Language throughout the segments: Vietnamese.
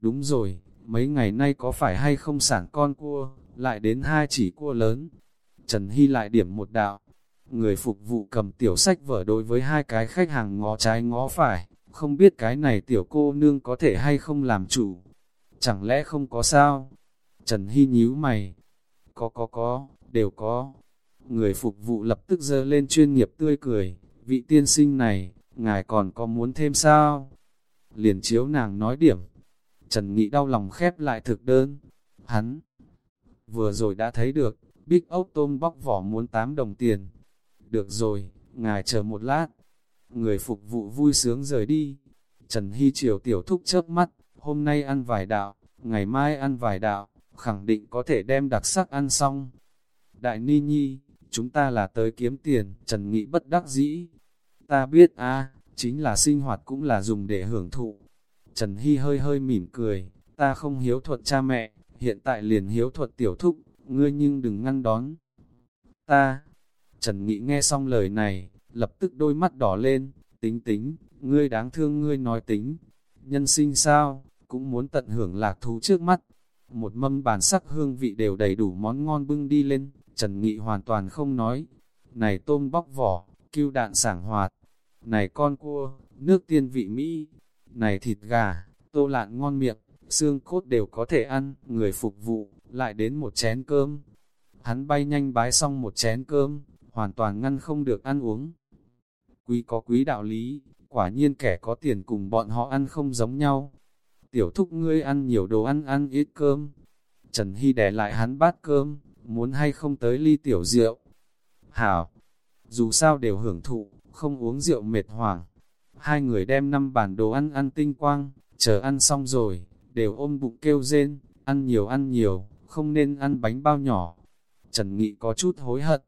Đúng rồi, mấy ngày nay có phải hay không sản con cua, lại đến hai chỉ cua lớn. Trần Hy lại điểm một đạo. Người phục vụ cầm tiểu sách vở đối với hai cái khách hàng ngó trái ngó phải, không biết cái này tiểu cô nương có thể hay không làm chủ. Chẳng lẽ không có sao? Trần Hy nhíu mày. Có có có, đều có. Người phục vụ lập tức dơ lên chuyên nghiệp tươi cười. Vị tiên sinh này, ngài còn có muốn thêm sao? Liền chiếu nàng nói điểm. Trần Nghị đau lòng khép lại thực đơn. Hắn vừa rồi đã thấy được, Big ốc tôm bóc vỏ muốn 8 đồng tiền. Được rồi, ngài chờ một lát. Người phục vụ vui sướng rời đi. Trần Hy triều tiểu thúc chớp mắt, hôm nay ăn vài đạo, ngày mai ăn vài đạo, khẳng định có thể đem đặc sắc ăn xong. Đại Ni Nhi, chúng ta là tới kiếm tiền, Trần Nghị bất đắc dĩ. Ta biết a chính là sinh hoạt cũng là dùng để hưởng thụ. Trần Hy hơi hơi mỉm cười, ta không hiếu thuật cha mẹ, hiện tại liền hiếu thuật tiểu thúc, ngươi nhưng đừng ngăn đón. Ta, Trần Nghị nghe xong lời này, lập tức đôi mắt đỏ lên, tính tính, ngươi đáng thương ngươi nói tính. Nhân sinh sao, cũng muốn tận hưởng lạc thú trước mắt. Một mâm bản sắc hương vị đều đầy đủ món ngon bưng đi lên, Trần Nghị hoàn toàn không nói. Này tôm bóc vỏ, cưu đạn sảng hoạt. Này con cua, nước tiên vị Mỹ. Này thịt gà, tô lạn ngon miệng, xương cốt đều có thể ăn, người phục vụ, lại đến một chén cơm. Hắn bay nhanh bái xong một chén cơm, hoàn toàn ngăn không được ăn uống. Quý có quý đạo lý, quả nhiên kẻ có tiền cùng bọn họ ăn không giống nhau. Tiểu thúc ngươi ăn nhiều đồ ăn ăn ít cơm. Trần Hy đè lại hắn bát cơm, muốn hay không tới ly tiểu rượu. Hảo, dù sao đều hưởng thụ, không uống rượu mệt hoảng. Hai người đem năm bản đồ ăn ăn tinh quang, chờ ăn xong rồi, đều ôm bụng kêu rên, ăn nhiều ăn nhiều, không nên ăn bánh bao nhỏ. Trần Nghị có chút hối hận.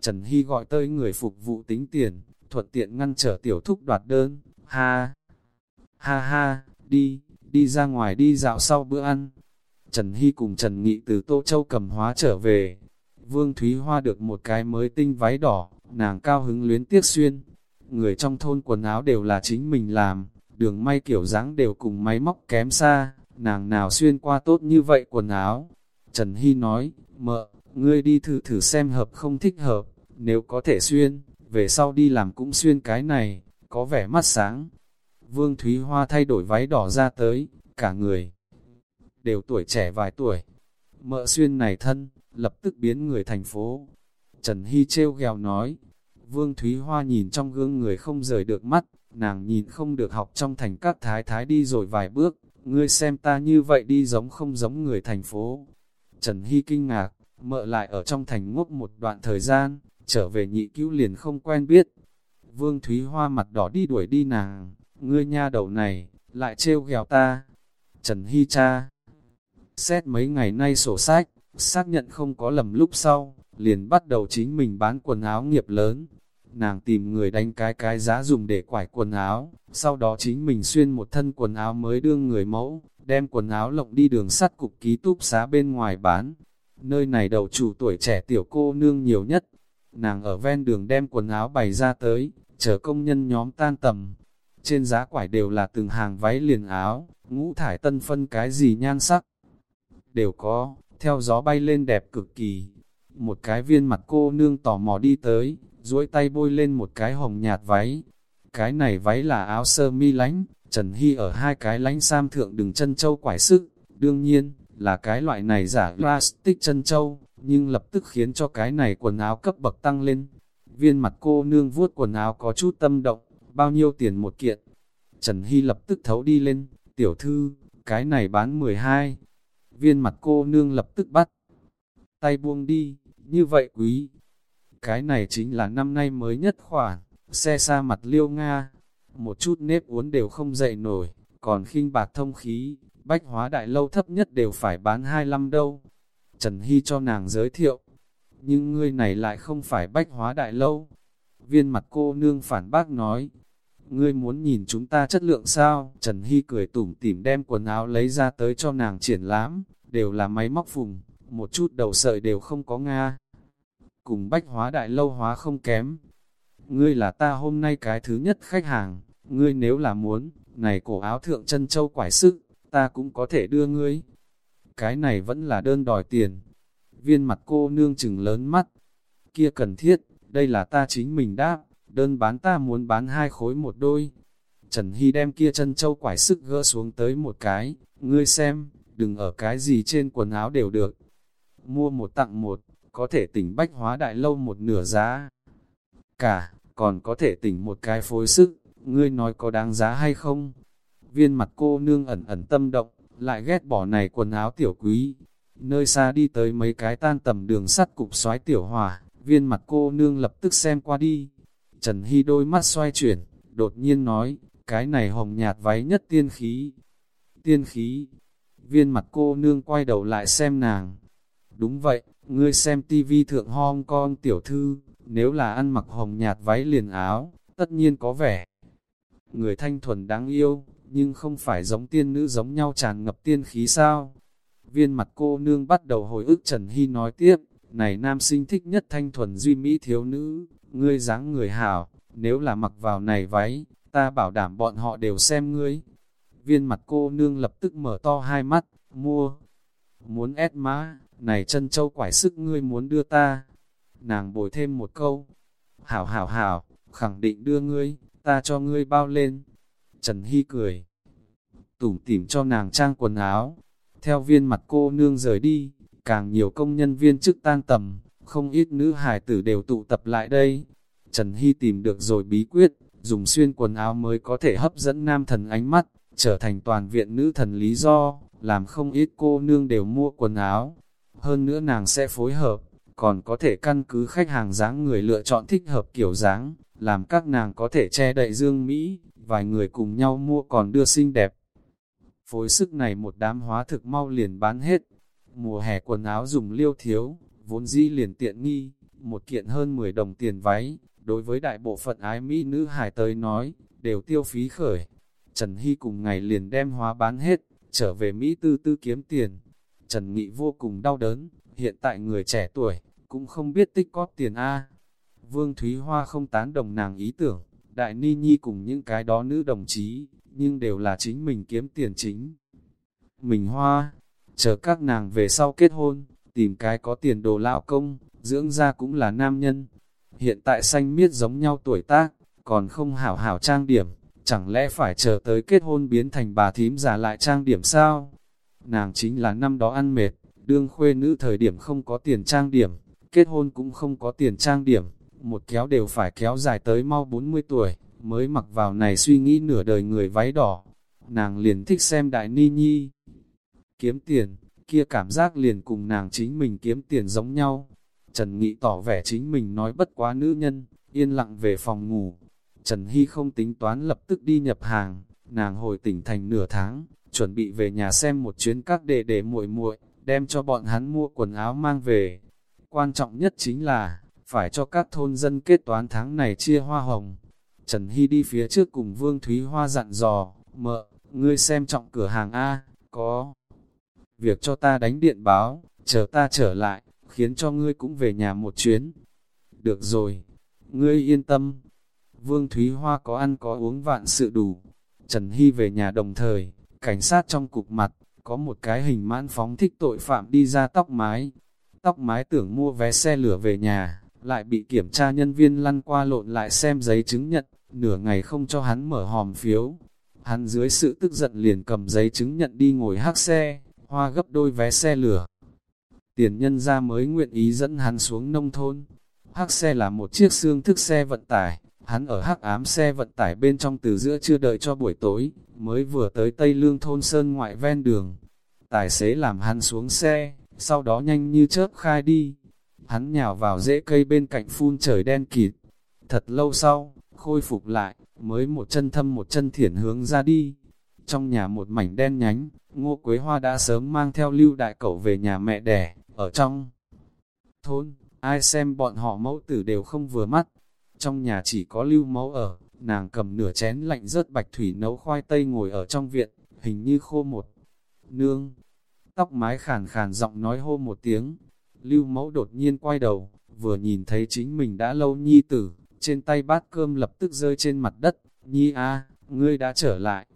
Trần Hy gọi tới người phục vụ tính tiền, thuận tiện ngăn trở tiểu thúc đoạt đơn. Ha! Ha ha! Đi! Đi ra ngoài đi dạo sau bữa ăn. Trần Hy cùng Trần Nghị từ Tô Châu cầm hóa trở về. Vương Thúy Hoa được một cái mới tinh váy đỏ, nàng cao hứng luyến tiếc xuyên. Người trong thôn quần áo đều là chính mình làm, đường may kiểu dáng đều cùng máy móc kém xa, nàng nào xuyên qua tốt như vậy quần áo. Trần Hy nói, mợ, ngươi đi thử thử xem hợp không thích hợp, nếu có thể xuyên, về sau đi làm cũng xuyên cái này, có vẻ mắt sáng. Vương Thúy Hoa thay đổi váy đỏ ra tới, cả người đều tuổi trẻ vài tuổi. Mợ xuyên này thân, lập tức biến người thành phố. Trần Hy trêu ghèo nói, Vương Thúy Hoa nhìn trong gương người không rời được mắt, nàng nhìn không được học trong thành các thái thái đi rồi vài bước, ngươi xem ta như vậy đi giống không giống người thành phố. Trần Hy kinh ngạc, mợ lại ở trong thành ngốc một đoạn thời gian, trở về nhị cứu liền không quen biết. Vương Thúy Hoa mặt đỏ đi đuổi đi nàng, ngươi nha đầu này, lại trêu ghèo ta. Trần Hy cha, xét mấy ngày nay sổ sách, xác nhận không có lầm lúc sau, liền bắt đầu chính mình bán quần áo nghiệp lớn. Nàng tìm người đánh cái cái giá dùng để quải quần áo, sau đó chính mình xuyên một thân quần áo mới đương người mẫu, đem quần áo lộng đi đường sắt cục ký túp xá bên ngoài bán. Nơi này đầu chủ tuổi trẻ tiểu cô nương nhiều nhất. Nàng ở ven đường đem quần áo bày ra tới, chờ công nhân nhóm tan tầm. Trên giá quải đều là từng hàng váy liền áo, ngũ thải tân phân cái gì nhan sắc. Đều có, theo gió bay lên đẹp cực kỳ. Một cái viên mặt cô nương tò mò đi tới, duỗi tay bôi lên một cái hồng nhạt váy. Cái này váy là áo sơ mi lánh, Trần Hy ở hai cái lánh sam thượng đừng chân châu quải sức. Đương nhiên, là cái loại này giả plastic chân châu, nhưng lập tức khiến cho cái này quần áo cấp bậc tăng lên. Viên mặt cô nương vuốt quần áo có chút tâm động, bao nhiêu tiền một kiện. Trần Hy lập tức thấu đi lên, tiểu thư, cái này bán 12. Viên mặt cô nương lập tức bắt. Tay buông đi, như vậy quý. Cái này chính là năm nay mới nhất khoản, xe xa mặt liêu Nga. Một chút nếp uốn đều không dậy nổi, còn khinh bạc thông khí, bách hóa đại lâu thấp nhất đều phải bán 25 đâu. Trần Hy cho nàng giới thiệu, nhưng ngươi này lại không phải bách hóa đại lâu. Viên mặt cô nương phản bác nói, ngươi muốn nhìn chúng ta chất lượng sao? Trần Hy cười tủm tỉm đem quần áo lấy ra tới cho nàng triển lãm, đều là máy móc phùng, một chút đầu sợi đều không có Nga. Cùng bách hóa đại lâu hóa không kém. Ngươi là ta hôm nay cái thứ nhất khách hàng, ngươi nếu là muốn, này cổ áo thượng chân châu quải sức, ta cũng có thể đưa ngươi. Cái này vẫn là đơn đòi tiền. Viên mặt cô nương chừng lớn mắt. Kia cần thiết, đây là ta chính mình đáp, đơn bán ta muốn bán hai khối một đôi. Trần Hy đem kia chân châu quải sức gỡ xuống tới một cái, ngươi xem, đừng ở cái gì trên quần áo đều được. Mua một tặng một, có thể tỉnh bách hóa đại lâu một nửa giá. Cả, còn có thể tỉnh một cái phối sức, ngươi nói có đáng giá hay không? Viên mặt cô nương ẩn ẩn tâm động, lại ghét bỏ này quần áo tiểu quý. Nơi xa đi tới mấy cái tan tầm đường sắt cục xoái tiểu hòa, viên mặt cô nương lập tức xem qua đi. Trần Hy đôi mắt xoay chuyển, đột nhiên nói, cái này hồng nhạt váy nhất tiên khí. Tiên khí, viên mặt cô nương quay đầu lại xem nàng. Đúng vậy, ngươi xem tivi thượng Hong Kong tiểu thư, nếu là ăn mặc hồng nhạt váy liền áo, tất nhiên có vẻ. Người thanh thuần đáng yêu, nhưng không phải giống tiên nữ giống nhau tràn ngập tiên khí sao. Viên mặt cô nương bắt đầu hồi ức Trần Hy nói tiếp, này nam sinh thích nhất thanh thuần duy mỹ thiếu nữ, ngươi dáng người hảo, nếu là mặc vào này váy, ta bảo đảm bọn họ đều xem ngươi. Viên mặt cô nương lập tức mở to hai mắt, mua, muốn ép má, này chân châu quải sức ngươi muốn đưa ta. Nàng bồi thêm một câu, hảo hảo hảo, khẳng định đưa ngươi, ta cho ngươi bao lên. Trần Hy cười, tủm tỉm cho nàng trang quần áo, theo viên mặt cô nương rời đi, càng nhiều công nhân viên chức tan tầm, không ít nữ hài tử đều tụ tập lại đây. Trần Hy tìm được rồi bí quyết, dùng xuyên quần áo mới có thể hấp dẫn nam thần ánh mắt, trở thành toàn viện nữ thần lý do, làm không ít cô nương đều mua quần áo. Hơn nữa nàng sẽ phối hợp, còn có thể căn cứ khách hàng dáng người lựa chọn thích hợp kiểu dáng, làm các nàng có thể che đậy dương Mỹ, vài người cùng nhau mua còn đưa xinh đẹp. Phối sức này một đám hóa thực mau liền bán hết. Mùa hè quần áo dùng liêu thiếu, vốn dĩ liền tiện nghi, một kiện hơn 10 đồng tiền váy, đối với đại bộ phận ái Mỹ nữ hải tới nói, đều tiêu phí khởi. Trần Hy cùng ngày liền đem hóa bán hết, trở về Mỹ tư tư kiếm tiền. Trần Nghị vô cùng đau đớn, hiện tại người trẻ tuổi, cũng không biết tích cóp tiền A. Vương Thúy Hoa không tán đồng nàng ý tưởng, Đại Ni Nhi cùng những cái đó nữ đồng chí, nhưng đều là chính mình kiếm tiền chính. Mình Hoa, chờ các nàng về sau kết hôn, tìm cái có tiền đồ lão công, dưỡng ra cũng là nam nhân. Hiện tại xanh miết giống nhau tuổi tác, còn không hảo hảo trang điểm, chẳng lẽ phải chờ tới kết hôn biến thành bà thím già lại trang điểm sao? Nàng chính là năm đó ăn mệt, đương khuê nữ thời điểm không có tiền trang điểm, kết hôn cũng không có tiền trang điểm, một kéo đều phải kéo dài tới mau 40 tuổi, mới mặc vào này suy nghĩ nửa đời người váy đỏ. Nàng liền thích xem đại ni nhi. Kiếm tiền, kia cảm giác liền cùng nàng chính mình kiếm tiền giống nhau. Trần Nghị tỏ vẻ chính mình nói bất quá nữ nhân, yên lặng về phòng ngủ. Trần Hy không tính toán lập tức đi nhập hàng, nàng hồi tỉnh thành nửa tháng, chuẩn bị về nhà xem một chuyến các đệ để muội muội đem cho bọn hắn mua quần áo mang về. Quan trọng nhất chính là, phải cho các thôn dân kết toán tháng này chia hoa hồng. Trần Hy đi phía trước cùng Vương Thúy Hoa dặn dò, mợ, ngươi xem trọng cửa hàng A, có việc cho ta đánh điện báo, chờ ta trở lại, khiến cho ngươi cũng về nhà một chuyến. Được rồi, ngươi yên tâm. Vương Thúy Hoa có ăn có uống vạn sự đủ. Trần Hy về nhà đồng thời, cảnh sát trong cục mặt, có một cái hình mãn phóng thích tội phạm đi ra tóc mái. Tóc mái tưởng mua vé xe lửa về nhà, lại bị kiểm tra nhân viên lăn qua lộn lại xem giấy chứng nhận, nửa ngày không cho hắn mở hòm phiếu. Hắn dưới sự tức giận liền cầm giấy chứng nhận đi ngồi hắc xe, hoa gấp đôi vé xe lửa. Tiền nhân ra mới nguyện ý dẫn hắn xuống nông thôn. Hắc xe là một chiếc xương thức xe vận tải, hắn ở hắc ám xe vận tải bên trong từ giữa chưa đợi cho buổi tối, mới vừa tới Tây Lương thôn Sơn ngoại ven đường. Tài xế làm hắn xuống xe, sau đó nhanh như chớp khai đi. Hắn nhào vào rễ cây bên cạnh phun trời đen kịt. Thật lâu sau, khôi phục lại, mới một chân thâm một chân thiển hướng ra đi. Trong nhà một mảnh đen nhánh, ngô quế hoa đã sớm mang theo lưu đại cẩu về nhà mẹ đẻ, ở trong thôn, ai xem bọn họ mẫu tử đều không vừa mắt. Trong nhà chỉ có lưu mẫu ở, nàng cầm nửa chén lạnh rớt bạch thủy nấu khoai tây ngồi ở trong viện, hình như khô một. Nương, tóc mái khàn khàn giọng nói hô một tiếng, lưu mẫu đột nhiên quay đầu, vừa nhìn thấy chính mình đã lâu nhi tử, trên tay bát cơm lập tức rơi trên mặt đất, nhi a ngươi đã trở lại.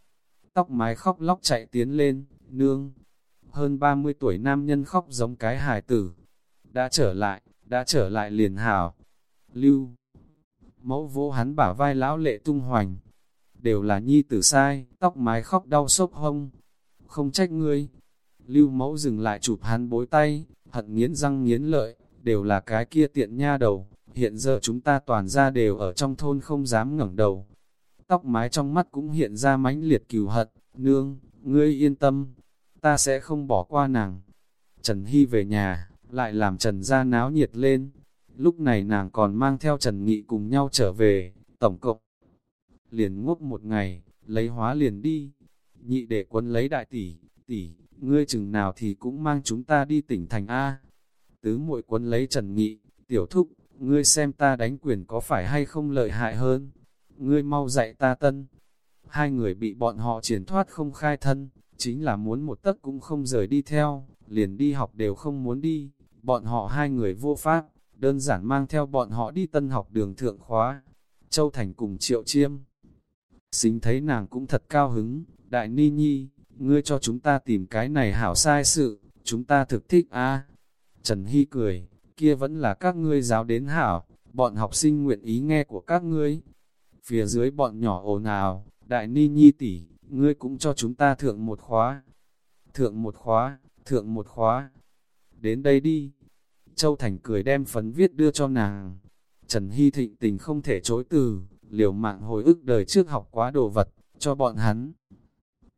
tóc mái khóc lóc chạy tiến lên, nương. Hơn 30 tuổi nam nhân khóc giống cái hài tử. Đã trở lại, đã trở lại liền hảo. Lưu. Mẫu vô hắn bả vai lão lệ tung hoành. Đều là nhi tử sai, tóc mái khóc đau sốc hông. Không trách ngươi. Lưu mẫu dừng lại chụp hắn bối tay, hận nghiến răng nghiến lợi, đều là cái kia tiện nha đầu. Hiện giờ chúng ta toàn ra đều ở trong thôn không dám ngẩng đầu. Tóc mái trong mắt cũng hiện ra mãnh liệt cừu hận, nương, ngươi yên tâm, ta sẽ không bỏ qua nàng. Trần Hy về nhà, lại làm Trần ra náo nhiệt lên. Lúc này nàng còn mang theo Trần Nghị cùng nhau trở về, tổng cộng. Liền ngốc một ngày, lấy hóa liền đi. Nhị để quân lấy đại tỷ, tỷ, ngươi chừng nào thì cũng mang chúng ta đi tỉnh thành A. Tứ muội quân lấy Trần Nghị, tiểu thúc, ngươi xem ta đánh quyền có phải hay không lợi hại hơn. Ngươi mau dạy ta tân. Hai người bị bọn họ triển thoát không khai thân, chính là muốn một tấc cũng không rời đi theo, liền đi học đều không muốn đi. Bọn họ hai người vô pháp, đơn giản mang theo bọn họ đi tân học đường thượng khóa. Châu Thành cùng Triệu Chiêm. Xính thấy nàng cũng thật cao hứng, Đại Ni Nhi, ngươi cho chúng ta tìm cái này hảo sai sự, chúng ta thực thích a Trần Hy cười, kia vẫn là các ngươi giáo đến hảo, bọn học sinh nguyện ý nghe của các ngươi. Phía dưới bọn nhỏ ồn ào, Đại Ni Nhi tỷ, ngươi cũng cho chúng ta thượng một khóa. Thượng một khóa, thượng một khóa. Đến đây đi. Châu Thành cười đem phấn viết đưa cho nàng. Trần Hy thịnh tình không thể chối từ, liều mạng hồi ức đời trước học quá đồ vật, cho bọn hắn.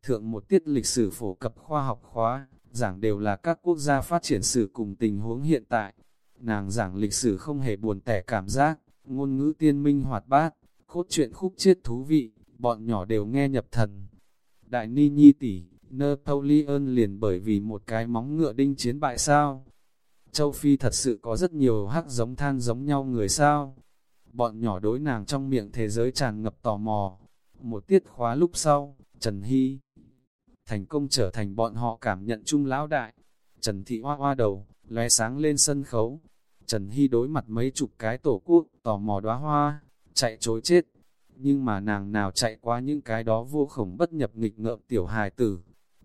Thượng một tiết lịch sử phổ cập khoa học khóa, giảng đều là các quốc gia phát triển sử cùng tình huống hiện tại. Nàng giảng lịch sử không hề buồn tẻ cảm giác, ngôn ngữ tiên minh hoạt bát, cốt truyện khúc chiết thú vị, bọn nhỏ đều nghe nhập thần. Đại Ni Nhi tỷ, Napoleon liền bởi vì một cái móng ngựa đinh chiến bại sao? Châu Phi thật sự có rất nhiều hắc giống than giống nhau người sao? Bọn nhỏ đối nàng trong miệng thế giới tràn ngập tò mò. Một tiết khóa lúc sau, Trần Hy thành công trở thành bọn họ cảm nhận chung lão đại. Trần Thị hoa hoa đầu, lóe sáng lên sân khấu. Trần Hy đối mặt mấy chục cái tổ quốc, tò mò đóa hoa, chạy chối chết nhưng mà nàng nào chạy qua những cái đó vô khổng bất nhập nghịch ngợm tiểu hài tử.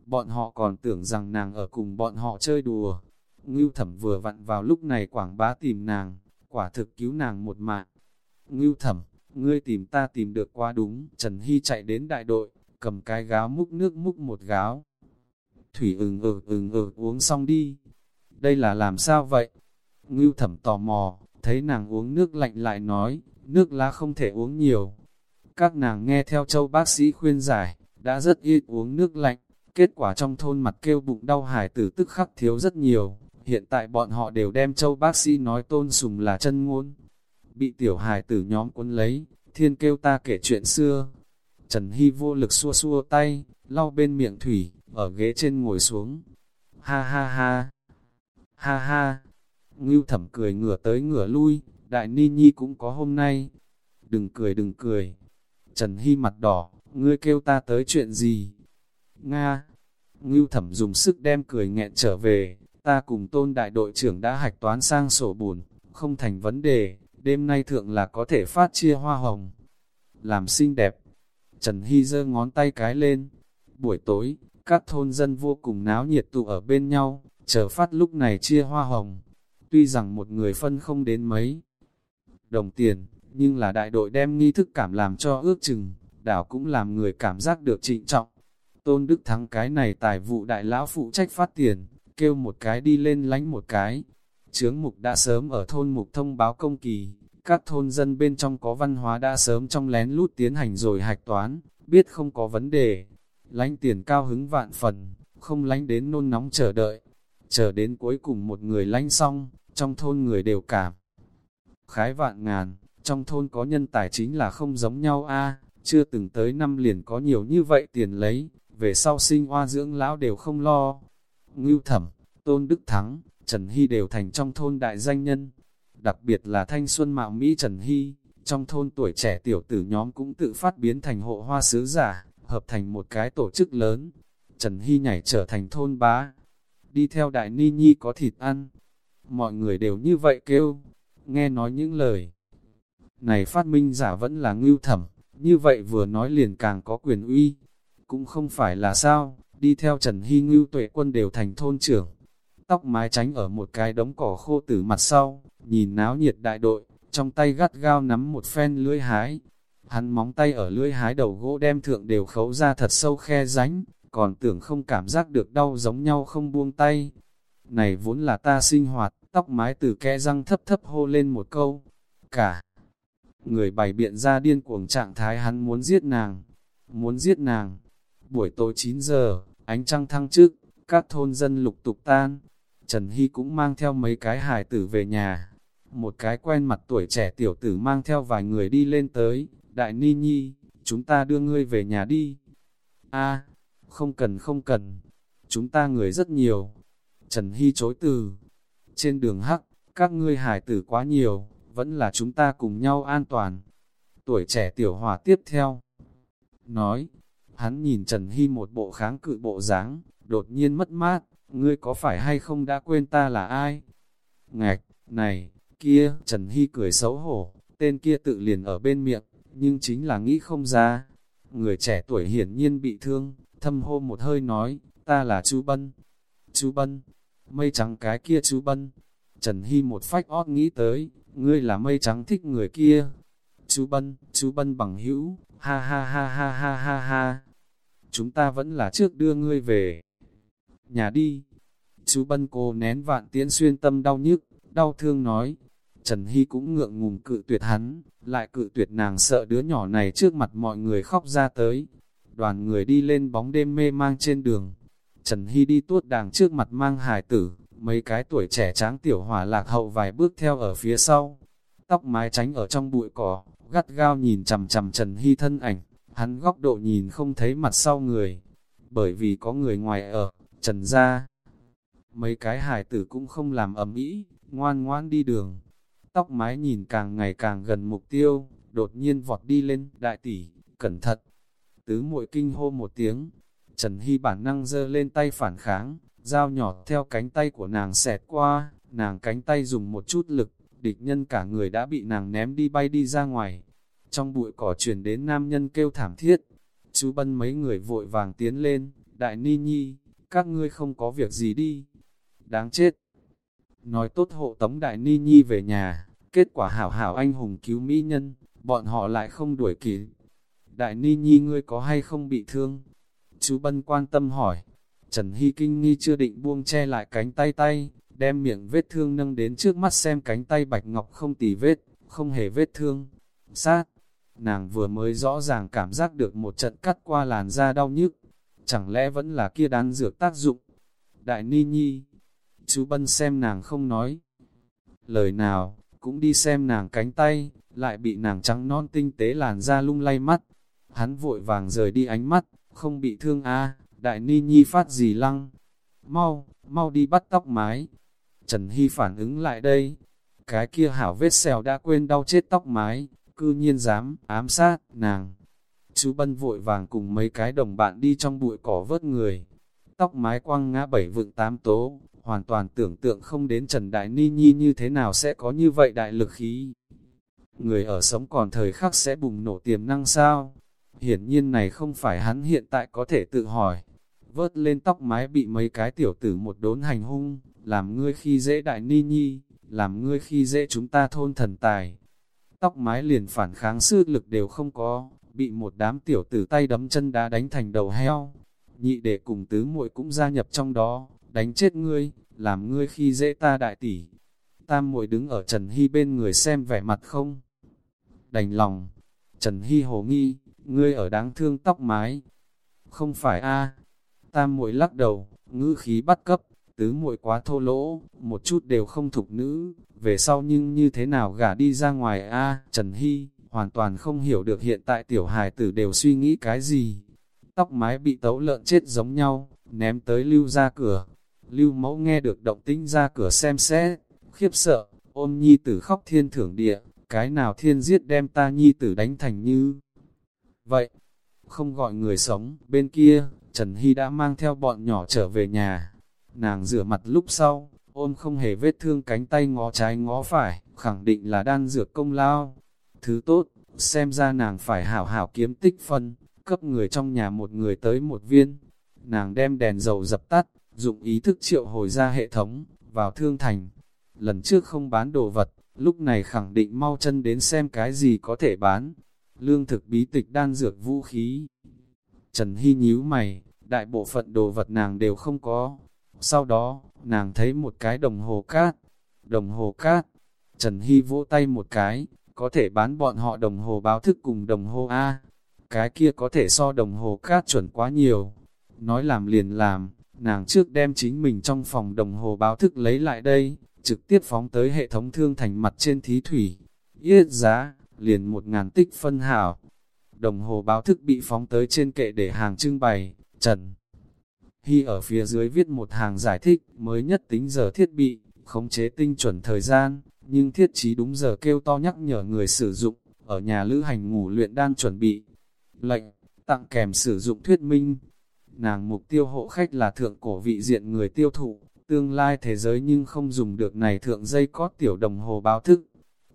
Bọn họ còn tưởng rằng nàng ở cùng bọn họ chơi đùa. Ngưu thẩm vừa vặn vào lúc này quảng bá tìm nàng, quả thực cứu nàng một mạng. Ngưu thẩm, ngươi tìm ta tìm được quá đúng. Trần Hy chạy đến đại đội, cầm cái gáo múc nước múc một gáo. Thủy ừng ừ ừng ừ uống xong đi. Đây là làm sao vậy? Ngưu thẩm tò mò, thấy nàng uống nước lạnh lại nói, nước lá không thể uống nhiều, các nàng nghe theo châu bác sĩ khuyên giải, đã rất ít uống nước lạnh, kết quả trong thôn mặt kêu bụng đau hải tử tức khắc thiếu rất nhiều. Hiện tại bọn họ đều đem châu bác sĩ nói tôn sùng là chân ngôn. Bị tiểu hài tử nhóm cuốn lấy, thiên kêu ta kể chuyện xưa. Trần Hy vô lực xua xua tay, lau bên miệng thủy, ở ghế trên ngồi xuống. Ha ha ha, ha ha, ngưu thẩm cười ngửa tới ngửa lui, đại ni nhi cũng có hôm nay. Đừng cười đừng cười, Trần Hy mặt đỏ, ngươi kêu ta tới chuyện gì? Nga! Ngưu thẩm dùng sức đem cười nghẹn trở về, ta cùng tôn đại đội trưởng đã hạch toán sang sổ bùn, không thành vấn đề, đêm nay thượng là có thể phát chia hoa hồng. Làm xinh đẹp. Trần Hy giơ ngón tay cái lên. Buổi tối, các thôn dân vô cùng náo nhiệt tụ ở bên nhau, chờ phát lúc này chia hoa hồng. Tuy rằng một người phân không đến mấy đồng tiền, nhưng là đại đội đem nghi thức cảm làm cho ước chừng, đảo cũng làm người cảm giác được trịnh trọng. Tôn Đức Thắng cái này tài vụ đại lão phụ trách phát tiền, kêu một cái đi lên lánh một cái. Trướng mục đã sớm ở thôn mục thông báo công kỳ, các thôn dân bên trong có văn hóa đã sớm trong lén lút tiến hành rồi hạch toán, biết không có vấn đề. Lánh tiền cao hứng vạn phần, không lánh đến nôn nóng chờ đợi. Chờ đến cuối cùng một người lánh xong, trong thôn người đều cảm. Khái vạn ngàn, trong thôn có nhân tài chính là không giống nhau a chưa từng tới năm liền có nhiều như vậy tiền lấy, về sau sinh hoa dưỡng lão đều không lo. Ngưu Thẩm, Tôn Đức Thắng, Trần Hy đều thành trong thôn đại danh nhân, đặc biệt là thanh xuân mạo Mỹ Trần Hy, trong thôn tuổi trẻ tiểu tử nhóm cũng tự phát biến thành hộ hoa sứ giả, hợp thành một cái tổ chức lớn. Trần Hy nhảy trở thành thôn bá, đi theo đại ni nhi có thịt ăn. Mọi người đều như vậy kêu, nghe nói những lời này phát minh giả vẫn là ngưu thẩm, như vậy vừa nói liền càng có quyền uy. cũng không phải là sao, đi theo Trần Hy Ngưu tuệ quân đều thành thôn trưởng. Tóc mái tránh ở một cái đống cỏ khô tử mặt sau, nhìn náo nhiệt đại đội, trong tay gắt gao nắm một phen lưỡi hái. Hắn móng tay ở lưỡi hái đầu gỗ đem thượng đều khấu ra thật sâu khe ránh, còn tưởng không cảm giác được đau giống nhau không buông tay. Này vốn là ta sinh hoạt, tóc mái từ kẽ răng thấp thấp hô lên một câu. Cả người bày biện ra điên cuồng trạng thái hắn muốn giết nàng, muốn giết nàng. Buổi tối 9 giờ, ánh trăng thăng trước, các thôn dân lục tục tan. Trần Hy cũng mang theo mấy cái hài tử về nhà. Một cái quen mặt tuổi trẻ tiểu tử mang theo vài người đi lên tới. Đại Ni Nhi, chúng ta đưa ngươi về nhà đi. a không cần không cần, chúng ta người rất nhiều. Trần Hy chối từ. Trên đường hắc, các ngươi hài tử quá nhiều, vẫn là chúng ta cùng nhau an toàn. Tuổi trẻ tiểu hòa tiếp theo. Nói, hắn nhìn Trần Hy một bộ kháng cự bộ dáng đột nhiên mất mát, ngươi có phải hay không đã quên ta là ai? Ngạch, này, kia, Trần Hy cười xấu hổ, tên kia tự liền ở bên miệng, nhưng chính là nghĩ không ra. Người trẻ tuổi hiển nhiên bị thương, thâm hô một hơi nói, ta là chú Bân. Chú Bân, mây trắng cái kia chú Bân. Trần Hy một phách ót nghĩ tới, ngươi là mây trắng thích người kia. Chú Bân, chú Bân bằng hữu, ha ha ha ha ha ha ha. Chúng ta vẫn là trước đưa ngươi về. Nhà đi. Chú Bân cô nén vạn tiễn xuyên tâm đau nhức, đau thương nói. Trần Hy cũng ngượng ngùng cự tuyệt hắn, lại cự tuyệt nàng sợ đứa nhỏ này trước mặt mọi người khóc ra tới. Đoàn người đi lên bóng đêm mê mang trên đường. Trần Hy đi tuốt đàng trước mặt mang hài tử, mấy cái tuổi trẻ tráng tiểu hỏa lạc hậu vài bước theo ở phía sau. Tóc mái tránh ở trong bụi cỏ, gắt gao nhìn chầm chầm Trần Hy thân ảnh, hắn góc độ nhìn không thấy mặt sau người. Bởi vì có người ngoài ở, Trần ra. Mấy cái hài tử cũng không làm ầm ĩ, ngoan ngoan đi đường. Tóc mái nhìn càng ngày càng gần mục tiêu, đột nhiên vọt đi lên, đại tỷ, cẩn thận. Tứ muội kinh hô một tiếng, Trần Hy bản năng giơ lên tay phản kháng, dao nhỏ theo cánh tay của nàng xẹt qua, nàng cánh tay dùng một chút lực, địch nhân cả người đã bị nàng ném đi bay đi ra ngoài. Trong bụi cỏ truyền đến nam nhân kêu thảm thiết, chú bân mấy người vội vàng tiến lên, đại ni nhi, các ngươi không có việc gì đi. Đáng chết. Nói tốt hộ tống đại ni nhi về nhà, kết quả hảo hảo anh hùng cứu mỹ nhân, bọn họ lại không đuổi kịp. Đại ni nhi ngươi có hay không bị thương? Chú Bân quan tâm hỏi. Trần Hy kinh nghi chưa định buông che lại cánh tay tay, đem miệng vết thương nâng đến trước mắt xem cánh tay bạch ngọc không tì vết, không hề vết thương. Sát, nàng vừa mới rõ ràng cảm giác được một trận cắt qua làn da đau nhức, chẳng lẽ vẫn là kia đan dược tác dụng. Đại Ni Nhi, chú Bân xem nàng không nói. Lời nào, cũng đi xem nàng cánh tay, lại bị nàng trắng non tinh tế làn da lung lay mắt. Hắn vội vàng rời đi ánh mắt, không bị thương a đại ni nhi phát gì lăng. Mau, mau đi bắt tóc mái. Trần Hy phản ứng lại đây. Cái kia hảo vết xèo đã quên đau chết tóc mái, cư nhiên dám ám sát nàng. Chú Bân vội vàng cùng mấy cái đồng bạn đi trong bụi cỏ vớt người. Tóc mái quăng ngã bảy vựng tám tố, hoàn toàn tưởng tượng không đến Trần Đại Ni Nhi như thế nào sẽ có như vậy đại lực khí. Người ở sống còn thời khắc sẽ bùng nổ tiềm năng sao? Hiển nhiên này không phải hắn hiện tại có thể tự hỏi. Vớt lên tóc mái bị mấy cái tiểu tử một đốn hành hung, làm ngươi khi dễ đại ni nhi, làm ngươi khi dễ chúng ta thôn thần tài. Tóc mái liền phản kháng sư lực đều không có, bị một đám tiểu tử tay đấm chân đá đánh thành đầu heo. Nhị đệ cùng tứ muội cũng gia nhập trong đó, đánh chết ngươi, làm ngươi khi dễ ta đại tỷ. Tam muội đứng ở Trần Hy bên người xem vẻ mặt không. Đành lòng, Trần Hy hồ nghi, ngươi ở đáng thương tóc mái. Không phải a Tam muội lắc đầu, ngữ khí bắt cấp, tứ muội quá thô lỗ, một chút đều không thục nữ, về sau nhưng như thế nào gả đi ra ngoài a Trần Hy, hoàn toàn không hiểu được hiện tại tiểu hài tử đều suy nghĩ cái gì. Tóc mái bị tấu lợn chết giống nhau, ném tới lưu ra cửa. Lưu mẫu nghe được động tĩnh ra cửa xem xét, khiếp sợ, ôm nhi tử khóc thiên thưởng địa, cái nào thiên giết đem ta nhi tử đánh thành như. Vậy, không gọi người sống, bên kia, Trần Hy đã mang theo bọn nhỏ trở về nhà. Nàng rửa mặt lúc sau, ôm không hề vết thương cánh tay ngó trái ngó phải, khẳng định là đan dược công lao. Thứ tốt, xem ra nàng phải hảo hảo kiếm tích phân, cấp người trong nhà một người tới một viên. Nàng đem đèn dầu dập tắt, dụng ý thức triệu hồi ra hệ thống, vào thương thành. Lần trước không bán đồ vật, lúc này khẳng định mau chân đến xem cái gì có thể bán. Lương thực bí tịch đan dược vũ khí. Trần Hy nhíu mày, đại bộ phận đồ vật nàng đều không có. Sau đó, nàng thấy một cái đồng hồ cát. Đồng hồ cát. Trần Hy vỗ tay một cái, có thể bán bọn họ đồng hồ báo thức cùng đồng hồ A. Cái kia có thể so đồng hồ cát chuẩn quá nhiều. Nói làm liền làm, nàng trước đem chính mình trong phòng đồng hồ báo thức lấy lại đây, trực tiếp phóng tới hệ thống thương thành mặt trên thí thủy. Yết giá, liền một ngàn tích phân hảo. Đồng hồ báo thức bị phóng tới trên kệ để hàng trưng bày, trần. Hy ở phía dưới viết một hàng giải thích mới nhất tính giờ thiết bị, khống chế tinh chuẩn thời gian, nhưng thiết trí đúng giờ kêu to nhắc nhở người sử dụng, ở nhà lữ hành ngủ luyện đang chuẩn bị. Lệnh, tặng kèm sử dụng thuyết minh. Nàng mục tiêu hộ khách là thượng cổ vị diện người tiêu thụ, tương lai thế giới nhưng không dùng được này thượng dây có tiểu đồng hồ báo thức.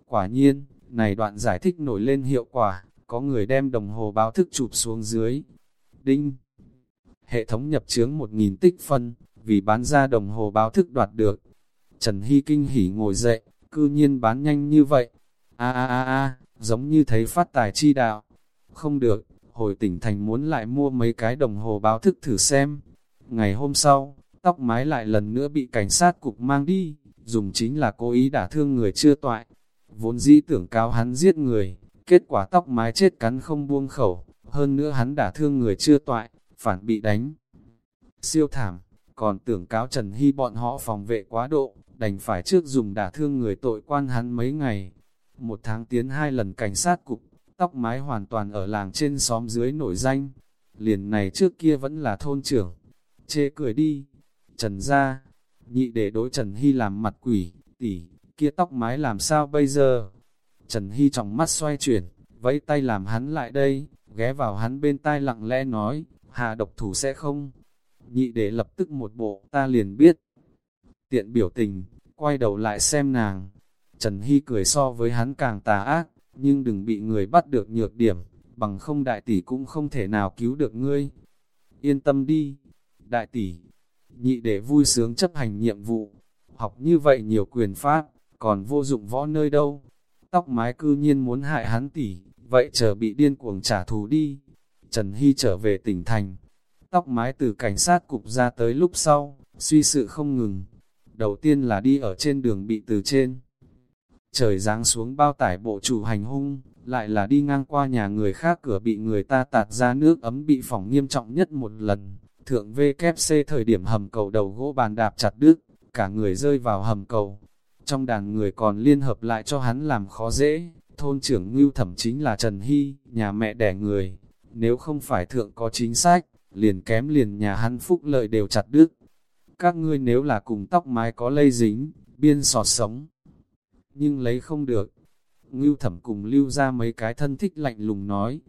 Quả nhiên, này đoạn giải thích nổi lên hiệu quả, có người đem đồng hồ báo thức chụp xuống dưới. Đinh! Hệ thống nhập chướng 1.000 tích phân, vì bán ra đồng hồ báo thức đoạt được. Trần Hy kinh hỉ ngồi dậy, cư nhiên bán nhanh như vậy. A a a a, giống như thấy phát tài chi đạo. Không được, hồi tỉnh thành muốn lại mua mấy cái đồng hồ báo thức thử xem. Ngày hôm sau, tóc mái lại lần nữa bị cảnh sát cục mang đi, dùng chính là cố ý đả thương người chưa toại. Vốn dĩ tưởng cao hắn giết người, kết quả tóc mái chết cắn không buông khẩu, hơn nữa hắn đả thương người chưa toại, phản bị đánh. Siêu thảm, còn tưởng cáo Trần Hy bọn họ phòng vệ quá độ, đành phải trước dùng đả thương người tội quan hắn mấy ngày. Một tháng tiến hai lần cảnh sát cục, tóc mái hoàn toàn ở làng trên xóm dưới nổi danh. Liền này trước kia vẫn là thôn trưởng. Chê cười đi. Trần ra, nhị để đối Trần Hy làm mặt quỷ, tỷ, kia tóc mái làm sao bây giờ? Trần Hy trong mắt xoay chuyển, vẫy tay làm hắn lại đây, ghé vào hắn bên tai lặng lẽ nói, hạ độc thủ sẽ không? Nhị để lập tức một bộ, ta liền biết. Tiện biểu tình, quay đầu lại xem nàng. Trần Hy cười so với hắn càng tà ác, nhưng đừng bị người bắt được nhược điểm, bằng không đại tỷ cũng không thể nào cứu được ngươi. Yên tâm đi, đại tỷ, nhị để vui sướng chấp hành nhiệm vụ, học như vậy nhiều quyền pháp, còn vô dụng võ nơi đâu. Tóc mái cư nhiên muốn hại hắn tỷ, vậy chờ bị điên cuồng trả thù đi. Trần Hy trở về tỉnh thành, tóc mái từ cảnh sát cục ra tới lúc sau, suy sự không ngừng. Đầu tiên là đi ở trên đường bị từ trên. Trời giáng xuống bao tải bộ chủ hành hung, lại là đi ngang qua nhà người khác cửa bị người ta tạt ra nước ấm bị phỏng nghiêm trọng nhất một lần. Thượng VKC thời điểm hầm cầu đầu gỗ bàn đạp chặt đứt, cả người rơi vào hầm cầu. Trong đàn người còn liên hợp lại cho hắn làm khó dễ, thôn trưởng ngưu thẩm chính là Trần Hy, nhà mẹ đẻ người. Nếu không phải thượng có chính sách, liền kém liền nhà hắn phúc lợi đều chặt đứt. Các ngươi nếu là cùng tóc mái có lây dính, biên sọt sống, nhưng lấy không được. Ngưu thẩm cùng lưu ra mấy cái thân thích lạnh lùng nói,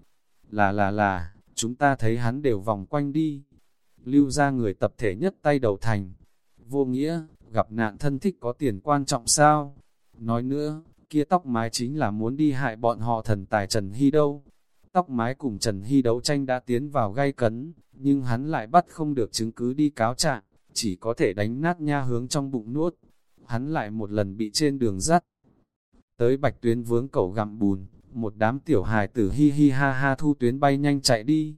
là là là, chúng ta thấy hắn đều vòng quanh đi. Lưu ra người tập thể nhất tay đầu thành, vô nghĩa, gặp nạn thân thích có tiền quan trọng sao? Nói nữa, kia tóc mái chính là muốn đi hại bọn họ thần tài Trần Hy đâu. Tóc mái cùng Trần Hy đấu tranh đã tiến vào gay cấn, nhưng hắn lại bắt không được chứng cứ đi cáo trạng, chỉ có thể đánh nát nha hướng trong bụng nuốt. Hắn lại một lần bị trên đường dắt. Tới bạch tuyến vướng cẩu gặm bùn, một đám tiểu hài tử hi hi ha ha thu tuyến bay nhanh chạy đi.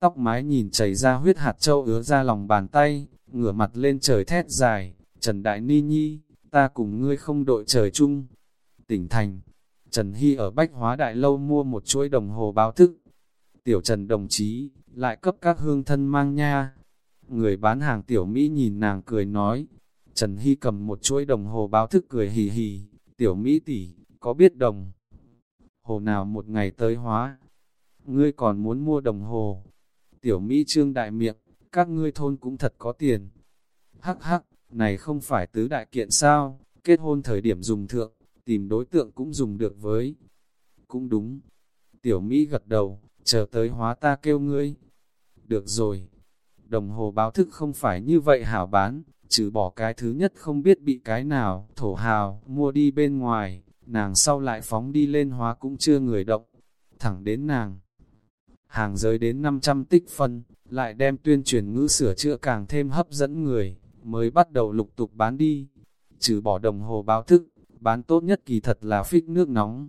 Tóc mái nhìn chảy ra huyết hạt châu ứa ra lòng bàn tay, ngửa mặt lên trời thét dài, Trần Đại Ni Nhi, ta cùng ngươi không đội trời chung. Tỉnh thành, Trần Hy ở Bách Hóa Đại Lâu mua một chuỗi đồng hồ báo thức. Tiểu Trần đồng chí, lại cấp các hương thân mang nha. Người bán hàng tiểu Mỹ nhìn nàng cười nói. Trần Hy cầm một chuỗi đồng hồ báo thức cười hì hì. Tiểu Mỹ tỷ có biết đồng hồ nào một ngày tới hóa? Ngươi còn muốn mua đồng hồ? Tiểu Mỹ trương đại miệng, các ngươi thôn cũng thật có tiền. Hắc hắc, này không phải tứ đại kiện sao, kết hôn thời điểm dùng thượng, tìm đối tượng cũng dùng được với. Cũng đúng. Tiểu Mỹ gật đầu, chờ tới hóa ta kêu ngươi. Được rồi. Đồng hồ báo thức không phải như vậy hảo bán, trừ bỏ cái thứ nhất không biết bị cái nào, thổ hào, mua đi bên ngoài, nàng sau lại phóng đi lên hóa cũng chưa người động. Thẳng đến nàng. hàng giới đến 500 tích phân, lại đem tuyên truyền ngữ sửa chữa càng thêm hấp dẫn người, mới bắt đầu lục tục bán đi. Trừ bỏ đồng hồ báo thức, bán tốt nhất kỳ thật là phích nước nóng.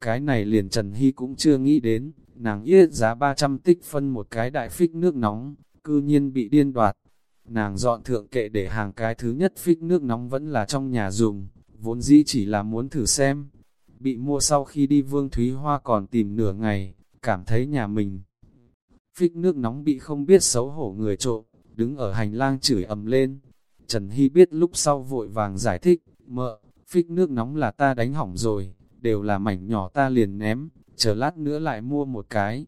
Cái này liền Trần Hy cũng chưa nghĩ đến, nàng yết giá 300 tích phân một cái đại phích nước nóng, cư nhiên bị điên đoạt. Nàng dọn thượng kệ để hàng cái thứ nhất phích nước nóng vẫn là trong nhà dùng, vốn dĩ chỉ là muốn thử xem. Bị mua sau khi đi Vương Thúy Hoa còn tìm nửa ngày, cảm thấy nhà mình. Phích nước nóng bị không biết xấu hổ người trộm, đứng ở hành lang chửi ầm lên. Trần Hy biết lúc sau vội vàng giải thích, mợ, phích nước nóng là ta đánh hỏng rồi, đều là mảnh nhỏ ta liền ném, chờ lát nữa lại mua một cái.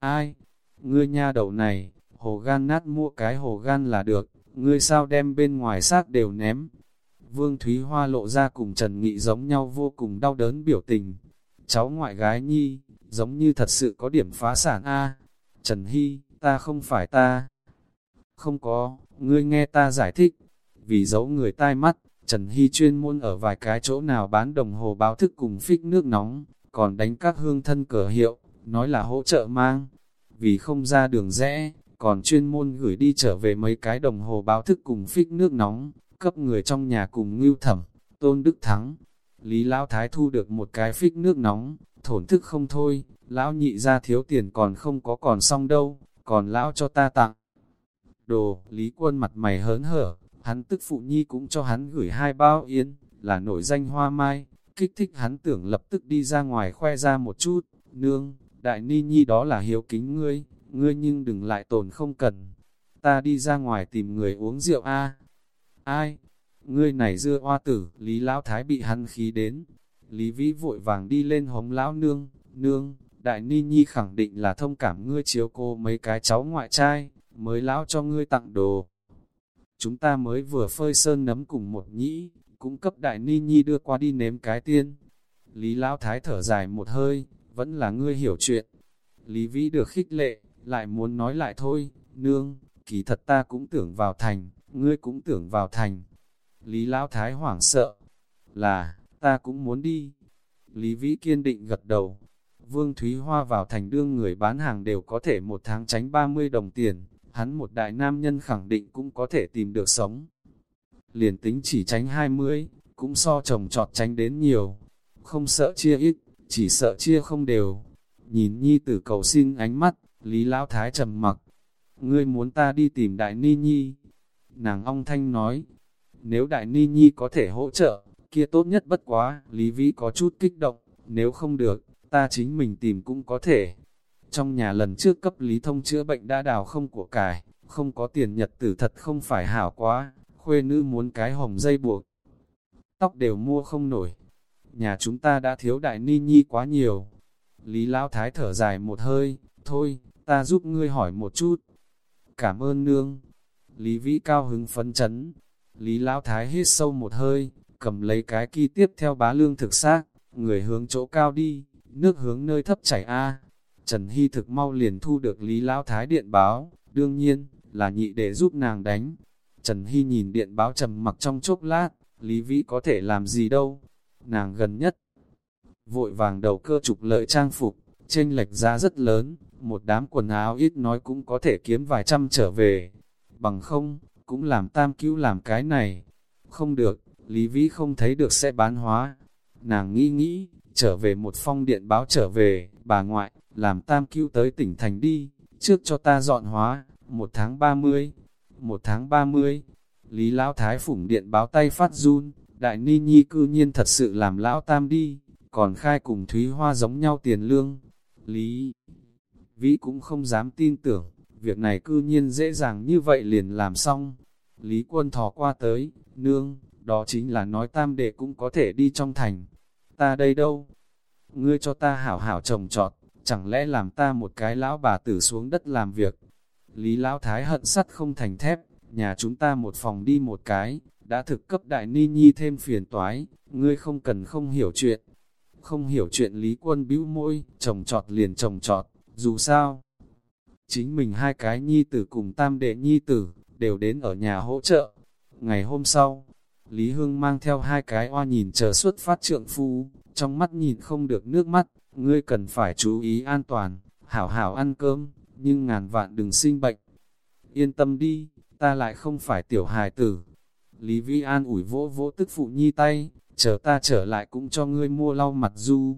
Ai? Ngươi nha đầu này, hồ gan nát mua cái hồ gan là được, ngươi sao đem bên ngoài xác đều ném. Vương Thúy Hoa lộ ra cùng Trần Nghị giống nhau vô cùng đau đớn biểu tình. Cháu ngoại gái nhi, giống như thật sự có điểm phá sản A. Trần Hy, ta không phải ta. Không có, ngươi nghe ta giải thích. Vì giấu người tai mắt, Trần Hy chuyên môn ở vài cái chỗ nào bán đồng hồ báo thức cùng phích nước nóng, còn đánh các hương thân cửa hiệu, nói là hỗ trợ mang. Vì không ra đường rẽ, còn chuyên môn gửi đi trở về mấy cái đồng hồ báo thức cùng phích nước nóng, cấp người trong nhà cùng ngưu thẩm, tôn đức thắng. Lý Lão Thái thu được một cái phích nước nóng, thổn thức không thôi, Lão nhị ra thiếu tiền còn không có còn xong đâu, còn Lão cho ta tặng. Đồ, Lý Quân mặt mày hớn hở, hắn tức phụ nhi cũng cho hắn gửi hai bao yến, là nổi danh hoa mai, kích thích hắn tưởng lập tức đi ra ngoài khoe ra một chút, nương, đại ni nhi đó là hiếu kính ngươi, ngươi nhưng đừng lại tồn không cần. Ta đi ra ngoài tìm người uống rượu a. Ai? Ngươi này dưa hoa tử, Lý Lão Thái bị hắn khí đến. Lý Vĩ vội vàng đi lên hống lão nương, nương, đại ni nhi khẳng định là thông cảm ngươi chiếu cô mấy cái cháu ngoại trai, mới lão cho ngươi tặng đồ. Chúng ta mới vừa phơi sơn nấm cùng một nhĩ, cũng cấp đại ni nhi đưa qua đi nếm cái tiên. Lý Lão Thái thở dài một hơi, vẫn là ngươi hiểu chuyện. Lý Vĩ được khích lệ, lại muốn nói lại thôi, nương, kỳ thật ta cũng tưởng vào thành, ngươi cũng tưởng vào thành. Lý Lão Thái hoảng sợ, là, ta cũng muốn đi. Lý Vĩ kiên định gật đầu. Vương Thúy Hoa vào thành đương người bán hàng đều có thể một tháng tránh 30 đồng tiền, hắn một đại nam nhân khẳng định cũng có thể tìm được sống. Liền tính chỉ tránh 20, cũng so chồng trọt tránh đến nhiều. Không sợ chia ít, chỉ sợ chia không đều. Nhìn nhi tử cầu xin ánh mắt, Lý Lão Thái trầm mặc. Ngươi muốn ta đi tìm Đại Ni Nhi. Nàng ong thanh nói, nếu Đại Ni Nhi có thể hỗ trợ, kia tốt nhất bất quá. Lý Vĩ có chút kích động, nếu không được, ta chính mình tìm cũng có thể. Trong nhà lần trước cấp Lý Thông chữa bệnh đã đào không của cải, không có tiền nhật tử thật không phải hảo quá, khuê nữ muốn cái hồng dây buộc. Tóc đều mua không nổi. Nhà chúng ta đã thiếu đại ni nhi quá nhiều. Lý Lão Thái thở dài một hơi, thôi, ta giúp ngươi hỏi một chút. Cảm ơn nương. Lý Vĩ cao hứng phấn chấn. Lý Lão Thái hít sâu một hơi, cầm lấy cái kỳ tiếp theo bá lương thực xác, người hướng chỗ cao đi, nước hướng nơi thấp chảy A. Trần Hy thực mau liền thu được Lý Lão Thái điện báo, đương nhiên, là nhị để giúp nàng đánh. Trần Hy nhìn điện báo trầm mặc trong chốc lát, Lý Vĩ có thể làm gì đâu, nàng gần nhất. Vội vàng đầu cơ trục lợi trang phục, chênh lệch giá rất lớn, một đám quần áo ít nói cũng có thể kiếm vài trăm trở về. Bằng không, cũng làm tam cứu làm cái này. Không được, Lý Vĩ không thấy được sẽ bán hóa. Nàng nghĩ nghĩ, trở về một phong điện báo trở về, bà ngoại, làm tam cứu tới tỉnh thành đi, trước cho ta dọn hóa, một tháng ba mươi, một tháng ba mươi. Lý Lão Thái phủng điện báo tay phát run, đại ni nhi cư nhiên thật sự làm Lão Tam đi, còn khai cùng Thúy Hoa giống nhau tiền lương. Lý Vĩ cũng không dám tin tưởng, việc này cư nhiên dễ dàng như vậy liền làm xong. Lý Quân thò qua tới, nương, đó chính là nói tam đệ cũng có thể đi trong thành. Ta đây đâu? Ngươi cho ta hảo hảo trồng trọt, chẳng lẽ làm ta một cái lão bà tử xuống đất làm việc? Lý Lão Thái hận sắt không thành thép, nhà chúng ta một phòng đi một cái, đã thực cấp đại ni nhi thêm phiền toái, ngươi không cần không hiểu chuyện. Không hiểu chuyện Lý Quân bĩu môi, trồng trọt liền trồng trọt, dù sao. Chính mình hai cái nhi tử cùng tam đệ nhi tử, đều đến ở nhà hỗ trợ. Ngày hôm sau, Lý Hương mang theo hai cái oa nhìn chờ xuất phát trượng phu, trong mắt nhìn không được nước mắt, ngươi cần phải chú ý an toàn, hảo hảo ăn cơm, nhưng ngàn vạn đừng sinh bệnh. Yên tâm đi, ta lại không phải tiểu hài tử. Lý Vi An ủi vỗ vỗ tức phụ nhi tay, chờ ta trở lại cũng cho ngươi mua lau mặt du.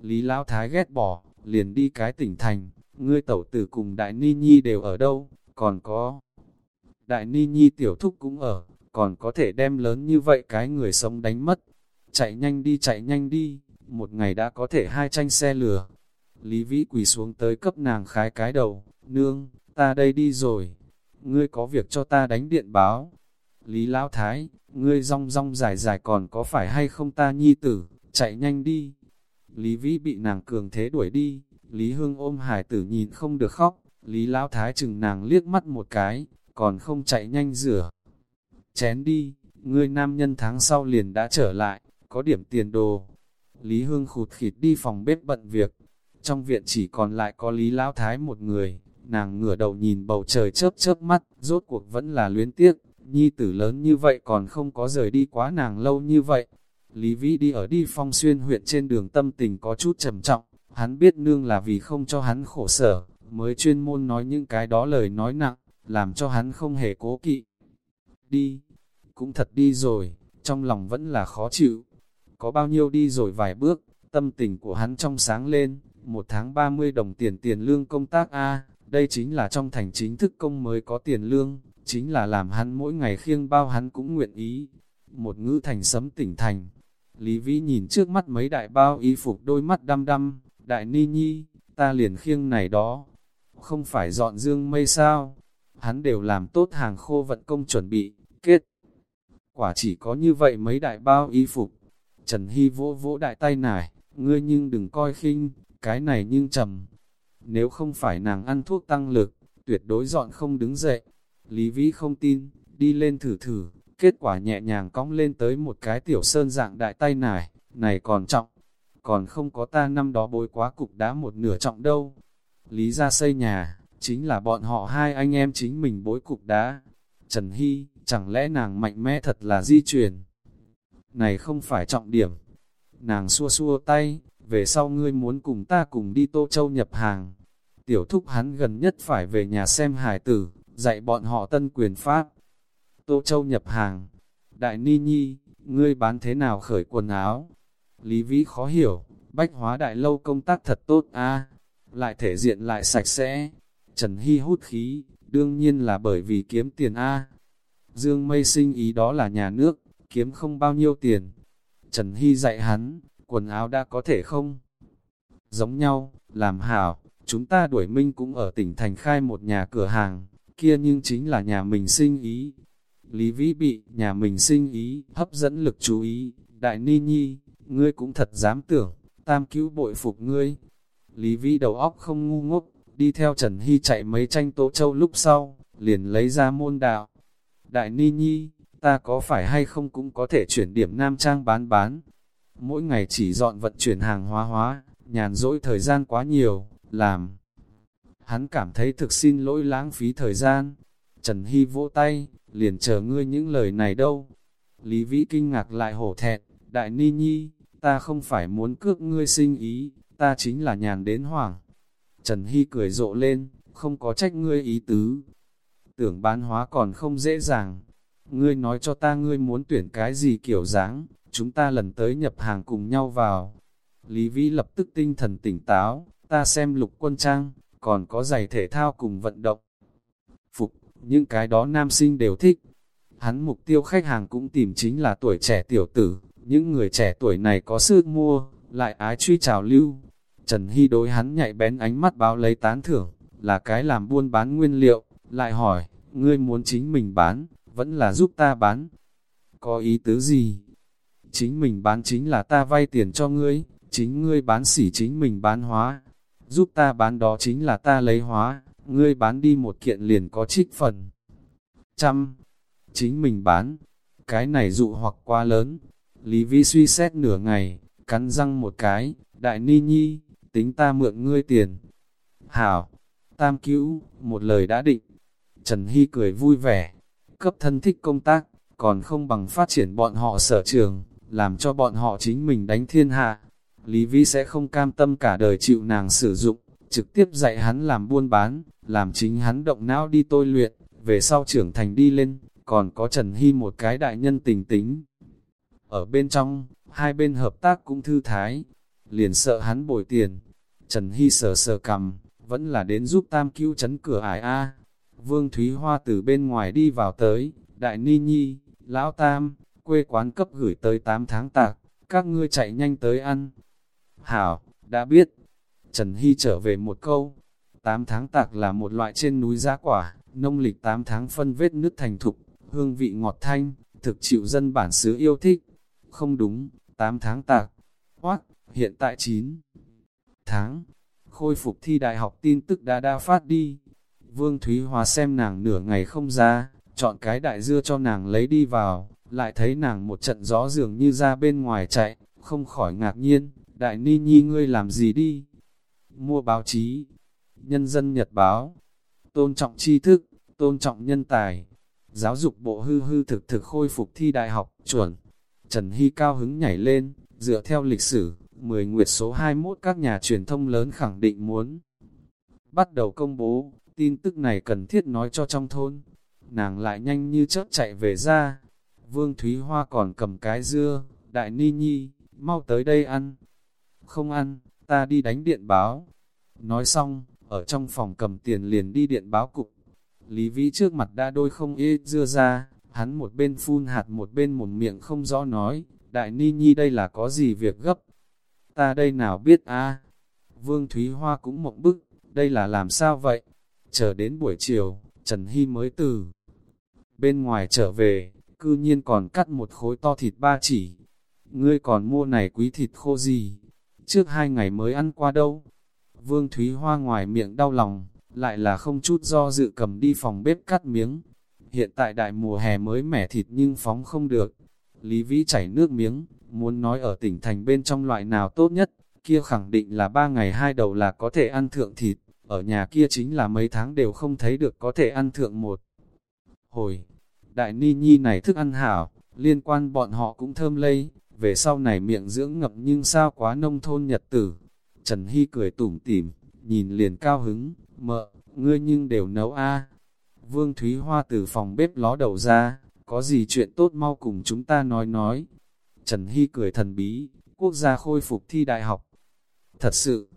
Lý Lão Thái ghét bỏ, liền đi cái tỉnh thành, ngươi tẩu tử cùng Đại Ni Nhi đều ở đâu, còn có... Đại Ni Nhi tiểu thúc cũng ở, còn có thể đem lớn như vậy cái người sống đánh mất. Chạy nhanh đi chạy nhanh đi, một ngày đã có thể hai tranh xe lửa. Lý Vĩ quỳ xuống tới cấp nàng khái cái đầu, nương, ta đây đi rồi, ngươi có việc cho ta đánh điện báo. Lý Lão Thái, ngươi rong rong dài dài còn có phải hay không ta nhi tử, chạy nhanh đi. Lý Vĩ bị nàng cường thế đuổi đi, Lý Hương ôm hải tử nhìn không được khóc, Lý Lão Thái chừng nàng liếc mắt một cái, còn không chạy nhanh rửa. Chén đi, ngươi nam nhân tháng sau liền đã trở lại, có điểm tiền đồ. Lý Hương khụt khịt đi phòng bếp bận việc, trong viện chỉ còn lại có Lý Lão Thái một người, nàng ngửa đầu nhìn bầu trời chớp chớp mắt, rốt cuộc vẫn là luyến tiếc, nhi tử lớn như vậy còn không có rời đi quá nàng lâu như vậy. Lý Vĩ đi ở đi phong xuyên huyện trên đường tâm tình có chút trầm trọng, hắn biết nương là vì không cho hắn khổ sở, mới chuyên môn nói những cái đó lời nói nặng, làm cho hắn không hề cố kỵ. Đi, cũng thật đi rồi, trong lòng vẫn là khó chịu. Có bao nhiêu đi rồi vài bước, tâm tình của hắn trong sáng lên, một tháng 30 đồng tiền tiền lương công tác A, đây chính là trong thành chính thức công mới có tiền lương, chính là làm hắn mỗi ngày khiêng bao hắn cũng nguyện ý. Một ngữ thành sấm tỉnh thành. Lý Vĩ nhìn trước mắt mấy đại bao y phục đôi mắt đăm đăm, đại ni nhi, ta liền khiêng này đó. Không phải dọn dương mây sao? Hắn đều làm tốt hàng khô vận công chuẩn bị, kết. Quả chỉ có như vậy mấy đại bao y phục. Trần Hy vỗ vỗ đại tay nải, ngươi nhưng đừng coi khinh, cái này nhưng trầm. Nếu không phải nàng ăn thuốc tăng lực, tuyệt đối dọn không đứng dậy. Lý Vĩ không tin, đi lên thử thử, kết quả nhẹ nhàng cong lên tới một cái tiểu sơn dạng đại tay nải, này còn trọng, còn không có ta năm đó bối quá cục đá một nửa trọng đâu. Lý ra xây nhà, chính là bọn họ hai anh em chính mình bối cục đá. Trần Hy, chẳng lẽ nàng mạnh mẽ thật là di truyền? Này không phải trọng điểm. Nàng xua xua tay, về sau ngươi muốn cùng ta cùng đi Tô Châu nhập hàng. Tiểu thúc hắn gần nhất phải về nhà xem hải tử, dạy bọn họ tân quyền pháp. Tô Châu nhập hàng. Đại Ni Nhi, ngươi bán thế nào khởi quần áo? Lý Vĩ khó hiểu, bách hóa đại lâu công tác thật tốt a lại thể diện lại sạch sẽ. Trần Hy hút khí, đương nhiên là bởi vì kiếm tiền a Dương mây sinh ý đó là nhà nước, kiếm không bao nhiêu tiền. Trần Hy dạy hắn, quần áo đã có thể không? Giống nhau, làm hảo, chúng ta đuổi minh cũng ở tỉnh thành khai một nhà cửa hàng, kia nhưng chính là nhà mình sinh ý. Lý Vĩ bị nhà mình sinh ý, hấp dẫn lực chú ý, đại ni nhi, ngươi cũng thật dám tưởng, tam cứu bội phục ngươi. Lý Vĩ đầu óc không ngu ngốc, đi theo Trần Hy chạy mấy tranh tố châu lúc sau, liền lấy ra môn đạo. Đại ni nhi, ta có phải hay không cũng có thể chuyển điểm nam trang bán bán. Mỗi ngày chỉ dọn vận chuyển hàng hóa hóa, nhàn rỗi thời gian quá nhiều, làm. Hắn cảm thấy thực xin lỗi lãng phí thời gian. Trần Hy vỗ tay, liền chờ ngươi những lời này đâu. Lý Vĩ kinh ngạc lại hổ thẹn, đại ni nhi, ta không phải muốn cước ngươi sinh ý, ta chính là nhàn đến hoảng. Trần Hy cười rộ lên, không có trách ngươi ý tứ. Tưởng bán hóa còn không dễ dàng. Ngươi nói cho ta ngươi muốn tuyển cái gì kiểu dáng, chúng ta lần tới nhập hàng cùng nhau vào. Lý Vĩ lập tức tinh thần tỉnh táo, ta xem lục quân trang, còn có giày thể thao cùng vận động. Phục, những cái đó nam sinh đều thích. Hắn mục tiêu khách hàng cũng tìm chính là tuổi trẻ tiểu tử, những người trẻ tuổi này có sức mua, lại ái truy trào lưu. Trần Hy đối hắn nhạy bén ánh mắt báo lấy tán thưởng, là cái làm buôn bán nguyên liệu, lại hỏi, ngươi muốn chính mình bán, vẫn là giúp ta bán. Có ý tứ gì? Chính mình bán chính là ta vay tiền cho ngươi, chính ngươi bán xỉ chính mình bán hóa, giúp ta bán đó chính là ta lấy hóa, ngươi bán đi một kiện liền có trích phần. Trăm, chính mình bán, cái này dụ hoặc quá lớn. Lý Vi suy xét nửa ngày, cắn răng một cái, đại ni nhi, tính ta mượn ngươi tiền. Hảo, tam cứu, một lời đã định. Trần Hy cười vui vẻ, cấp thân thích công tác, còn không bằng phát triển bọn họ sở trường, làm cho bọn họ chính mình đánh thiên hạ. Lý Vi sẽ không cam tâm cả đời chịu nàng sử dụng, trực tiếp dạy hắn làm buôn bán, làm chính hắn động não đi tôi luyện, về sau trưởng thành đi lên, còn có Trần Hy một cái đại nhân tình tính. Ở bên trong, hai bên hợp tác cũng thư thái, liền sợ hắn bồi tiền. Trần Hy sờ sờ cầm, vẫn là đến giúp tam cứu chấn cửa ải A. Vương Thúy Hoa từ bên ngoài đi vào tới, Đại Ni Nhi, Lão Tam, quê quán cấp gửi tới 8 tháng tạc, các ngươi chạy nhanh tới ăn. Hảo, đã biết. Trần Hy trở về một câu. 8 tháng tạc là một loại trên núi giá quả, nông lịch 8 tháng phân vết nứt thành thục, hương vị ngọt thanh, thực chịu dân bản xứ yêu thích. Không đúng, 8 tháng tạc. Hoác, hiện tại 9 tháng. Khôi phục thi đại học tin tức đã đa phát đi. Vương Thúy Hòa xem nàng nửa ngày không ra, chọn cái đại dưa cho nàng lấy đi vào, lại thấy nàng một trận gió dường như ra bên ngoài chạy, không khỏi ngạc nhiên, đại ni nhi ngươi làm gì đi? Mua báo chí, nhân dân nhật báo, tôn trọng tri thức, tôn trọng nhân tài, giáo dục bộ hư hư thực thực khôi phục thi đại học, chuẩn. Trần Hy cao hứng nhảy lên, dựa theo lịch sử, 10 nguyệt số 21 các nhà truyền thông lớn khẳng định muốn. Bắt đầu công bố, tin tức này cần thiết nói cho trong thôn. Nàng lại nhanh như chớp chạy về ra. Vương Thúy Hoa còn cầm cái dưa, đại ni nhi, mau tới đây ăn. Không ăn, ta đi đánh điện báo. Nói xong, ở trong phòng cầm tiền liền đi điện báo cục. Lý Vĩ trước mặt đã đôi không ê dưa ra, hắn một bên phun hạt một bên một miệng không rõ nói, đại ni nhi đây là có gì việc gấp. Ta đây nào biết a Vương Thúy Hoa cũng mộng bức, đây là làm sao vậy? Chờ đến buổi chiều, Trần Hy mới từ bên ngoài trở về, cư nhiên còn cắt một khối to thịt ba chỉ. Ngươi còn mua này quý thịt khô gì? Trước hai ngày mới ăn qua đâu? Vương Thúy Hoa ngoài miệng đau lòng, lại là không chút do dự cầm đi phòng bếp cắt miếng. Hiện tại đại mùa hè mới mẻ thịt nhưng phóng không được. Lý Vĩ chảy nước miếng, muốn nói ở tỉnh thành bên trong loại nào tốt nhất, kia khẳng định là ba ngày hai đầu là có thể ăn thượng thịt, ở nhà kia chính là mấy tháng đều không thấy được có thể ăn thượng một. Hồi, đại ni nhi này thức ăn hảo, liên quan bọn họ cũng thơm lây, về sau này miệng dưỡng ngập nhưng sao quá nông thôn nhật tử. Trần Hy cười tủm tỉm, nhìn liền cao hứng, mợ, ngươi nhưng đều nấu a Vương Thúy Hoa từ phòng bếp ló đầu ra, có gì chuyện tốt mau cùng chúng ta nói nói. Trần Hy cười thần bí, quốc gia khôi phục thi đại học. Thật sự,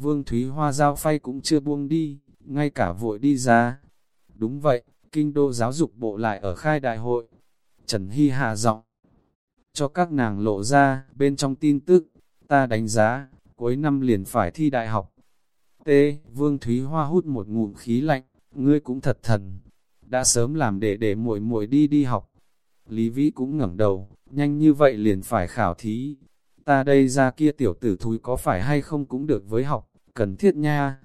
Vương Thúy Hoa giao phay cũng chưa buông đi, ngay cả vội đi ra. Đúng vậy, kinh đô giáo dục bộ lại ở khai đại hội. Trần Hy hạ giọng cho các nàng lộ ra, bên trong tin tức, ta đánh giá, cuối năm liền phải thi đại học. T. Vương Thúy Hoa hút một ngụm khí lạnh, ngươi cũng thật thần, đã sớm làm để để muội muội đi đi học. Lý Vĩ cũng ngẩng đầu, nhanh như vậy liền phải khảo thí. Ta đây ra kia tiểu tử thúi có phải hay không cũng được với học, cần thiết nha.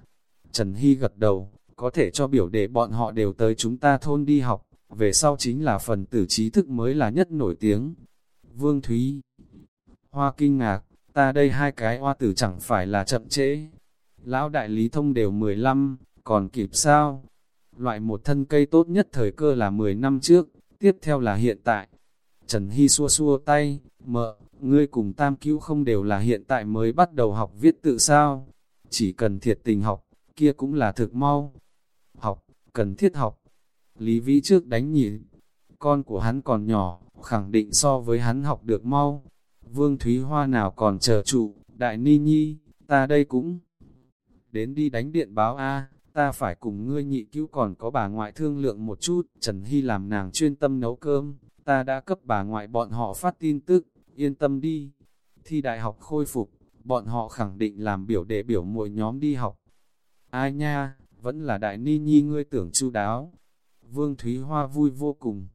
Trần Hy gật đầu, có thể cho biểu để bọn họ đều tới chúng ta thôn đi học, về sau chính là phần tử trí thức mới là nhất nổi tiếng. Vương Thúy Hoa kinh ngạc, ta đây hai cái hoa tử chẳng phải là chậm trễ. Lão đại lý thông đều 15, còn kịp sao? Loại một thân cây tốt nhất thời cơ là 10 năm trước, tiếp theo là hiện tại. Trần Hy xua xua tay, mợ, ngươi cùng tam cứu không đều là hiện tại mới bắt đầu học viết tự sao? Chỉ cần thiệt tình học, kia cũng là thực mau. Học, cần thiết học. Lý Vĩ trước đánh nhị, con của hắn còn nhỏ, khẳng định so với hắn học được mau. Vương Thúy Hoa nào còn chờ trụ, đại ni nhi, ta đây cũng đến đi đánh điện báo A, ta phải cùng ngươi nhị cứu còn có bà ngoại thương lượng một chút, Trần Hy làm nàng chuyên tâm nấu cơm, ta đã cấp bà ngoại bọn họ phát tin tức, yên tâm đi. Thi đại học khôi phục, bọn họ khẳng định làm biểu để biểu muội nhóm đi học. Ai nha, vẫn là đại ni nhi ngươi tưởng chu đáo. Vương Thúy Hoa vui vô cùng.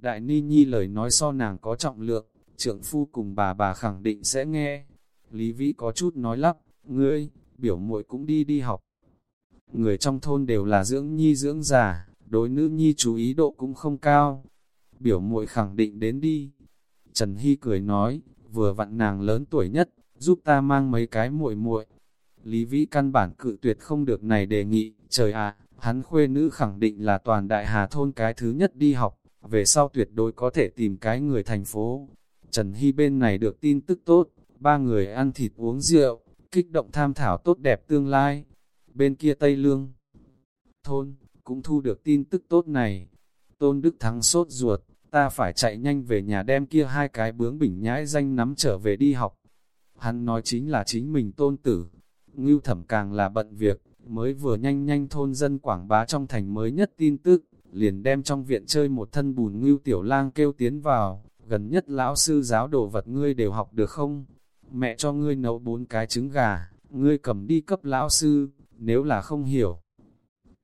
Đại ni nhi lời nói so nàng có trọng lượng, trưởng phu cùng bà bà khẳng định sẽ nghe. Lý Vĩ có chút nói lắp, ngươi, biểu muội cũng đi đi học. Người trong thôn đều là dưỡng nhi dưỡng già, đối nữ nhi chú ý độ cũng không cao. Biểu muội khẳng định đến đi. Trần Hy cười nói, vừa vặn nàng lớn tuổi nhất, giúp ta mang mấy cái muội muội. Lý Vĩ căn bản cự tuyệt không được này đề nghị, trời ạ, hắn khuê nữ khẳng định là toàn đại hà thôn cái thứ nhất đi học, về sau tuyệt đối có thể tìm cái người thành phố. Trần Hy bên này được tin tức tốt, ba người ăn thịt uống rượu, kích động tham thảo tốt đẹp tương lai. bên kia Tây Lương. Thôn, cũng thu được tin tức tốt này. Tôn Đức Thắng sốt ruột, ta phải chạy nhanh về nhà đem kia hai cái bướng bỉnh nhãi danh nắm trở về đi học. Hắn nói chính là chính mình tôn tử. Ngưu thẩm càng là bận việc, mới vừa nhanh nhanh thôn dân quảng bá trong thành mới nhất tin tức, liền đem trong viện chơi một thân bùn ngưu tiểu lang kêu tiến vào, gần nhất lão sư giáo đồ vật ngươi đều học được không? Mẹ cho ngươi nấu bốn cái trứng gà, ngươi cầm đi cấp lão sư, nếu là không hiểu.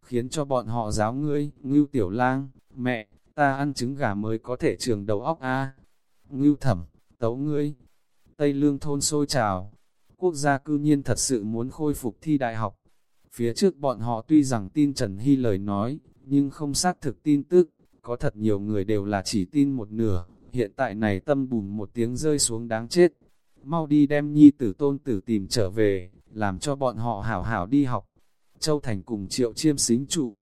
Khiến cho bọn họ giáo ngươi, ngưu tiểu lang, mẹ, ta ăn trứng gà mới có thể trường đầu óc a Ngưu thẩm, tấu ngươi. Tây lương thôn sôi trào. Quốc gia cư nhiên thật sự muốn khôi phục thi đại học. Phía trước bọn họ tuy rằng tin Trần Hy lời nói, nhưng không xác thực tin tức, có thật nhiều người đều là chỉ tin một nửa, hiện tại này tâm bùm một tiếng rơi xuống đáng chết. Mau đi đem nhi tử tôn tử tìm trở về, làm cho bọn họ hảo hảo đi học. Châu Thành cùng triệu chiêm xính trụ.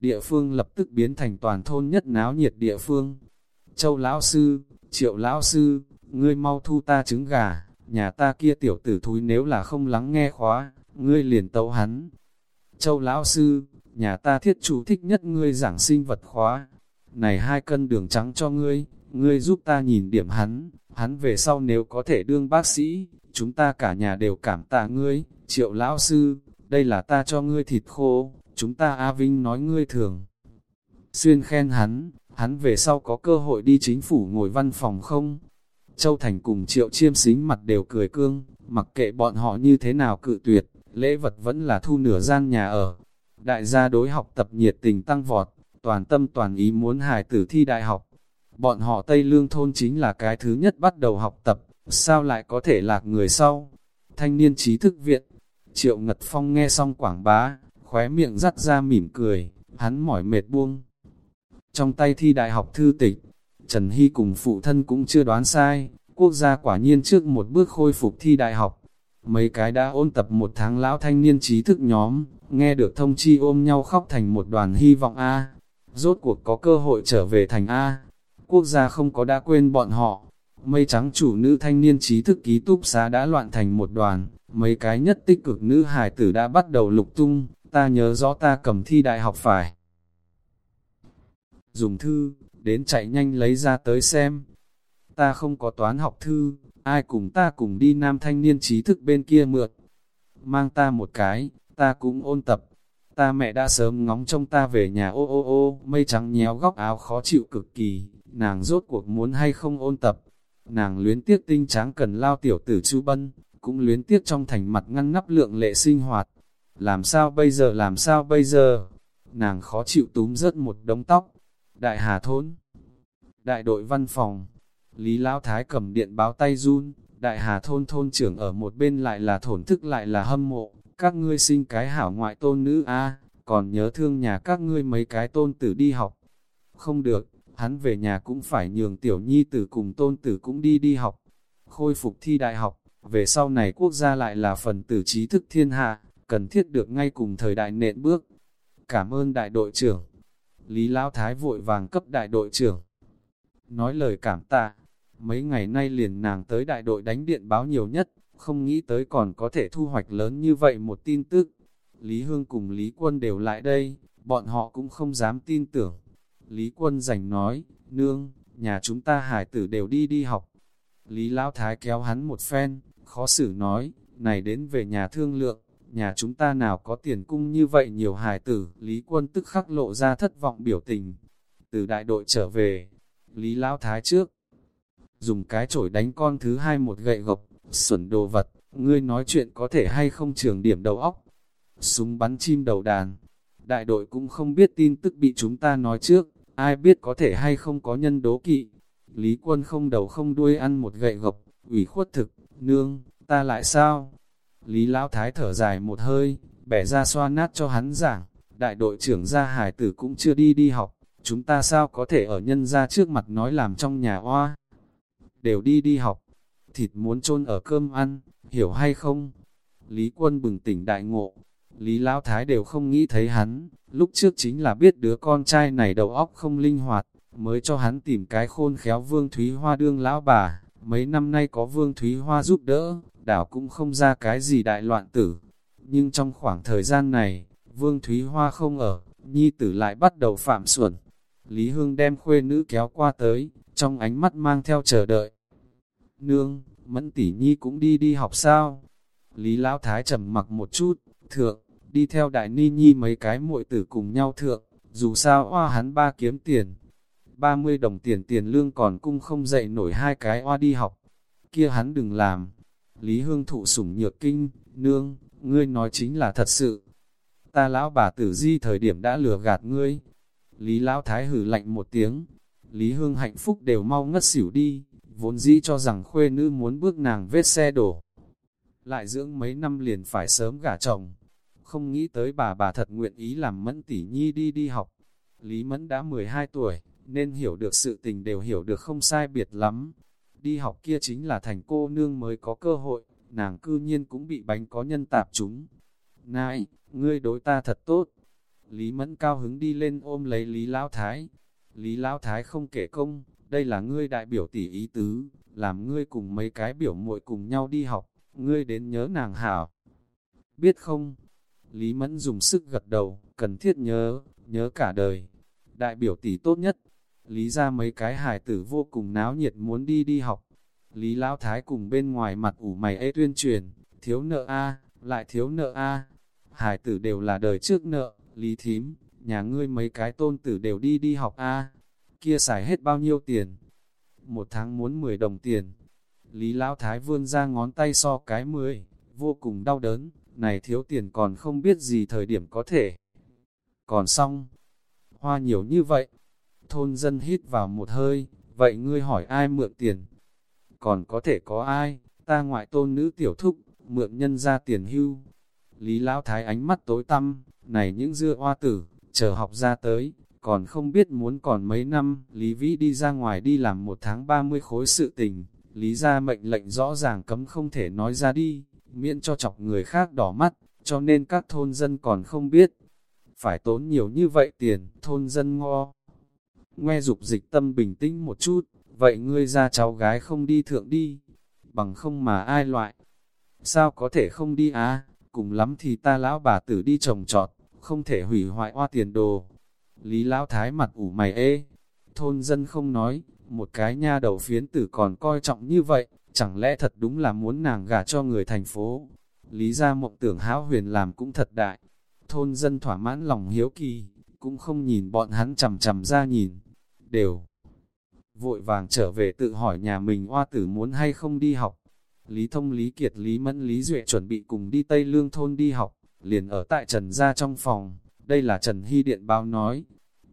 Địa phương lập tức biến thành toàn thôn nhất náo nhiệt địa phương. Châu Lão Sư, Triệu Lão Sư, ngươi mau thu ta trứng gà, nhà ta kia tiểu tử thúi nếu là không lắng nghe khóa, ngươi liền tấu hắn. Châu Lão Sư, nhà ta thiết chủ thích nhất ngươi giảng sinh vật khóa. Này hai cân đường trắng cho ngươi, ngươi giúp ta nhìn điểm hắn, hắn về sau nếu có thể đương bác sĩ, chúng ta cả nhà đều cảm tạ ngươi, triệu lão sư, đây là ta cho ngươi thịt khô, chúng ta A Vinh nói ngươi thường. Xuyên khen hắn, hắn về sau có cơ hội đi chính phủ ngồi văn phòng không? Châu Thành cùng triệu chiêm xính mặt đều cười cương, mặc kệ bọn họ như thế nào cự tuyệt, lễ vật vẫn là thu nửa gian nhà ở. Đại gia đối học tập nhiệt tình tăng vọt, toàn tâm toàn ý muốn hài tử thi đại học. Bọn họ Tây Lương Thôn chính là cái thứ nhất bắt đầu học tập, sao lại có thể lạc người sau? Thanh niên trí thức viện, Triệu Ngật Phong nghe xong quảng bá, khóe miệng dắt ra mỉm cười, hắn mỏi mệt buông. Trong tay thi đại học thư tịch, Trần Hy cùng phụ thân cũng chưa đoán sai, quốc gia quả nhiên trước một bước khôi phục thi đại học. Mấy cái đã ôn tập một tháng lão thanh niên trí thức nhóm, nghe được thông chi ôm nhau khóc thành một đoàn hy vọng A. Rốt cuộc có cơ hội trở về thành A. Quốc gia không có đã quên bọn họ. Mây trắng chủ nữ thanh niên trí thức ký túc xá đã loạn thành một đoàn, mấy cái nhất tích cực nữ hải tử đã bắt đầu lục tung, ta nhớ rõ ta cầm thi đại học phải. Dùng thư, đến chạy nhanh lấy ra tới xem. Ta không có toán học thư, ai cùng ta cùng đi nam thanh niên trí thức bên kia mượt. Mang ta một cái, ta cũng ôn tập. Ta mẹ đã sớm ngóng trông ta về nhà ô ô ô, mây trắng nhéo góc áo khó chịu cực kỳ, nàng rốt cuộc muốn hay không ôn tập. Nàng luyến tiếc tinh tráng cần lao tiểu tử chu bân, cũng luyến tiếc trong thành mặt ngăn nắp lượng lệ sinh hoạt. Làm sao bây giờ làm sao bây giờ? Nàng khó chịu túm rớt một đống tóc. Đại Hà Thôn Đại đội văn phòng Lý Lão Thái cầm điện báo tay run, Đại Hà Thôn thôn trưởng ở một bên lại là thổn thức lại là hâm mộ, các ngươi sinh cái hảo ngoại tôn nữ a còn nhớ thương nhà các ngươi mấy cái tôn tử đi học. Không được, hắn về nhà cũng phải nhường tiểu nhi tử cùng tôn tử cũng đi đi học. Khôi phục thi đại học, về sau này quốc gia lại là phần tử trí thức thiên hạ, cần thiết được ngay cùng thời đại nện bước. Cảm ơn đại đội trưởng. Lý Lão Thái vội vàng cấp đại đội trưởng. Nói lời cảm tạ, mấy ngày nay liền nàng tới đại đội đánh điện báo nhiều nhất, không nghĩ tới còn có thể thu hoạch lớn như vậy một tin tức. Lý Hương cùng Lý Quân đều lại đây, bọn họ cũng không dám tin tưởng. Lý Quân rảnh nói, nương, nhà chúng ta hải tử đều đi đi học. Lý Lão Thái kéo hắn một phen, khó xử nói, này đến về nhà thương lượng, nhà chúng ta nào có tiền cung như vậy nhiều hài tử, Lý Quân tức khắc lộ ra thất vọng biểu tình. Từ đại đội trở về, Lý Lão Thái trước, dùng cái chổi đánh con thứ hai một gậy gộc, xuẩn đồ vật, ngươi nói chuyện có thể hay không trường điểm đầu óc. Súng bắn chim đầu đàn, đại đội cũng không biết tin tức bị chúng ta nói trước, ai biết có thể hay không có nhân đố kỵ. Lý quân không đầu không đuôi ăn một gậy gộc, ủy khuất thực, nương, ta lại sao? Lý Lão Thái thở dài một hơi, bẻ ra xoa nát cho hắn giảng, đại đội trưởng gia hải tử cũng chưa đi đi học, chúng ta sao có thể ở nhân ra trước mặt nói làm trong nhà hoa? Đều đi đi học, thịt muốn chôn ở cơm ăn, hiểu hay không? Lý quân bừng tỉnh đại ngộ, Lý Lão Thái đều không nghĩ thấy hắn, lúc trước chính là biết đứa con trai này đầu óc không linh hoạt, mới cho hắn tìm cái khôn khéo Vương Thúy Hoa đương lão bà, mấy năm nay có Vương Thúy Hoa giúp đỡ, đảo cũng không ra cái gì đại loạn tử. Nhưng trong khoảng thời gian này, Vương Thúy Hoa không ở, nhi tử lại bắt đầu phạm xuẩn. Lý Hương đem khuê nữ kéo qua tới, trong ánh mắt mang theo chờ đợi. Nương, Mẫn tỷ nhi cũng đi đi học sao? Lý Lão Thái trầm mặc một chút, thượng, đi theo đại ni nhi mấy cái muội tử cùng nhau thượng, dù sao oa hắn ba kiếm tiền. 30 đồng tiền tiền lương còn cung không dậy nổi hai cái oa đi học. Kia hắn đừng làm. Lý Hương thụ sủng nhược kinh, nương, ngươi nói chính là thật sự. Ta lão bà tử di thời điểm đã lừa gạt ngươi. Lý Lão Thái hử lạnh một tiếng. Lý Hương hạnh phúc đều mau ngất xỉu đi, vốn dĩ cho rằng khuê nữ muốn bước nàng vết xe đổ. Lại dưỡng mấy năm liền phải sớm gả chồng. Không nghĩ tới bà bà thật nguyện ý làm mẫn tỷ nhi đi đi học. Lý Mẫn đã 12 tuổi, nên hiểu được sự tình đều hiểu được không sai biệt lắm. Đi học kia chính là thành cô nương mới có cơ hội, nàng cư nhiên cũng bị bánh có nhân tạp chúng. Nại, ngươi đối ta thật tốt. Lý Mẫn cao hứng đi lên ôm lấy Lý Lão Thái. Lý Lão Thái không kể công, đây là ngươi đại biểu tỷ ý tứ, làm ngươi cùng mấy cái biểu muội cùng nhau đi học, ngươi đến nhớ nàng hảo. Biết không? Lý Mẫn dùng sức gật đầu, cần thiết nhớ, nhớ cả đời. Đại biểu tỷ tốt nhất. Lý ra mấy cái hài tử vô cùng náo nhiệt muốn đi đi học. Lý Lão Thái cùng bên ngoài mặt ủ mày ê tuyên truyền, thiếu nợ A, lại thiếu nợ A. hải tử đều là đời trước nợ, Lý Thím, nhà ngươi mấy cái tôn tử đều đi đi học A kia xài hết bao nhiêu tiền? Một tháng muốn 10 đồng tiền. Lý Lão Thái vươn ra ngón tay so cái 10, vô cùng đau đớn, này thiếu tiền còn không biết gì thời điểm có thể. Còn xong, hoa nhiều như vậy, thôn dân hít vào một hơi, vậy ngươi hỏi ai mượn tiền? Còn có thể có ai, ta ngoại tôn nữ tiểu thúc, mượn nhân ra tiền hưu. Lý Lão Thái ánh mắt tối tăm, này những dưa hoa tử, chờ học ra tới, còn không biết muốn còn mấy năm, Lý Vĩ đi ra ngoài đi làm một tháng 30 khối sự tình, Lý ra mệnh lệnh rõ ràng cấm không thể nói ra đi, miễn cho chọc người khác đỏ mắt, cho nên các thôn dân còn không biết. Phải tốn nhiều như vậy tiền, thôn dân ngo. Nghe dục dịch tâm bình tĩnh một chút, vậy ngươi ra cháu gái không đi thượng đi, bằng không mà ai loại. Sao có thể không đi á, cùng lắm thì ta lão bà tử đi trồng trọt, không thể hủy hoại hoa tiền đồ, Lý Lão Thái mặt ủ mày ê, thôn dân không nói, một cái nha đầu phiến tử còn coi trọng như vậy, chẳng lẽ thật đúng là muốn nàng gả cho người thành phố. Lý ra mộng tưởng háo huyền làm cũng thật đại, thôn dân thỏa mãn lòng hiếu kỳ, cũng không nhìn bọn hắn chầm chầm ra nhìn, đều vội vàng trở về tự hỏi nhà mình oa tử muốn hay không đi học. Lý Thông Lý Kiệt Lý Mẫn Lý Duệ chuẩn bị cùng đi Tây Lương thôn đi học, liền ở tại Trần Gia trong phòng, đây là Trần Hy Điện báo nói.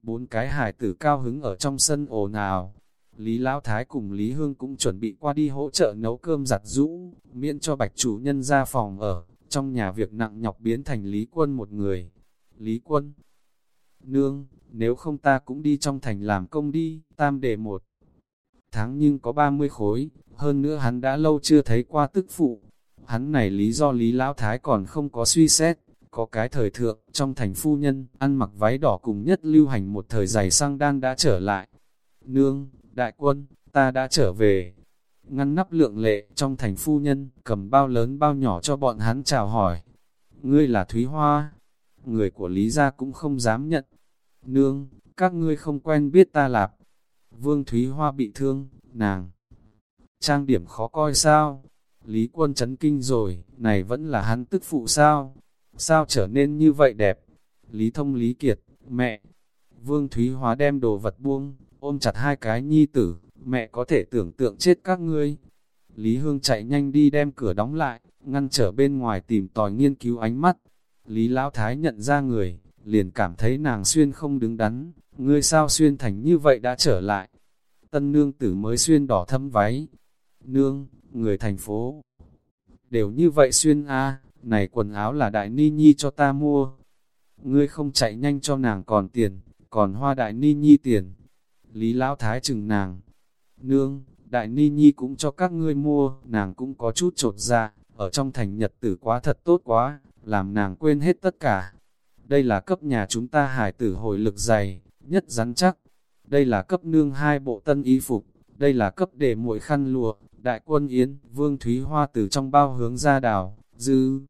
Bốn cái hài tử cao hứng ở trong sân ồn ào. Lý Lão Thái cùng Lý Hương cũng chuẩn bị qua đi hỗ trợ nấu cơm giặt rũ, miễn cho bạch chủ nhân ra phòng ở, trong nhà việc nặng nhọc biến thành Lý Quân một người. Lý Quân Nương, nếu không ta cũng đi trong thành làm công đi, tam đề một. Tháng nhưng có 30 khối, hơn nữa hắn đã lâu chưa thấy qua tức phụ. Hắn này lý do Lý Lão Thái còn không có suy xét, có cái thời thượng, trong thành phu nhân, ăn mặc váy đỏ cùng nhất lưu hành một thời giày sang đan đã trở lại. Nương, đại quân, ta đã trở về. Ngăn nắp lượng lệ, trong thành phu nhân, cầm bao lớn bao nhỏ cho bọn hắn chào hỏi. Ngươi là Thúy Hoa. Người của Lý gia cũng không dám nhận. Nương, các ngươi không quen biết ta lạp. Vương Thúy Hoa bị thương, nàng. Trang điểm khó coi sao? Lý quân chấn kinh rồi, này vẫn là hắn tức phụ sao? sao trở nên như vậy đẹp? Lý thông Lý Kiệt, mẹ, Vương Thúy Hóa đem đồ vật buông, ôm chặt hai cái nhi tử, mẹ có thể tưởng tượng chết các ngươi. Lý Hương chạy nhanh đi đem cửa đóng lại, ngăn trở bên ngoài tìm tòi nghiên cứu ánh mắt. Lý Lão Thái nhận ra người, liền cảm thấy nàng xuyên không đứng đắn, ngươi sao xuyên thành như vậy đã trở lại. Tân nương tử mới xuyên đỏ thâm váy. Nương, người thành phố, đều như vậy xuyên a này quần áo là đại ni nhi cho ta mua. Ngươi không chạy nhanh cho nàng còn tiền, còn hoa đại ni nhi tiền. Lý Lão Thái chừng nàng. Nương, đại ni nhi cũng cho các ngươi mua, nàng cũng có chút trột ra, ở trong thành nhật tử quá thật tốt quá, làm nàng quên hết tất cả. Đây là cấp nhà chúng ta hải tử hồi lực dày, nhất rắn chắc. Đây là cấp nương hai bộ tân y phục, đây là cấp để muội khăn lụa, đại quân yến, vương thúy hoa từ trong bao hướng ra đảo, dư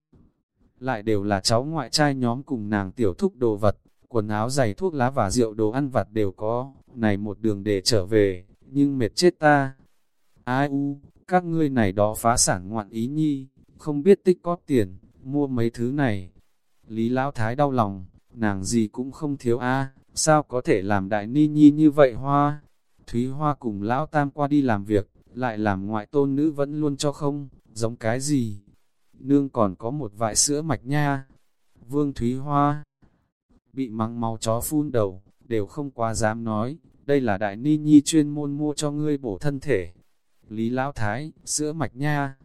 lại đều là cháu ngoại trai nhóm cùng nàng tiểu thúc đồ vật, quần áo giày thuốc lá và rượu đồ ăn vặt đều có, này một đường để trở về, nhưng mệt chết ta. Ai u, các ngươi này đó phá sản ngoạn ý nhi, không biết tích có tiền, mua mấy thứ này. Lý Lão Thái đau lòng, nàng gì cũng không thiếu a sao có thể làm đại ni nhi như vậy hoa. Thúy Hoa cùng Lão Tam qua đi làm việc, lại làm ngoại tôn nữ vẫn luôn cho không, giống cái gì. Nương còn có một vại sữa mạch nha. Vương Thúy Hoa bị mắng máu chó phun đầu, đều không quá dám nói, đây là đại ni nhi chuyên môn mua cho ngươi bổ thân thể. Lý Lão Thái, sữa mạch nha,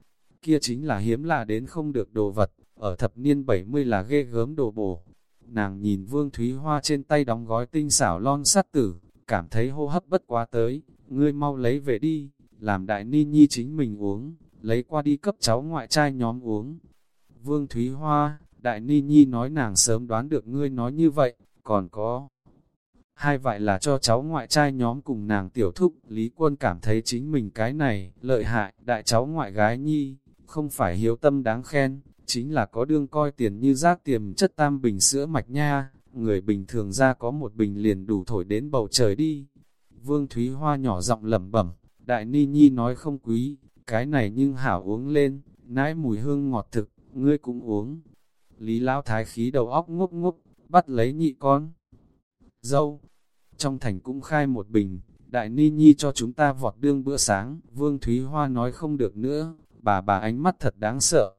kia chính là hiếm lạ đến không được đồ vật, ở thập niên 70 là ghê gớm đồ bổ. Nàng nhìn Vương Thúy Hoa trên tay đóng gói tinh xảo lon sắt tử, cảm thấy hô hấp bất quá tới, ngươi mau lấy về đi, làm đại ni nhi chính mình uống, lấy qua đi cấp cháu ngoại trai nhóm uống. Vương Thúy Hoa, đại ni nhi nói nàng sớm đoán được ngươi nói như vậy, còn có hai vậy là cho cháu ngoại trai nhóm cùng nàng tiểu thúc, Lý Quân cảm thấy chính mình cái này, lợi hại, đại cháu ngoại gái nhi, không phải hiếu tâm đáng khen, chính là có đương coi tiền như rác tiềm chất tam bình sữa mạch nha, người bình thường ra có một bình liền đủ thổi đến bầu trời đi. Vương Thúy Hoa nhỏ giọng lẩm bẩm, đại ni nhi nói không quý, cái này nhưng hảo uống lên, nãi mùi hương ngọt thực, ngươi cũng uống. Lý Lão Thái khí đầu óc ngốc ngốc, bắt lấy nhị con. Dâu, trong thành cũng khai một bình, đại ni nhi cho chúng ta vọt đương bữa sáng, Vương Thúy Hoa nói không được nữa, bà bà ánh mắt thật đáng sợ.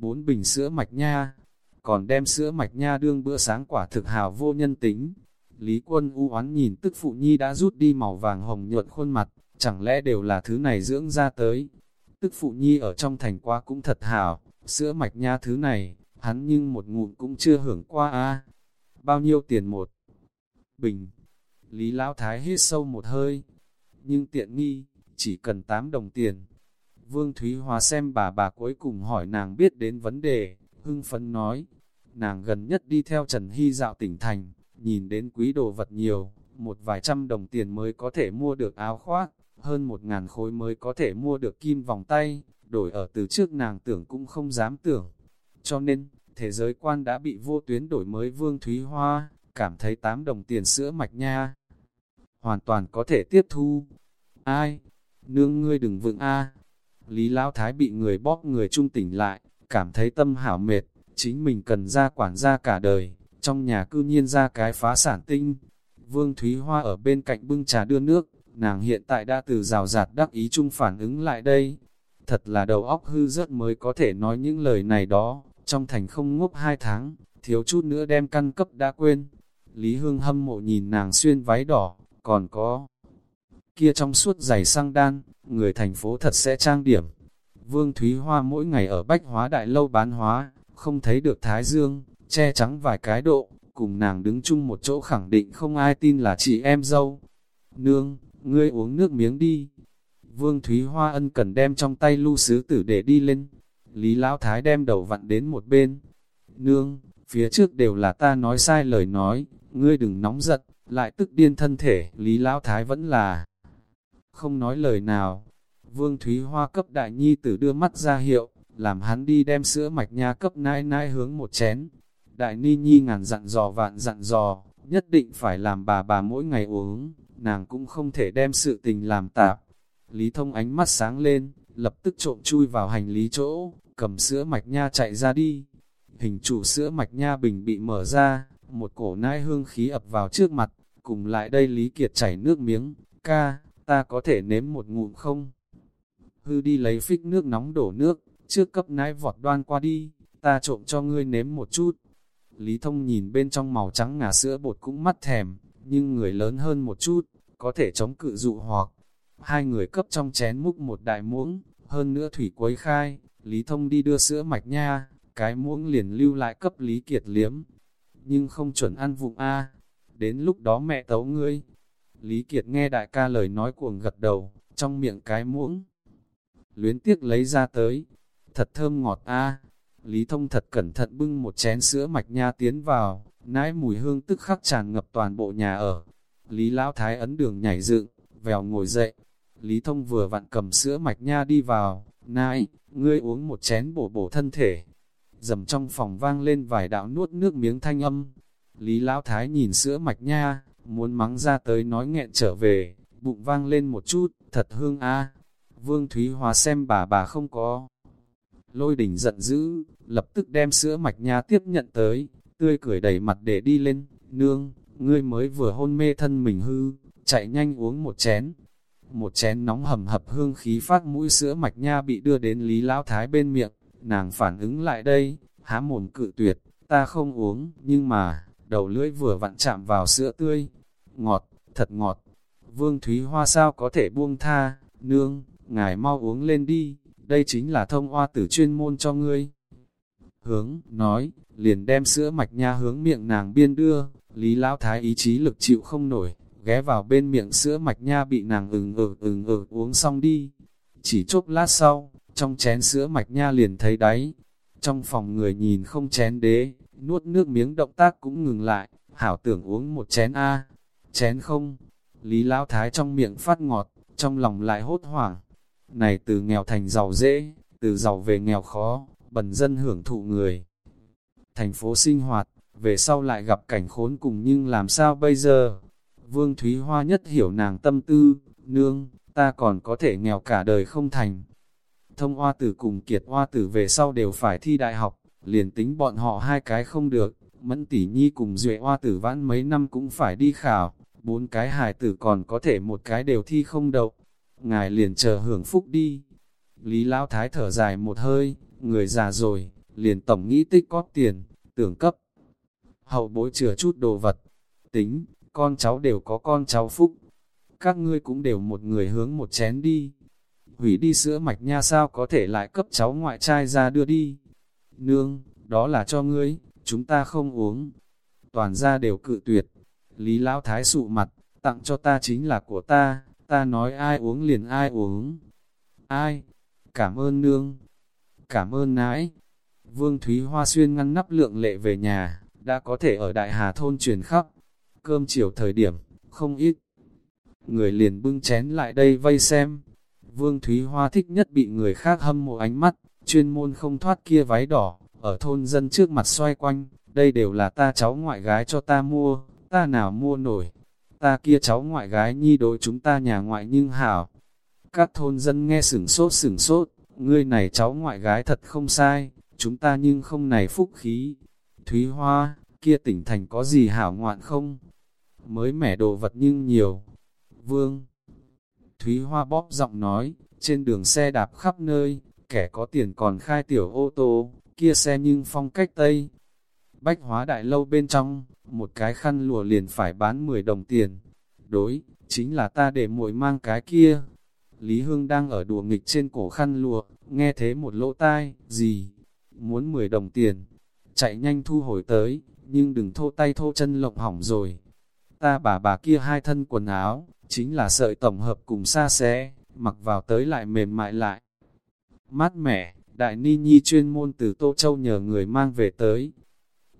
Bốn bình sữa mạch nha, còn đem sữa mạch nha đương bữa sáng quả thực hào vô nhân tính. Lý quân u oán nhìn tức phụ nhi đã rút đi màu vàng hồng nhuận khuôn mặt, chẳng lẽ đều là thứ này dưỡng ra tới. Tức phụ nhi ở trong thành qua cũng thật hào, sữa mạch nha thứ này, hắn nhưng một ngụm cũng chưa hưởng qua a Bao nhiêu tiền một bình? Lý Lão Thái hít sâu một hơi, nhưng tiện nghi, chỉ cần 8 đồng tiền. Vương Thúy Hòa xem bà bà cuối cùng hỏi nàng biết đến vấn đề, hưng phấn nói, nàng gần nhất đi theo Trần Hy dạo tỉnh thành, nhìn đến quý đồ vật nhiều, một vài trăm đồng tiền mới có thể mua được áo khoác, hơn một ngàn khối mới có thể mua được kim vòng tay, đổi ở từ trước nàng tưởng cũng không dám tưởng. Cho nên, thế giới quan đã bị vô tuyến đổi mới Vương Thúy Hoa, cảm thấy 8 đồng tiền sữa mạch nha. Hoàn toàn có thể tiếp thu. Ai? Nương ngươi đừng vượng a Lý Lão Thái bị người bóp người trung tỉnh lại, cảm thấy tâm hảo mệt, chính mình cần ra quản gia cả đời, trong nhà cư nhiên ra cái phá sản tinh. Vương Thúy Hoa ở bên cạnh bưng trà đưa nước, nàng hiện tại đã từ rào rạt đắc ý chung phản ứng lại đây. Thật là đầu óc hư rớt mới có thể nói những lời này đó, trong thành không ngốc hai tháng, thiếu chút nữa đem căn cấp đã quên. Lý Hương hâm mộ nhìn nàng xuyên váy đỏ, còn có kia trong suốt giày sang đan, người thành phố thật sẽ trang điểm. Vương Thúy Hoa mỗi ngày ở Bách Hóa Đại Lâu bán hóa, không thấy được Thái Dương, che trắng vài cái độ, cùng nàng đứng chung một chỗ khẳng định không ai tin là chị em dâu. Nương, ngươi uống nước miếng đi. Vương Thúy Hoa ân cần đem trong tay lưu sứ tử để đi lên. Lý Lão Thái đem đầu vặn đến một bên. Nương, phía trước đều là ta nói sai lời nói, ngươi đừng nóng giận, lại tức điên thân thể. Lý Lão Thái vẫn là không nói lời nào. Vương Thúy Hoa cấp đại nhi tử đưa mắt ra hiệu, làm hắn đi đem sữa mạch nha cấp nai nai hướng một chén. Đại ni nhi ngàn dặn dò vạn dặn dò, nhất định phải làm bà bà mỗi ngày uống, nàng cũng không thể đem sự tình làm tạp. Lý thông ánh mắt sáng lên, lập tức trộm chui vào hành lý chỗ, cầm sữa mạch nha chạy ra đi. Hình chủ sữa mạch nha bình bị mở ra, một cổ nai hương khí ập vào trước mặt, cùng lại đây Lý Kiệt chảy nước miếng, ca, ta có thể nếm một ngụm không? Hư đi lấy phích nước nóng đổ nước, trước cấp nái vọt đoan qua đi, ta trộm cho ngươi nếm một chút. Lý Thông nhìn bên trong màu trắng ngà sữa bột cũng mắt thèm, nhưng người lớn hơn một chút, có thể chống cự dụ hoặc. Hai người cấp trong chén múc một đại muỗng, hơn nữa thủy quấy khai, Lý Thông đi đưa sữa mạch nha, cái muỗng liền lưu lại cấp Lý Kiệt liếm. Nhưng không chuẩn ăn vụng A, đến lúc đó mẹ tấu ngươi, Lý Kiệt nghe đại ca lời nói cuồng gật đầu, trong miệng cái muỗng. Luyến tiếc lấy ra tới, thật thơm ngọt a. Lý Thông thật cẩn thận bưng một chén sữa mạch nha tiến vào, nãi mùi hương tức khắc tràn ngập toàn bộ nhà ở. Lý Lão Thái ấn đường nhảy dựng, vèo ngồi dậy. Lý Thông vừa vặn cầm sữa mạch nha đi vào, nãi, ngươi uống một chén bổ bổ thân thể. dầm trong phòng vang lên vài đạo nuốt nước miếng thanh âm. Lý Lão Thái nhìn sữa mạch nha, muốn mắng ra tới nói nghẹn trở về, bụng vang lên một chút, thật hương a. Vương Thúy Hòa xem bà bà không có. Lôi đỉnh giận dữ, lập tức đem sữa mạch nha tiếp nhận tới, tươi cười đầy mặt để đi lên, nương, ngươi mới vừa hôn mê thân mình hư, chạy nhanh uống một chén. Một chén nóng hầm hập hương khí phát mũi sữa mạch nha bị đưa đến Lý Lão Thái bên miệng, nàng phản ứng lại đây, há mồm cự tuyệt, ta không uống, nhưng mà, đầu lưỡi vừa vặn chạm vào sữa tươi, ngọt, thật ngọt. Vương Thúy Hoa sao có thể buông tha, nương, ngài mau uống lên đi, đây chính là thông hoa tử chuyên môn cho ngươi. Hướng, nói, liền đem sữa mạch nha hướng miệng nàng biên đưa, Lý Lão Thái ý chí lực chịu không nổi, ghé vào bên miệng sữa mạch nha bị nàng ừng ừ ừng ừ uống xong đi. Chỉ chốc lát sau, trong chén sữa mạch nha liền thấy đáy. Trong phòng người nhìn không chén đế, nuốt nước miếng động tác cũng ngừng lại, hảo tưởng uống một chén A. Chén không? Lý Lão Thái trong miệng phát ngọt, trong lòng lại hốt hoảng. Này từ nghèo thành giàu dễ, từ giàu về nghèo khó, bần dân hưởng thụ người. Thành phố sinh hoạt, về sau lại gặp cảnh khốn cùng nhưng làm sao bây giờ? Vương Thúy Hoa nhất hiểu nàng tâm tư, nương, ta còn có thể nghèo cả đời không thành. Thông hoa tử cùng kiệt hoa tử về sau đều phải thi đại học, liền tính bọn họ hai cái không được, mẫn tỷ nhi cùng duệ hoa tử vãn mấy năm cũng phải đi khảo, bốn cái hài tử còn có thể một cái đều thi không đậu. Ngài liền chờ hưởng phúc đi. Lý Lão Thái thở dài một hơi, người già rồi, liền tổng nghĩ tích có tiền, tưởng cấp. Hậu bối chừa chút đồ vật, tính, con cháu đều có con cháu phúc. Các ngươi cũng đều một người hướng một chén đi. Hủy đi sữa mạch nha sao có thể lại cấp cháu ngoại trai ra đưa đi. Nương, đó là cho ngươi, chúng ta không uống. Toàn ra đều cự tuyệt. Lý Lão Thái sụ mặt, tặng cho ta chính là của ta, ta nói ai uống liền ai uống. Ai? Cảm ơn nương. Cảm ơn nãi. Vương Thúy Hoa Xuyên ngăn nắp lượng lệ về nhà, đã có thể ở Đại Hà Thôn truyền khắp. Cơm chiều thời điểm, không ít. Người liền bưng chén lại đây vây xem. Vương Thúy Hoa thích nhất bị người khác hâm mộ ánh mắt, chuyên môn không thoát kia váy đỏ, ở thôn dân trước mặt xoay quanh, đây đều là ta cháu ngoại gái cho ta mua, ta nào mua nổi, ta kia cháu ngoại gái nhi đối chúng ta nhà ngoại nhưng hảo. Các thôn dân nghe sửng sốt sửng sốt, ngươi này cháu ngoại gái thật không sai, chúng ta nhưng không này phúc khí. Thúy Hoa, kia tỉnh thành có gì hảo ngoạn không? Mới mẻ đồ vật nhưng nhiều. Vương Thúy Hoa bóp giọng nói, trên đường xe đạp khắp nơi, kẻ có tiền còn khai tiểu ô tô, kia xe nhưng phong cách Tây. Bách hóa đại lâu bên trong, một cái khăn lụa liền phải bán 10 đồng tiền. Đối, chính là ta để muội mang cái kia. Lý Hương đang ở đùa nghịch trên cổ khăn lụa, nghe thế một lỗ tai, gì? Muốn 10 đồng tiền. Chạy nhanh thu hồi tới, nhưng đừng thô tay thô chân lộng hỏng rồi. Ta bà bà kia hai thân quần áo, chính là sợi tổng hợp cùng xa xé, mặc vào tới lại mềm mại lại. Mát mẻ, đại ni nhi chuyên môn từ Tô Châu nhờ người mang về tới,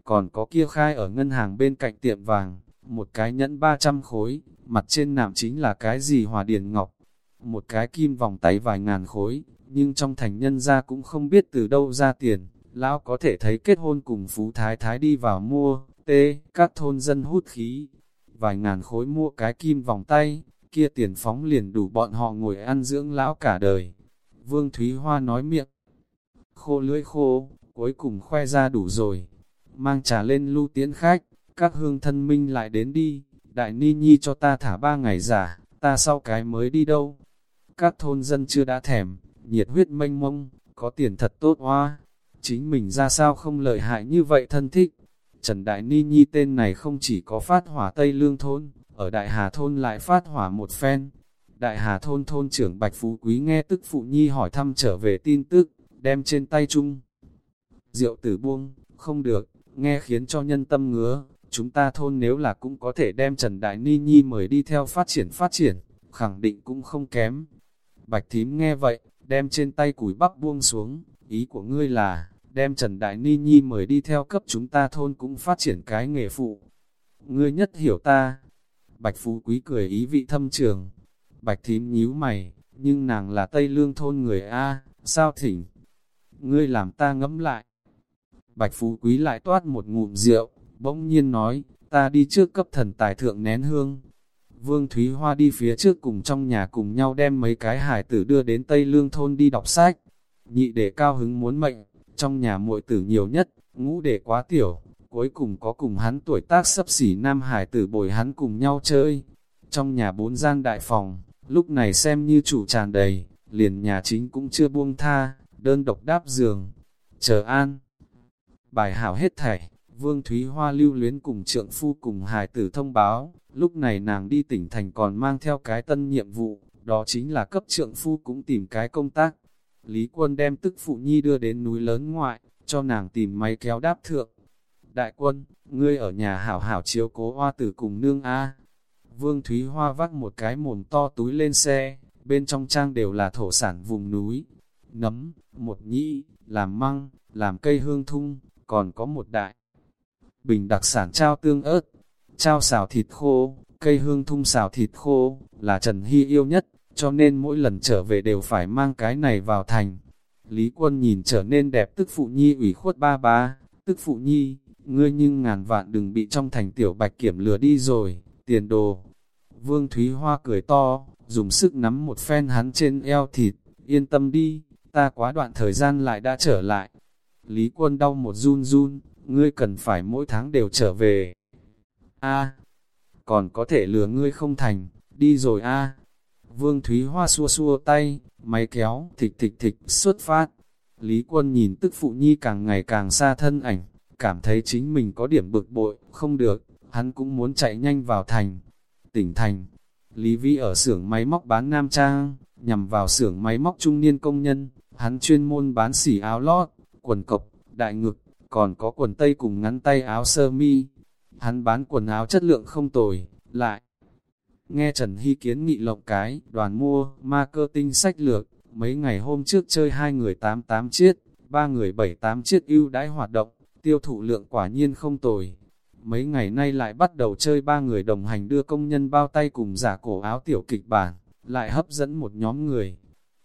còn có kia khai ở ngân hàng bên cạnh tiệm vàng, một cái nhẫn 300 khối, mặt trên nạm chính là cái gì hòa điền ngọc, một cái kim vòng tay vài ngàn khối, nhưng trong thành nhân ra cũng không biết từ đâu ra tiền, lão có thể thấy kết hôn cùng phú thái thái đi vào mua, tê, các thôn dân hút khí, vài ngàn khối mua cái kim vòng tay, kia tiền phóng liền đủ bọn họ ngồi ăn dưỡng lão cả đời. Vương Thúy Hoa nói miệng, khô lưỡi khô, cuối cùng khoe ra đủ rồi, mang trà lên lưu tiễn khách, các hương thân minh lại đến đi, đại ni nhi cho ta thả ba ngày giả, ta sau cái mới đi đâu. Các thôn dân chưa đã thèm, nhiệt huyết mênh mông, có tiền thật tốt hoa, chính mình ra sao không lợi hại như vậy thân thích. Trần Đại Ni Nhi tên này không chỉ có phát hỏa Tây Lương Thôn, ở Đại Hà Thôn lại phát hỏa một phen. Đại Hà Thôn thôn trưởng Bạch Phú Quý nghe tức Phụ Nhi hỏi thăm trở về tin tức, đem trên tay chung. Rượu tử buông, không được, nghe khiến cho nhân tâm ngứa, chúng ta thôn nếu là cũng có thể đem Trần Đại Ni Nhi mời đi theo phát triển phát triển, khẳng định cũng không kém. Bạch thím nghe vậy, đem trên tay củi bắp buông xuống, ý của ngươi là, đem Trần Đại Ni Nhi mời đi theo cấp chúng ta thôn cũng phát triển cái nghề phụ. Ngươi nhất hiểu ta. Bạch Phú Quý cười ý vị thâm trường. Bạch thím nhíu mày, nhưng nàng là Tây Lương thôn người A, sao thỉnh? Ngươi làm ta ngẫm lại. Bạch Phú Quý lại toát một ngụm rượu, bỗng nhiên nói, ta đi trước cấp thần tài thượng nén hương. Vương Thúy Hoa đi phía trước cùng trong nhà cùng nhau đem mấy cái hải tử đưa đến Tây Lương Thôn đi đọc sách. Nhị để cao hứng muốn mệnh, trong nhà muội tử nhiều nhất, ngũ để quá tiểu, cuối cùng có cùng hắn tuổi tác sấp xỉ nam hải tử bồi hắn cùng nhau chơi. Trong nhà bốn gian đại phòng, lúc này xem như chủ tràn đầy, liền nhà chính cũng chưa buông tha, đơn độc đáp giường, chờ an. Bài hảo hết thảy, Vương Thúy Hoa lưu luyến cùng trượng phu cùng hài tử thông báo, lúc này nàng đi tỉnh thành còn mang theo cái tân nhiệm vụ, đó chính là cấp trượng phu cũng tìm cái công tác. Lý quân đem tức phụ nhi đưa đến núi lớn ngoại, cho nàng tìm máy kéo đáp thượng. Đại quân, ngươi ở nhà hảo hảo chiếu cố hoa tử cùng nương A. Vương Thúy Hoa vác một cái mồm to túi lên xe, bên trong trang đều là thổ sản vùng núi. Nấm, một nhĩ, làm măng, làm cây hương thung, còn có một đại. Bình đặc sản trao tương ớt, trao xào thịt khô, cây hương thung xào thịt khô, là Trần Hy yêu nhất, cho nên mỗi lần trở về đều phải mang cái này vào thành. Lý quân nhìn trở nên đẹp tức phụ nhi ủy khuất ba ba, tức phụ nhi, ngươi nhưng ngàn vạn đừng bị trong thành tiểu bạch kiểm lừa đi rồi, tiền đồ. Vương Thúy Hoa cười to, dùng sức nắm một phen hắn trên eo thịt, yên tâm đi, ta quá đoạn thời gian lại đã trở lại. Lý quân đau một run run, ngươi cần phải mỗi tháng đều trở về. A, còn có thể lừa ngươi không thành, đi rồi a. Vương Thúy Hoa xua xua tay, máy kéo, thịch thịch thịch, xuất phát. Lý quân nhìn tức phụ nhi càng ngày càng xa thân ảnh, cảm thấy chính mình có điểm bực bội, không được, hắn cũng muốn chạy nhanh vào thành. Tỉnh thành, Lý Vi ở xưởng máy móc bán nam trang, nhằm vào xưởng máy móc trung niên công nhân, hắn chuyên môn bán xỉ áo lót, quần cộc, đại ngực, còn có quần tây cùng ngắn tay áo sơ mi. Hắn bán quần áo chất lượng không tồi, lại. Nghe Trần Hy kiến nghị lộng cái, đoàn mua, marketing sách lược, mấy ngày hôm trước chơi hai người 88 chiếc ba người 78 chiếc ưu đãi hoạt động, tiêu thụ lượng quả nhiên không tồi. Mấy ngày nay lại bắt đầu chơi ba người đồng hành đưa công nhân bao tay cùng giả cổ áo tiểu kịch bản, lại hấp dẫn một nhóm người.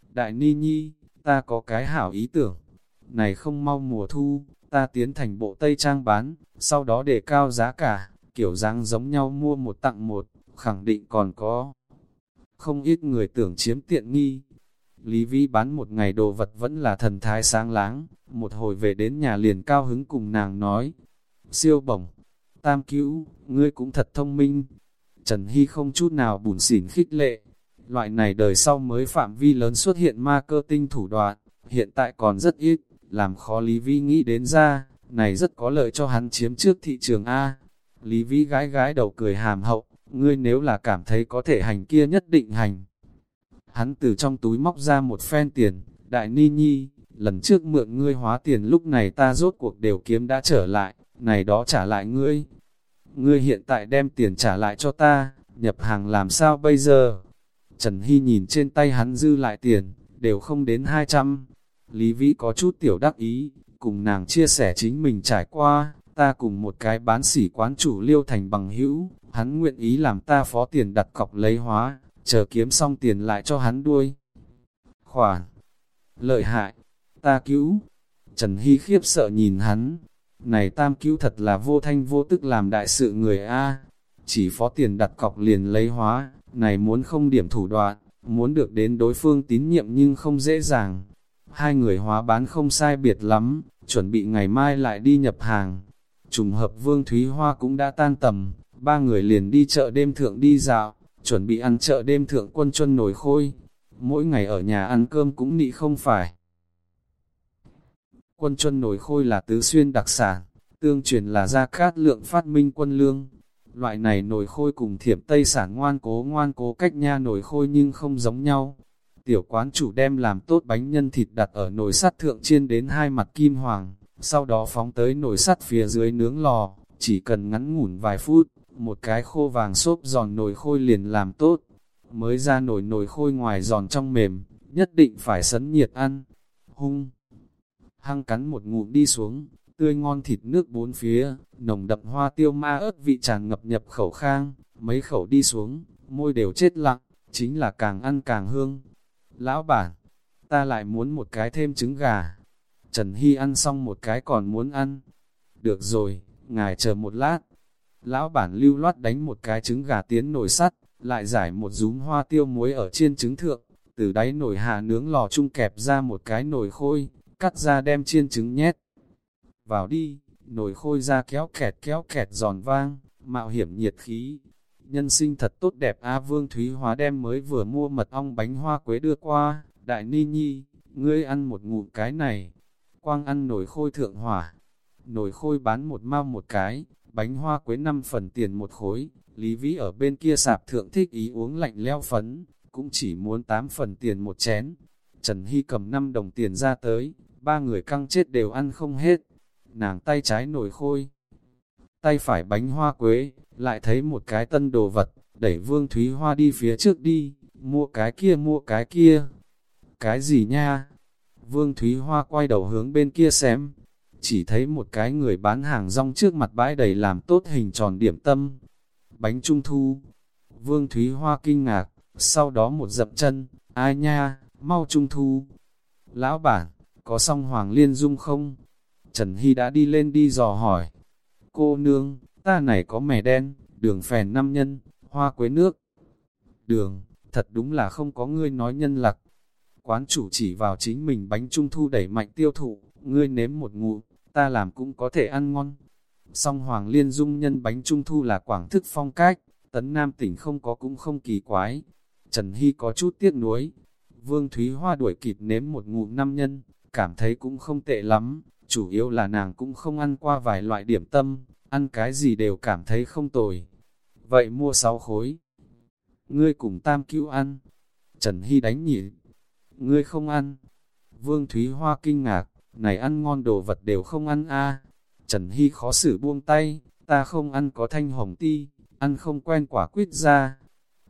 Đại Ni Nhi, ta có cái hảo ý tưởng, này không mau mùa thu, ta tiến thành bộ Tây Trang bán, sau đó để cao giá cả, kiểu dáng giống nhau mua một tặng một, khẳng định còn có. Không ít người tưởng chiếm tiện nghi. Lý Vi bán một ngày đồ vật vẫn là thần thái sáng láng, một hồi về đến nhà liền cao hứng cùng nàng nói. Siêu bổng, tam cứu, ngươi cũng thật thông minh. Trần Hy không chút nào bùn xỉn khích lệ. Loại này đời sau mới phạm vi lớn xuất hiện ma cơ tinh thủ đoạn, hiện tại còn rất ít, làm khó Lý Vi nghĩ đến ra, này rất có lợi cho hắn chiếm trước thị trường A. Lý Vi gái gái đầu cười hàm hậu, ngươi nếu là cảm thấy có thể hành kia nhất định hành. Hắn từ trong túi móc ra một phen tiền, đại ni nhi, lần trước mượn ngươi hóa tiền lúc này ta rốt cuộc đều kiếm đã trở lại, này đó trả lại ngươi. Ngươi hiện tại đem tiền trả lại cho ta, nhập hàng làm sao bây giờ? Trần Hy nhìn trên tay hắn dư lại tiền, đều không đến 200. Lý Vĩ có chút tiểu đắc ý, cùng nàng chia sẻ chính mình trải qua, ta cùng một cái bán sỉ quán chủ liêu thành bằng hữu, hắn nguyện ý làm ta phó tiền đặt cọc lấy hóa, chờ kiếm xong tiền lại cho hắn đuôi. Khoản, lợi hại, ta cứu, Trần Hy khiếp sợ nhìn hắn, này tam cứu thật là vô thanh vô tức làm đại sự người A, chỉ phó tiền đặt cọc liền lấy hóa, này muốn không điểm thủ đoạn, muốn được đến đối phương tín nhiệm nhưng không dễ dàng. Hai người hóa bán không sai biệt lắm, chuẩn bị ngày mai lại đi nhập hàng. Trùng hợp Vương Thúy Hoa cũng đã tan tầm, ba người liền đi chợ đêm thượng đi dạo, chuẩn bị ăn chợ đêm thượng quân chuân nổi khôi. Mỗi ngày ở nhà ăn cơm cũng nị không phải. Quân chuân nổi khôi là tứ xuyên đặc sản, tương truyền là gia cát lượng phát minh quân lương. Loại này nổi khôi cùng thiểm tây sản ngoan cố ngoan cố cách nha nổi khôi nhưng không giống nhau. Tiểu quán chủ đem làm tốt bánh nhân thịt đặt ở nồi sắt thượng chiên đến hai mặt kim hoàng, sau đó phóng tới nồi sắt phía dưới nướng lò, chỉ cần ngắn ngủn vài phút, một cái khô vàng xốp giòn nồi khôi liền làm tốt. Mới ra nồi nồi khôi ngoài giòn trong mềm, nhất định phải sấn nhiệt ăn. Hung! Hăng cắn một ngụm đi xuống, tươi ngon thịt nước bốn phía, nồng đậm hoa tiêu ma ớt vị tràn ngập nhập khẩu khang, mấy khẩu đi xuống, môi đều chết lặng, chính là càng ăn càng hương. Lão bản, ta lại muốn một cái thêm trứng gà. Trần Hy ăn xong một cái còn muốn ăn. Được rồi, ngài chờ một lát. Lão bản lưu loát đánh một cái trứng gà tiến nồi sắt, lại giải một rúm hoa tiêu muối ở trên trứng thượng, từ đáy nồi hạ nướng lò chung kẹp ra một cái nồi khôi, cắt ra đem chiên trứng nhét. Vào đi, nồi khôi ra kéo kẹt kéo kẹt giòn vang, mạo hiểm nhiệt khí. Nhân sinh thật tốt đẹp A Vương Thúy Hóa đem mới vừa mua mật ong bánh hoa quế đưa qua, đại ni nhi, ngươi ăn một ngụm cái này, quang ăn nồi khôi thượng hỏa, nồi khôi bán một mao một cái, bánh hoa quế 5 phần tiền một khối, Lý Vĩ ở bên kia sạp thượng thích ý uống lạnh leo phấn, cũng chỉ muốn 8 phần tiền một chén. Trần Hy cầm 5 đồng tiền ra tới, ba người căng chết đều ăn không hết. Nàng tay trái nổi khôi, tay phải bánh hoa quế, lại thấy một cái tân đồ vật, đẩy Vương Thúy Hoa đi phía trước đi, mua cái kia mua cái kia. Cái gì nha? Vương Thúy Hoa quay đầu hướng bên kia xem, chỉ thấy một cái người bán hàng rong trước mặt bãi đầy làm tốt hình tròn điểm tâm. Bánh trung thu. Vương Thúy Hoa kinh ngạc, sau đó một dậm chân, ai nha, mau trung thu. Lão bản, có song Hoàng Liên Dung không? Trần Hy đã đi lên đi dò hỏi. Cô nương, ta này có mè đen, đường phèn năm nhân, hoa quế nước. Đường, thật đúng là không có ngươi nói nhân lạc. Quán chủ chỉ vào chính mình bánh trung thu đẩy mạnh tiêu thụ, ngươi nếm một ngụ, ta làm cũng có thể ăn ngon. Song Hoàng Liên Dung nhân bánh trung thu là quảng thức phong cách, tấn Nam tỉnh không có cũng không kỳ quái. Trần Hy có chút tiếc nuối. Vương Thúy Hoa đuổi kịp nếm một ngụm năm nhân, cảm thấy cũng không tệ lắm, chủ yếu là nàng cũng không ăn qua vài loại điểm tâm, ăn cái gì đều cảm thấy không tồi. Vậy mua 6 khối. Ngươi cùng tam cứu ăn. Trần Hy đánh nhỉ. Ngươi không ăn. Vương Thúy Hoa kinh ngạc, này ăn ngon đồ vật đều không ăn a Trần Hy khó xử buông tay, ta không ăn có thanh hồng ti, ăn không quen quả quýt ra.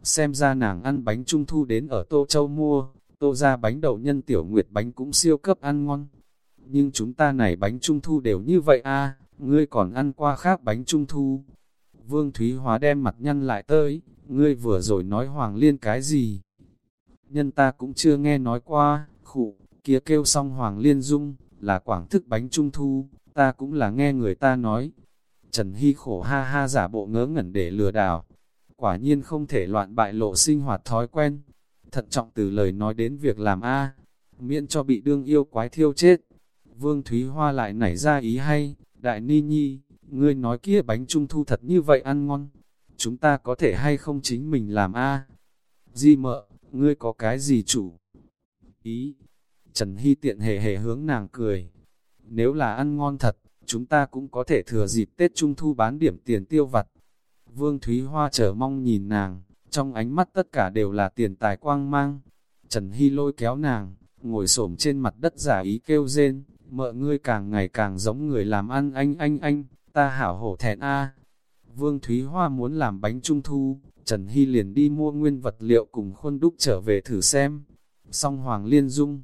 Xem ra nàng ăn bánh trung thu đến ở Tô Châu mua, Tô ra bánh đậu nhân tiểu nguyệt bánh cũng siêu cấp ăn ngon. Nhưng chúng ta này bánh trung thu đều như vậy a ngươi còn ăn qua khác bánh trung thu. Vương Thúy Hóa đem mặt nhăn lại tới, ngươi vừa rồi nói Hoàng Liên cái gì? Nhân ta cũng chưa nghe nói qua, khụ, kia kêu xong Hoàng Liên Dung, là quảng thức bánh trung thu, ta cũng là nghe người ta nói. Trần Hy khổ ha ha giả bộ ngớ ngẩn để lừa đảo. Quả nhiên không thể loạn bại lộ sinh hoạt thói quen. Thận trọng từ lời nói đến việc làm A, miễn cho bị đương yêu quái thiêu chết. Vương Thúy Hoa lại nảy ra ý hay, Đại Ni Nhi, ngươi nói kia bánh trung thu thật như vậy ăn ngon. Chúng ta có thể hay không chính mình làm A. Di mợ, ngươi có cái gì chủ? Ý, Trần Hy tiện hề hề hướng nàng cười. Nếu là ăn ngon thật, chúng ta cũng có thể thừa dịp Tết Trung Thu bán điểm tiền tiêu vặt. Vương Thúy Hoa chờ mong nhìn nàng, trong ánh mắt tất cả đều là tiền tài quang mang. Trần Hy lôi kéo nàng, ngồi xổm trên mặt đất giả ý kêu rên, mợ ngươi càng ngày càng giống người làm ăn anh anh anh, ta hảo hổ thẹn a. Vương Thúy Hoa muốn làm bánh trung thu, Trần Hy liền đi mua nguyên vật liệu cùng khuôn đúc trở về thử xem. Song Hoàng Liên Dung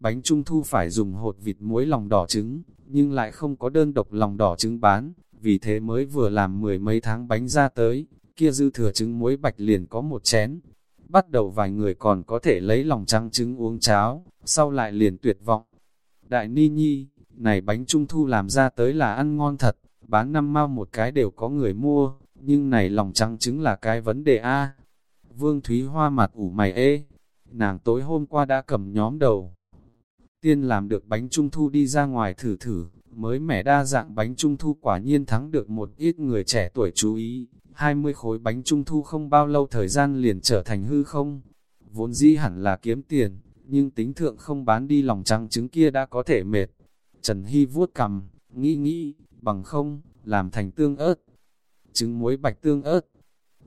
Bánh trung thu phải dùng hột vịt muối lòng đỏ trứng, nhưng lại không có đơn độc lòng đỏ trứng bán, vì thế mới vừa làm mười mấy tháng bánh ra tới, kia dư thừa trứng muối bạch liền có một chén. Bắt đầu vài người còn có thể lấy lòng trắng trứng uống cháo, sau lại liền tuyệt vọng. Đại Ni Nhi, này bánh trung thu làm ra tới là ăn ngon thật, bán năm mau một cái đều có người mua, nhưng này lòng trắng trứng là cái vấn đề A. Vương Thúy Hoa mặt ủ mày ê, nàng tối hôm qua đã cầm nhóm đầu, Tiên làm được bánh trung thu đi ra ngoài thử thử, mới mẻ đa dạng bánh trung thu quả nhiên thắng được một ít người trẻ tuổi chú ý. 20 khối bánh trung thu không bao lâu thời gian liền trở thành hư không. Vốn dĩ hẳn là kiếm tiền, nhưng tính thượng không bán đi lòng trắng trứng kia đã có thể mệt. Trần Hy vuốt cầm, nghĩ nghĩ, bằng không, làm thành tương ớt. Trứng muối bạch tương ớt.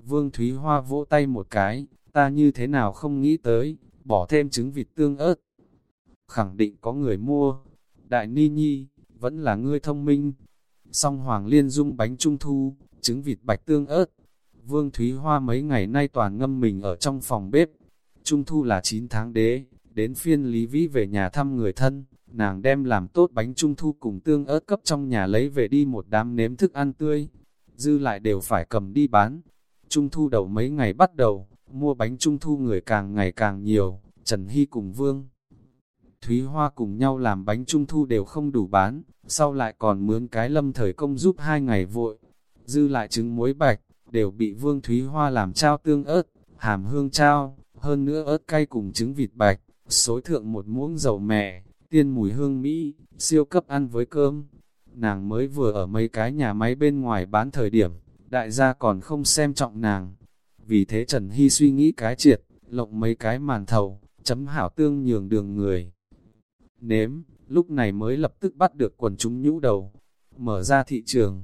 Vương Thúy Hoa vỗ tay một cái, ta như thế nào không nghĩ tới, bỏ thêm trứng vịt tương ớt khẳng định có người mua. Đại Ni Nhi, vẫn là ngươi thông minh. Song Hoàng Liên dung bánh trung thu, trứng vịt bạch tương ớt. Vương Thúy Hoa mấy ngày nay toàn ngâm mình ở trong phòng bếp. Trung thu là 9 tháng đế, đến phiên Lý Vĩ về nhà thăm người thân, nàng đem làm tốt bánh trung thu cùng tương ớt cấp trong nhà lấy về đi một đám nếm thức ăn tươi. Dư lại đều phải cầm đi bán. Trung thu đầu mấy ngày bắt đầu, mua bánh trung thu người càng ngày càng nhiều, Trần Hy cùng Vương. Thúy Hoa cùng nhau làm bánh trung thu đều không đủ bán, sau lại còn mướn cái lâm thời công giúp hai ngày vội. Dư lại trứng muối bạch, đều bị Vương Thúy Hoa làm trao tương ớt, hàm hương trao, hơn nữa ớt cay cùng trứng vịt bạch, xối thượng một muỗng dầu mè, tiên mùi hương Mỹ, siêu cấp ăn với cơm. Nàng mới vừa ở mấy cái nhà máy bên ngoài bán thời điểm, đại gia còn không xem trọng nàng. Vì thế Trần Hy suy nghĩ cái triệt, lộng mấy cái màn thầu, chấm hảo tương nhường đường người. Nếm, lúc này mới lập tức bắt được quần chúng nhũ đầu, mở ra thị trường.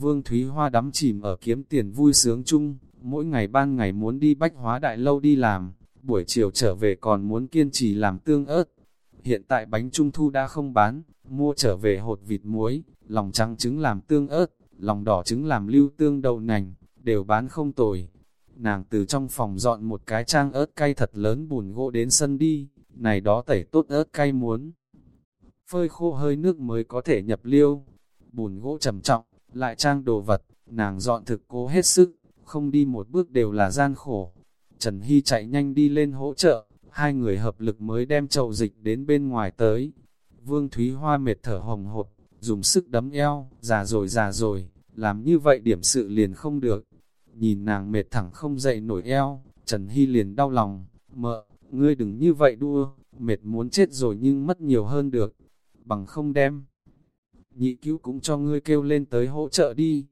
Vương Thúy Hoa đắm chìm ở kiếm tiền vui sướng chung, mỗi ngày ban ngày muốn đi bách hóa đại lâu đi làm, buổi chiều trở về còn muốn kiên trì làm tương ớt. Hiện tại bánh trung thu đã không bán, mua trở về hột vịt muối, lòng trắng trứng làm tương ớt, lòng đỏ trứng làm lưu tương đậu nành, đều bán không tồi. Nàng từ trong phòng dọn một cái trang ớt cay thật lớn bùn gỗ đến sân đi, này đó tẩy tốt ớt cay muốn. Phơi khô hơi nước mới có thể nhập liêu, bùn gỗ trầm trọng, lại trang đồ vật, nàng dọn thực cố hết sức, không đi một bước đều là gian khổ. Trần Hy chạy nhanh đi lên hỗ trợ, hai người hợp lực mới đem chậu dịch đến bên ngoài tới. Vương Thúy Hoa mệt thở hồng hột, dùng sức đấm eo, già rồi già rồi, làm như vậy điểm sự liền không được. Nhìn nàng mệt thẳng không dậy nổi eo, Trần Hy liền đau lòng, mợ, ngươi đừng như vậy đua, mệt muốn chết rồi nhưng mất nhiều hơn được, bằng không đem. Nhị cứu cũng cho ngươi kêu lên tới hỗ trợ đi.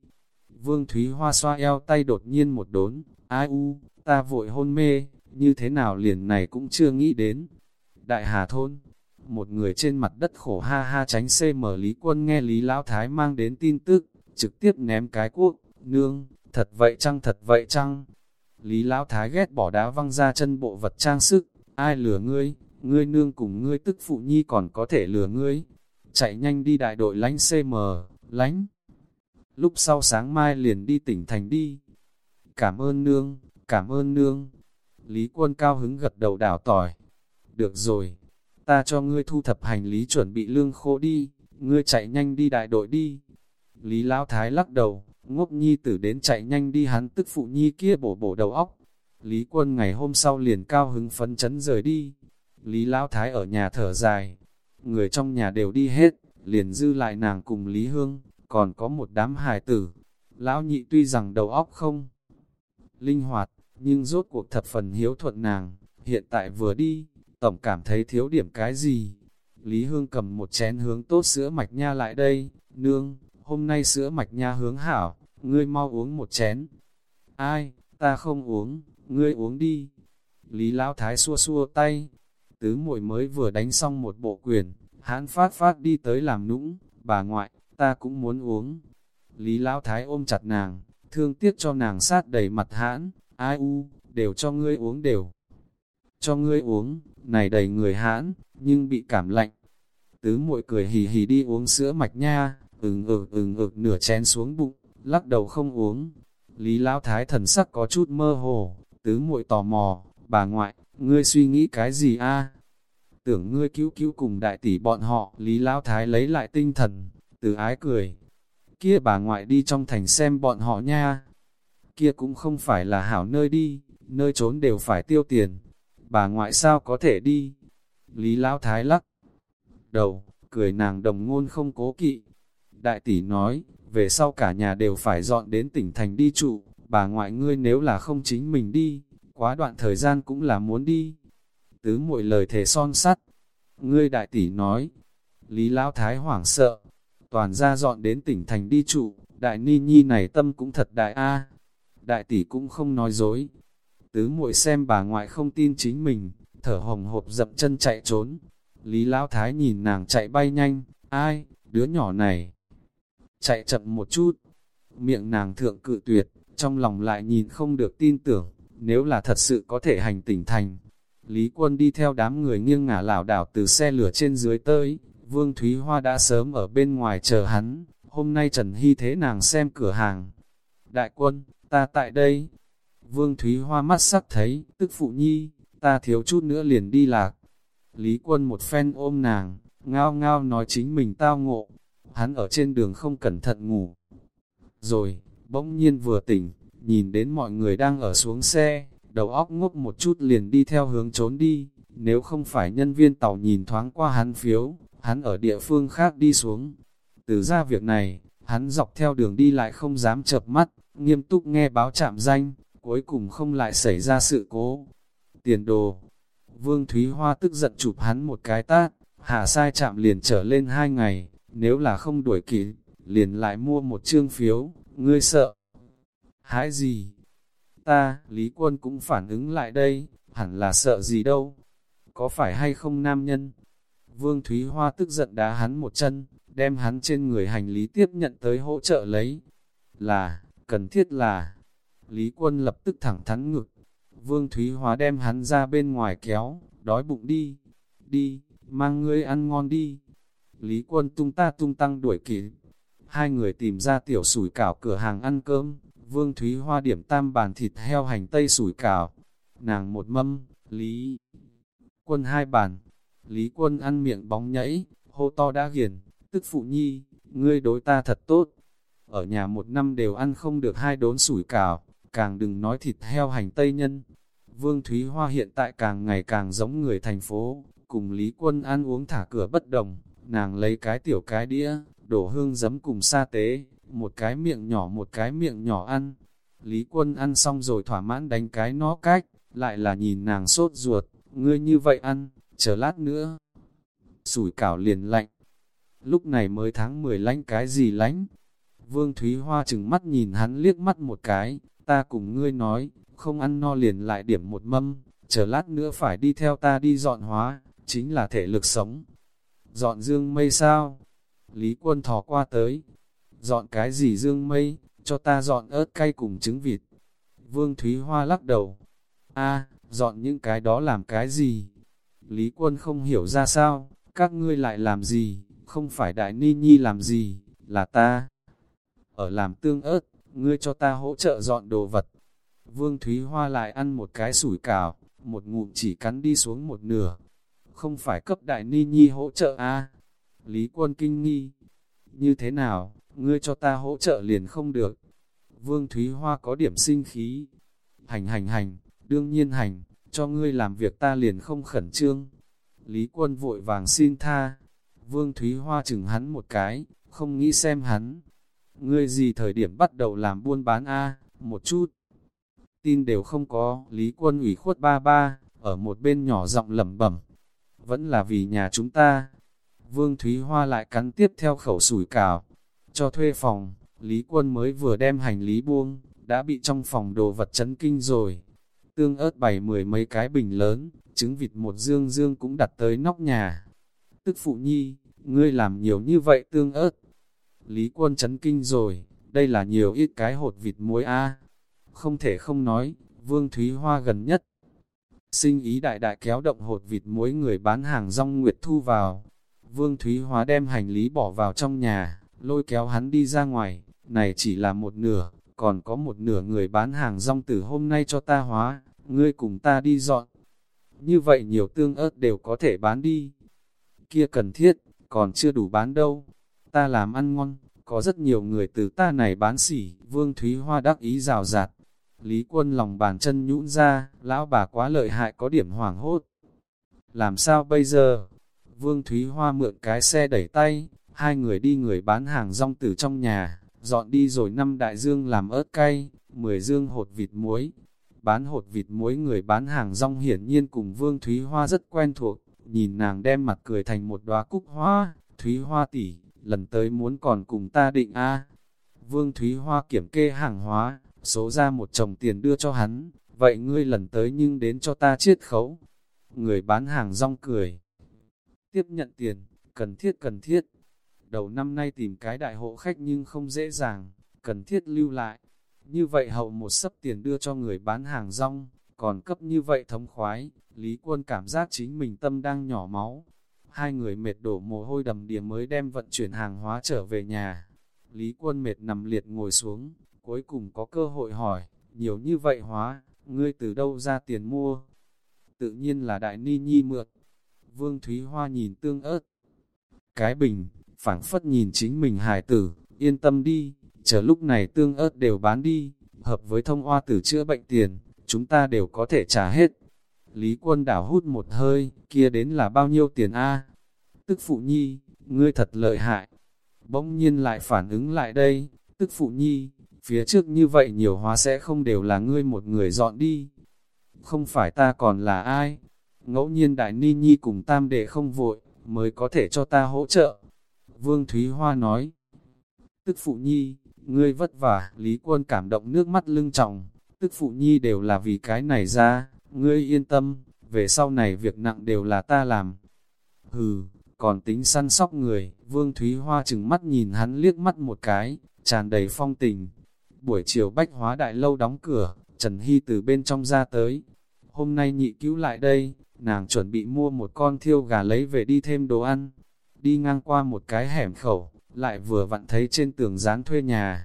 Vương Thúy Hoa xoa eo tay đột nhiên một đốn, ai u, ta vội hôn mê, như thế nào liền này cũng chưa nghĩ đến. Đại Hà Thôn, một người trên mặt đất khổ ha ha tránh CM Lý Quân nghe Lý Lão Thái mang đến tin tức, trực tiếp ném cái cuốc, nương, thật vậy chăng thật vậy chăng? Lý Lão Thái ghét bỏ đá văng ra chân bộ vật trang sức, ai lừa ngươi, ngươi nương cùng ngươi tức phụ nhi còn có thể lừa ngươi. Chạy nhanh đi đại đội lánh CM, lánh. Lúc sau sáng mai liền đi tỉnh thành đi. Cảm ơn nương, cảm ơn nương. Lý quân cao hứng gật đầu đảo tỏi. Được rồi, ta cho ngươi thu thập hành lý chuẩn bị lương khô đi, ngươi chạy nhanh đi đại đội đi. Lý Lão Thái lắc đầu, ngốc nhi tử đến chạy nhanh đi hắn tức phụ nhi kia bổ bổ đầu óc. Lý quân ngày hôm sau liền cao hứng phấn chấn rời đi. Lý Lão Thái ở nhà thở dài. Người trong nhà đều đi hết, liền dư lại nàng cùng Lý Hương, còn có một đám hài tử. Lão nhị tuy rằng đầu óc không linh hoạt, nhưng rốt cuộc thập phần hiếu thuận nàng, hiện tại vừa đi, tổng cảm thấy thiếu điểm cái gì. Lý Hương cầm một chén hướng tốt sữa mạch nha lại đây, nương, hôm nay sữa mạch nha hướng hảo, ngươi mau uống một chén. Ai, ta không uống, ngươi uống đi. Lý Lão Thái xua xua tay, tứ muội mới vừa đánh xong một bộ quyền, hãn phát phát đi tới làm nũng, bà ngoại, ta cũng muốn uống. Lý Lão Thái ôm chặt nàng, thương tiếc cho nàng sát đầy mặt hãn, ai u, đều cho ngươi uống đều. Cho ngươi uống, này đầy người hãn, nhưng bị cảm lạnh. Tứ muội cười hì hì đi uống sữa mạch nha, ừng ực ừng ực nửa chén xuống bụng, lắc đầu không uống. Lý Lão Thái thần sắc có chút mơ hồ, tứ muội tò mò, bà ngoại, ngươi suy nghĩ cái gì a? Tưởng ngươi cứu cứu cùng đại tỷ bọn họ, Lý Lão Thái lấy lại tinh thần, từ ái cười. Kia bà ngoại đi trong thành xem bọn họ nha. Kia cũng không phải là hảo nơi đi, nơi trốn đều phải tiêu tiền. Bà ngoại sao có thể đi? Lý Lão Thái lắc đầu, cười nàng đồng ngôn không cố kỵ. Đại tỷ nói, về sau cả nhà đều phải dọn đến tỉnh thành đi trụ, bà ngoại ngươi nếu là không chính mình đi, quá đoạn thời gian cũng là muốn đi. Tứ muội lời thề son sắt. Ngươi đại tỷ nói, Lý Lão Thái hoảng sợ, toàn ra dọn đến tỉnh thành đi trụ, đại ni nhi này tâm cũng thật đại a. Đại tỷ cũng không nói dối. Tứ muội xem bà ngoại không tin chính mình, thở hồng hộp dậm chân chạy trốn. Lý Lão Thái nhìn nàng chạy bay nhanh, ai, đứa nhỏ này. Chạy chậm một chút, miệng nàng thượng cự tuyệt, trong lòng lại nhìn không được tin tưởng, nếu là thật sự có thể hành tỉnh thành. Lý quân đi theo đám người nghiêng ngả lảo đảo từ xe lửa trên dưới tới, Vương Thúy Hoa đã sớm ở bên ngoài chờ hắn, hôm nay Trần Hy thế nàng xem cửa hàng. Đại quân, ta tại đây. Vương Thúy Hoa mắt sắc thấy, tức phụ nhi, ta thiếu chút nữa liền đi lạc. Lý quân một phen ôm nàng, ngao ngao nói chính mình tao ngộ. Hắn ở trên đường không cẩn thận ngủ. Rồi, bỗng nhiên vừa tỉnh, nhìn đến mọi người đang ở xuống xe, đầu óc ngốc một chút liền đi theo hướng trốn đi, nếu không phải nhân viên tàu nhìn thoáng qua hắn phiếu, hắn ở địa phương khác đi xuống. Từ ra việc này, hắn dọc theo đường đi lại không dám chập mắt, nghiêm túc nghe báo chạm danh, cuối cùng không lại xảy ra sự cố. Tiền đồ Vương Thúy Hoa tức giận chụp hắn một cái tát, hạ sai chạm liền trở lên hai ngày, nếu là không đuổi kịp, liền lại mua một chương phiếu, ngươi sợ. Hãi gì? Ta, Lý Quân cũng phản ứng lại đây, hẳn là sợ gì đâu. Có phải hay không nam nhân? Vương Thúy Hoa tức giận đá hắn một chân, đem hắn trên người hành lý tiếp nhận tới hỗ trợ lấy. Là, cần thiết là. Lý Quân lập tức thẳng thắn ngực. Vương Thúy Hoa đem hắn ra bên ngoài kéo, đói bụng đi, đi, mang ngươi ăn ngon đi. Lý Quân tung ta tung tăng đuổi kịp. Hai người tìm ra tiểu sủi cảo cửa hàng ăn cơm, Vương Thúy Hoa điểm tam bàn thịt heo hành tây sủi cảo. Nàng một mâm, Lý Quân hai bàn. Lý Quân ăn miệng bóng nhảy, hô to đã hiền, tức phụ nhi, ngươi đối ta thật tốt. Ở nhà một năm đều ăn không được hai đốn sủi cảo, càng đừng nói thịt heo hành tây nhân. Vương Thúy Hoa hiện tại càng ngày càng giống người thành phố, cùng Lý Quân ăn uống thả cửa bất đồng, nàng lấy cái tiểu cái đĩa, đổ hương giấm cùng sa tế, một cái miệng nhỏ một cái miệng nhỏ ăn. Lý Quân ăn xong rồi thỏa mãn đánh cái nó cách, lại là nhìn nàng sốt ruột, ngươi như vậy ăn, chờ lát nữa. Sủi cảo liền lạnh, lúc này mới tháng 10 lánh cái gì lánh. Vương Thúy Hoa chừng mắt nhìn hắn liếc mắt một cái, ta cùng ngươi nói, không ăn no liền lại điểm một mâm, chờ lát nữa phải đi theo ta đi dọn hóa, chính là thể lực sống. Dọn dương mây sao? Lý quân thò qua tới. Dọn cái gì dương mây, cho ta dọn ớt cay cùng trứng vịt. Vương Thúy Hoa lắc đầu. a dọn những cái đó làm cái gì? Lý quân không hiểu ra sao, các ngươi lại làm gì? không phải đại ni nhi làm gì, là ta. Ở làm tương ớt, ngươi cho ta hỗ trợ dọn đồ vật. Vương Thúy Hoa lại ăn một cái sủi cảo, một ngụm chỉ cắn đi xuống một nửa. Không phải cấp đại ni nhi hỗ trợ a à? Lý quân kinh nghi. Như thế nào, ngươi cho ta hỗ trợ liền không được. Vương Thúy Hoa có điểm sinh khí. Hành hành hành, đương nhiên hành, cho ngươi làm việc ta liền không khẩn trương. Lý quân vội vàng xin tha, Vương Thúy Hoa chừng hắn một cái, không nghĩ xem hắn. Ngươi gì thời điểm bắt đầu làm buôn bán a một chút. Tin đều không có, Lý Quân ủy khuất ba ba, ở một bên nhỏ giọng lẩm bẩm. Vẫn là vì nhà chúng ta. Vương Thúy Hoa lại cắn tiếp theo khẩu sủi cào. Cho thuê phòng, Lý Quân mới vừa đem hành lý buông, đã bị trong phòng đồ vật chấn kinh rồi. Tương ớt bảy mười mấy cái bình lớn, trứng vịt một dương dương cũng đặt tới nóc nhà tức phụ nhi, ngươi làm nhiều như vậy tương ớt. Lý quân chấn kinh rồi, đây là nhiều ít cái hột vịt muối a Không thể không nói, Vương Thúy Hoa gần nhất. Sinh ý đại đại kéo động hột vịt muối người bán hàng rong nguyệt thu vào. Vương Thúy Hoa đem hành lý bỏ vào trong nhà, lôi kéo hắn đi ra ngoài, này chỉ là một nửa, còn có một nửa người bán hàng rong từ hôm nay cho ta hóa, ngươi cùng ta đi dọn. Như vậy nhiều tương ớt đều có thể bán đi kia cần thiết, còn chưa đủ bán đâu. Ta làm ăn ngon, có rất nhiều người từ ta này bán xỉ, Vương Thúy Hoa đắc ý rào rạt. Lý quân lòng bàn chân nhũn ra, lão bà quá lợi hại có điểm hoảng hốt. Làm sao bây giờ? Vương Thúy Hoa mượn cái xe đẩy tay, hai người đi người bán hàng rong từ trong nhà, dọn đi rồi năm đại dương làm ớt cay, mười dương hột vịt muối. Bán hột vịt muối người bán hàng rong hiển nhiên cùng Vương Thúy Hoa rất quen thuộc, nhìn nàng đem mặt cười thành một đóa cúc hoa, Thúy Hoa tỷ, lần tới muốn còn cùng ta định a. Vương Thúy Hoa kiểm kê hàng hóa, số ra một chồng tiền đưa cho hắn, vậy ngươi lần tới nhưng đến cho ta chiết khấu. Người bán hàng rong cười. Tiếp nhận tiền, cần thiết cần thiết. Đầu năm nay tìm cái đại hộ khách nhưng không dễ dàng, cần thiết lưu lại. Như vậy hậu một sấp tiền đưa cho người bán hàng rong, còn cấp như vậy thống khoái, Lý Quân cảm giác chính mình tâm đang nhỏ máu. Hai người mệt đổ mồ hôi đầm đìa mới đem vận chuyển hàng hóa trở về nhà. Lý Quân mệt nằm liệt ngồi xuống, cuối cùng có cơ hội hỏi, nhiều như vậy hóa, ngươi từ đâu ra tiền mua? Tự nhiên là Đại Ni Nhi mượn. Vương Thúy Hoa nhìn tương ớt. Cái bình, phảng phất nhìn chính mình hài tử, yên tâm đi, chờ lúc này tương ớt đều bán đi, hợp với thông hoa tử chữa bệnh tiền, chúng ta đều có thể trả hết. Lý quân đảo hút một hơi, kia đến là bao nhiêu tiền a Tức phụ nhi, ngươi thật lợi hại. Bỗng nhiên lại phản ứng lại đây, tức phụ nhi, phía trước như vậy nhiều hóa sẽ không đều là ngươi một người dọn đi. Không phải ta còn là ai? Ngẫu nhiên đại ni nhi cùng tam đệ không vội, mới có thể cho ta hỗ trợ. Vương Thúy Hoa nói, tức phụ nhi, ngươi vất vả, Lý Quân cảm động nước mắt lưng trọng, tức phụ nhi đều là vì cái này ra, ngươi yên tâm, về sau này việc nặng đều là ta làm. Hừ, còn tính săn sóc người, Vương Thúy Hoa chừng mắt nhìn hắn liếc mắt một cái, tràn đầy phong tình. Buổi chiều bách hóa đại lâu đóng cửa, Trần Hy từ bên trong ra tới. Hôm nay nhị cứu lại đây, nàng chuẩn bị mua một con thiêu gà lấy về đi thêm đồ ăn. Đi ngang qua một cái hẻm khẩu, lại vừa vặn thấy trên tường dán thuê nhà.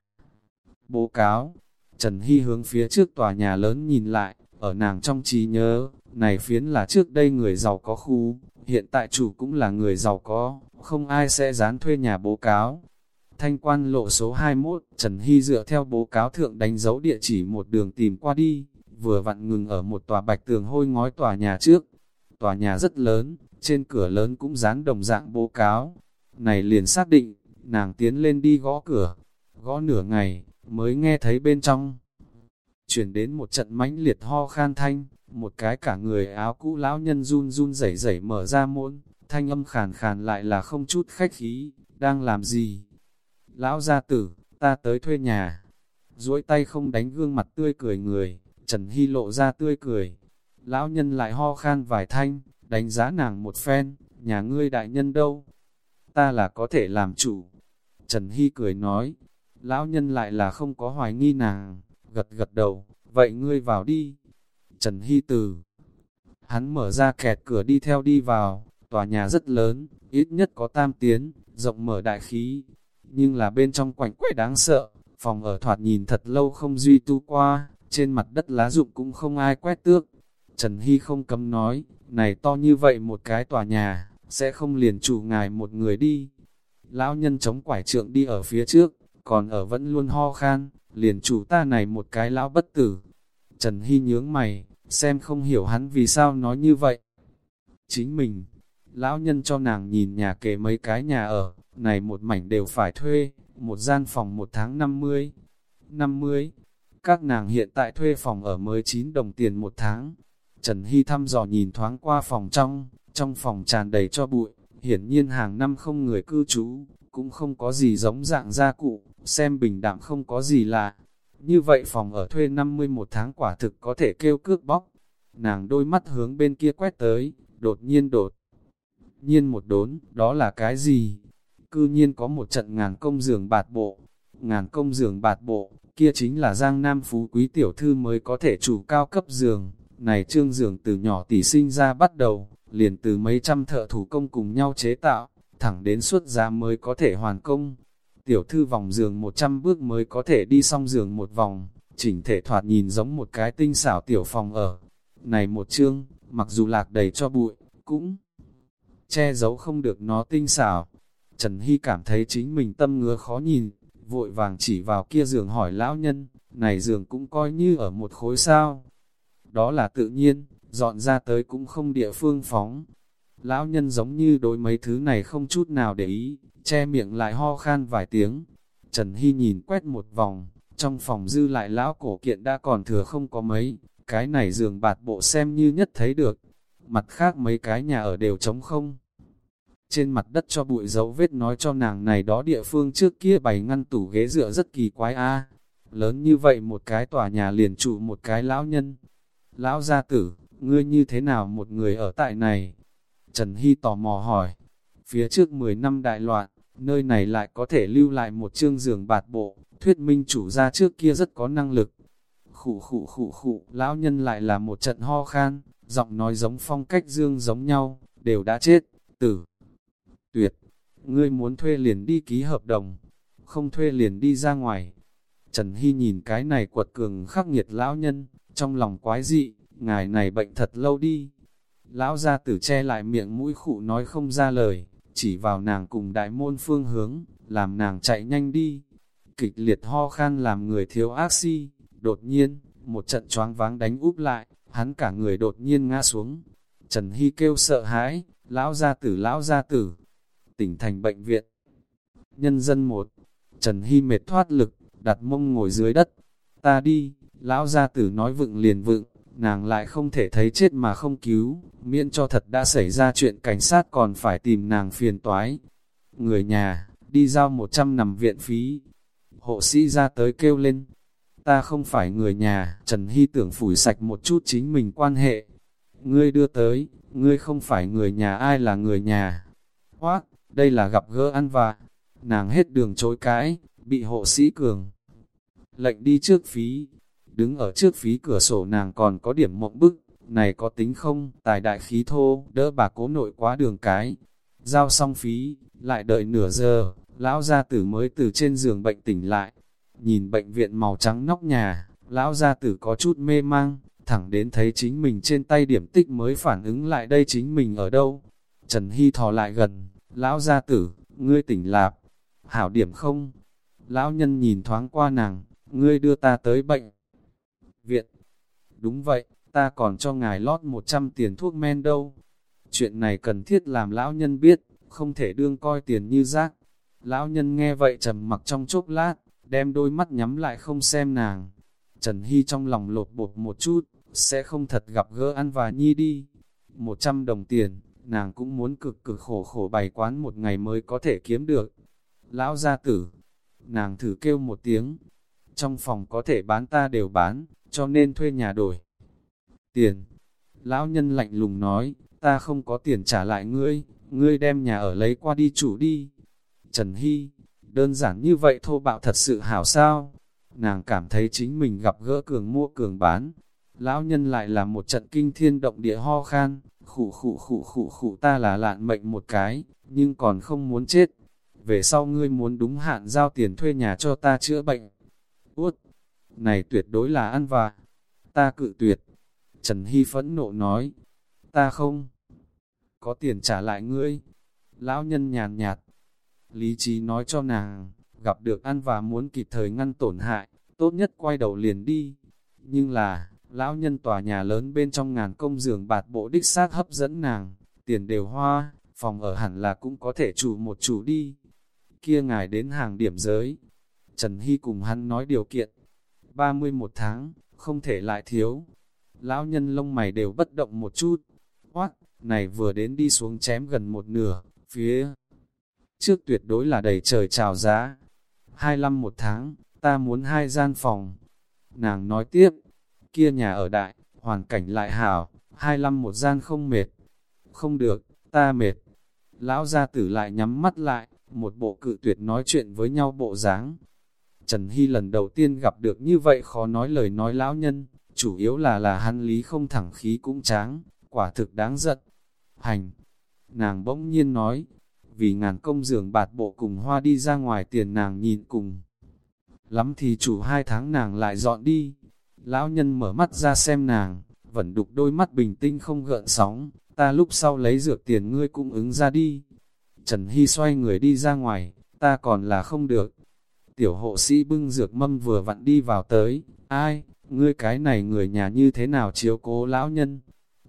Bố cáo, Trần Hy hướng phía trước tòa nhà lớn nhìn lại, ở nàng trong trí nhớ, này phiến là trước đây người giàu có khu, hiện tại chủ cũng là người giàu có, không ai sẽ dán thuê nhà bố cáo. Thanh quan lộ số 21, Trần Hy dựa theo bố cáo thượng đánh dấu địa chỉ một đường tìm qua đi, vừa vặn ngừng ở một tòa bạch tường hôi ngói tòa nhà trước. Tòa nhà rất lớn, trên cửa lớn cũng dán đồng dạng bố cáo. Này liền xác định, nàng tiến lên đi gõ cửa, gõ nửa ngày, mới nghe thấy bên trong. Chuyển đến một trận mãnh liệt ho khan thanh, một cái cả người áo cũ lão nhân run run rẩy rẩy mở ra môn, thanh âm khàn khàn lại là không chút khách khí, đang làm gì? Lão gia tử, ta tới thuê nhà. duỗi tay không đánh gương mặt tươi cười người, Trần Hy lộ ra tươi cười. Lão nhân lại ho khan vài thanh, đánh giá nàng một phen, nhà ngươi đại nhân đâu? Ta là có thể làm chủ. Trần Hy cười nói, lão nhân lại là không có hoài nghi nàng, gật gật đầu, vậy ngươi vào đi. Trần Hy Từ. Hắn mở ra kẹt cửa đi theo đi vào, tòa nhà rất lớn, ít nhất có tam tiến, rộng mở đại khí, nhưng là bên trong quảnh quẻ đáng sợ, phòng ở thoạt nhìn thật lâu không duy tu qua, trên mặt đất lá rụng cũng không ai quét tước. Trần Hy không cấm nói, này to như vậy một cái tòa nhà, sẽ không liền chủ ngài một người đi. Lão nhân chống quải trượng đi ở phía trước, còn ở vẫn luôn ho khan, liền chủ ta này một cái lão bất tử. Trần Hy nhướng mày, xem không hiểu hắn vì sao nói như vậy. Chính mình, lão nhân cho nàng nhìn nhà kề mấy cái nhà ở, này một mảnh đều phải thuê, một gian phòng một tháng 50. 50. Các nàng hiện tại thuê phòng ở mới 9 đồng tiền một tháng. Trần Hy thăm dò nhìn thoáng qua phòng trong, trong phòng tràn đầy cho bụi, hiển nhiên hàng năm không người cư trú, cũng không có gì giống dạng gia cụ, xem bình đẳng không có gì lạ. Như vậy phòng ở thuê 50 một tháng quả thực có thể kêu cước bóc. Nàng đôi mắt hướng bên kia quét tới, đột nhiên đột. Nhiên một đốn, đó là cái gì? Cư nhiên có một trận ngàn công giường bạt bộ. Ngàn công giường bạt bộ, kia chính là Giang Nam Phú Quý Tiểu Thư mới có thể chủ cao cấp giường. Này trương giường từ nhỏ tỷ sinh ra bắt đầu, liền từ mấy trăm thợ thủ công cùng nhau chế tạo, thẳng đến suốt giá mới có thể hoàn công. Tiểu thư vòng giường 100 bước mới có thể đi xong giường một vòng, chỉnh thể thoạt nhìn giống một cái tinh xảo tiểu phòng ở. Này một chương, mặc dù lạc đầy cho bụi, cũng che giấu không được nó tinh xảo. Trần Hy cảm thấy chính mình tâm ngứa khó nhìn, vội vàng chỉ vào kia giường hỏi lão nhân, này giường cũng coi như ở một khối sao. Đó là tự nhiên, dọn ra tới cũng không địa phương phóng. Lão nhân giống như đối mấy thứ này không chút nào để ý, che miệng lại ho khan vài tiếng. Trần Hy nhìn quét một vòng, trong phòng dư lại lão cổ kiện đã còn thừa không có mấy, cái này giường bạt bộ xem như nhất thấy được. Mặt khác mấy cái nhà ở đều trống không. Trên mặt đất cho bụi dấu vết nói cho nàng này đó địa phương trước kia bày ngăn tủ ghế dựa rất kỳ quái a Lớn như vậy một cái tòa nhà liền trụ một cái lão nhân. Lão gia tử, ngươi như thế nào một người ở tại này? Trần Hy tò mò hỏi. Phía trước 10 năm đại loạn, nơi này lại có thể lưu lại một chương giường bạt bộ, thuyết minh chủ gia trước kia rất có năng lực. Khủ khủ khủ khủ, lão nhân lại là một trận ho khan, giọng nói giống phong cách dương giống nhau, đều đã chết, tử. Tuyệt, ngươi muốn thuê liền đi ký hợp đồng, không thuê liền đi ra ngoài. Trần Hy nhìn cái này quật cường khắc nghiệt lão nhân, trong lòng quái dị, ngài này bệnh thật lâu đi. Lão gia tử che lại miệng mũi khụ nói không ra lời, chỉ vào nàng cùng đại môn phương hướng, làm nàng chạy nhanh đi. Kịch liệt ho khan làm người thiếu ác si, đột nhiên, một trận choáng váng đánh úp lại, hắn cả người đột nhiên ngã xuống. Trần Hy kêu sợ hãi, lão gia tử lão gia tử, tỉnh thành bệnh viện. Nhân dân một, Trần Hy mệt thoát lực, đặt mông ngồi dưới đất. Ta đi, lão gia tử nói vựng liền vựng, nàng lại không thể thấy chết mà không cứu, miễn cho thật đã xảy ra chuyện cảnh sát còn phải tìm nàng phiền toái. Người nhà, đi giao 100 nằm viện phí. Hộ sĩ ra tới kêu lên. Ta không phải người nhà, Trần Hy tưởng phủi sạch một chút chính mình quan hệ. Ngươi đưa tới, ngươi không phải người nhà ai là người nhà. Hoác, đây là gặp gỡ ăn vạ. Nàng hết đường chối cãi, bị hộ sĩ cường. Lệnh đi trước phí, đứng ở trước phí cửa sổ nàng còn có điểm mộng bức, này có tính không, tài đại khí thô, đỡ bà cố nội quá đường cái. Giao xong phí, lại đợi nửa giờ, lão gia tử mới từ trên giường bệnh tỉnh lại. Nhìn bệnh viện màu trắng nóc nhà, lão gia tử có chút mê mang, thẳng đến thấy chính mình trên tay điểm tích mới phản ứng lại đây chính mình ở đâu. Trần Hy thò lại gần, lão gia tử, ngươi tỉnh lạp, hảo điểm không? Lão nhân nhìn thoáng qua nàng, ngươi đưa ta tới bệnh. Đúng vậy, ta còn cho ngài lót 100 tiền thuốc men đâu. Chuyện này cần thiết làm lão nhân biết, không thể đương coi tiền như rác. Lão nhân nghe vậy trầm mặc trong chốc lát, đem đôi mắt nhắm lại không xem nàng. Trần Hy trong lòng lột bột một chút, sẽ không thật gặp gỡ ăn và nhi đi. 100 đồng tiền, nàng cũng muốn cực cực khổ khổ bày quán một ngày mới có thể kiếm được. Lão gia tử, nàng thử kêu một tiếng, trong phòng có thể bán ta đều bán, cho nên thuê nhà đổi. Tiền, lão nhân lạnh lùng nói, ta không có tiền trả lại ngươi, ngươi đem nhà ở lấy qua đi chủ đi. Trần Hy, đơn giản như vậy thô bạo thật sự hảo sao? Nàng cảm thấy chính mình gặp gỡ cường mua cường bán. Lão nhân lại là một trận kinh thiên động địa ho khan, khủ khủ khủ khủ khủ ta là lạn mệnh một cái, nhưng còn không muốn chết. Về sau ngươi muốn đúng hạn giao tiền thuê nhà cho ta chữa bệnh. Út, này tuyệt đối là ăn và ta cự tuyệt. Trần Hy phẫn nộ nói, ta không có tiền trả lại ngươi. Lão nhân nhàn nhạt, lý trí nói cho nàng, gặp được ăn và muốn kịp thời ngăn tổn hại, tốt nhất quay đầu liền đi. Nhưng là, lão nhân tòa nhà lớn bên trong ngàn công giường bạt bộ đích xác hấp dẫn nàng, tiền đều hoa, phòng ở hẳn là cũng có thể chủ một chủ đi. Kia ngài đến hàng điểm giới. Trần Hy cùng hắn nói điều kiện. 31 tháng, không thể lại thiếu. Lão nhân lông mày đều bất động một chút. Hoác, này vừa đến đi xuống chém gần một nửa, phía trước tuyệt đối là đầy trời trào giá. 25 một tháng, ta muốn hai gian phòng. Nàng nói tiếp, kia nhà ở đại, hoàn cảnh lại hảo, 25 một gian không mệt. Không được, ta mệt. Lão gia tử lại nhắm mắt lại, một bộ cự tuyệt nói chuyện với nhau bộ dáng. Trần Hy lần đầu tiên gặp được như vậy khó nói lời nói lão nhân, chủ yếu là là hắn lý không thẳng khí cũng tráng, quả thực đáng giận. Hành! Nàng bỗng nhiên nói, vì ngàn công giường bạt bộ cùng hoa đi ra ngoài tiền nàng nhìn cùng. Lắm thì chủ hai tháng nàng lại dọn đi. Lão nhân mở mắt ra xem nàng, vẫn đục đôi mắt bình tinh không gợn sóng, ta lúc sau lấy dược tiền ngươi cũng ứng ra đi. Trần Hy xoay người đi ra ngoài, ta còn là không được. Tiểu hộ sĩ bưng dược mâm vừa vặn đi vào tới, ai, ngươi cái này người nhà như thế nào chiếu cố lão nhân.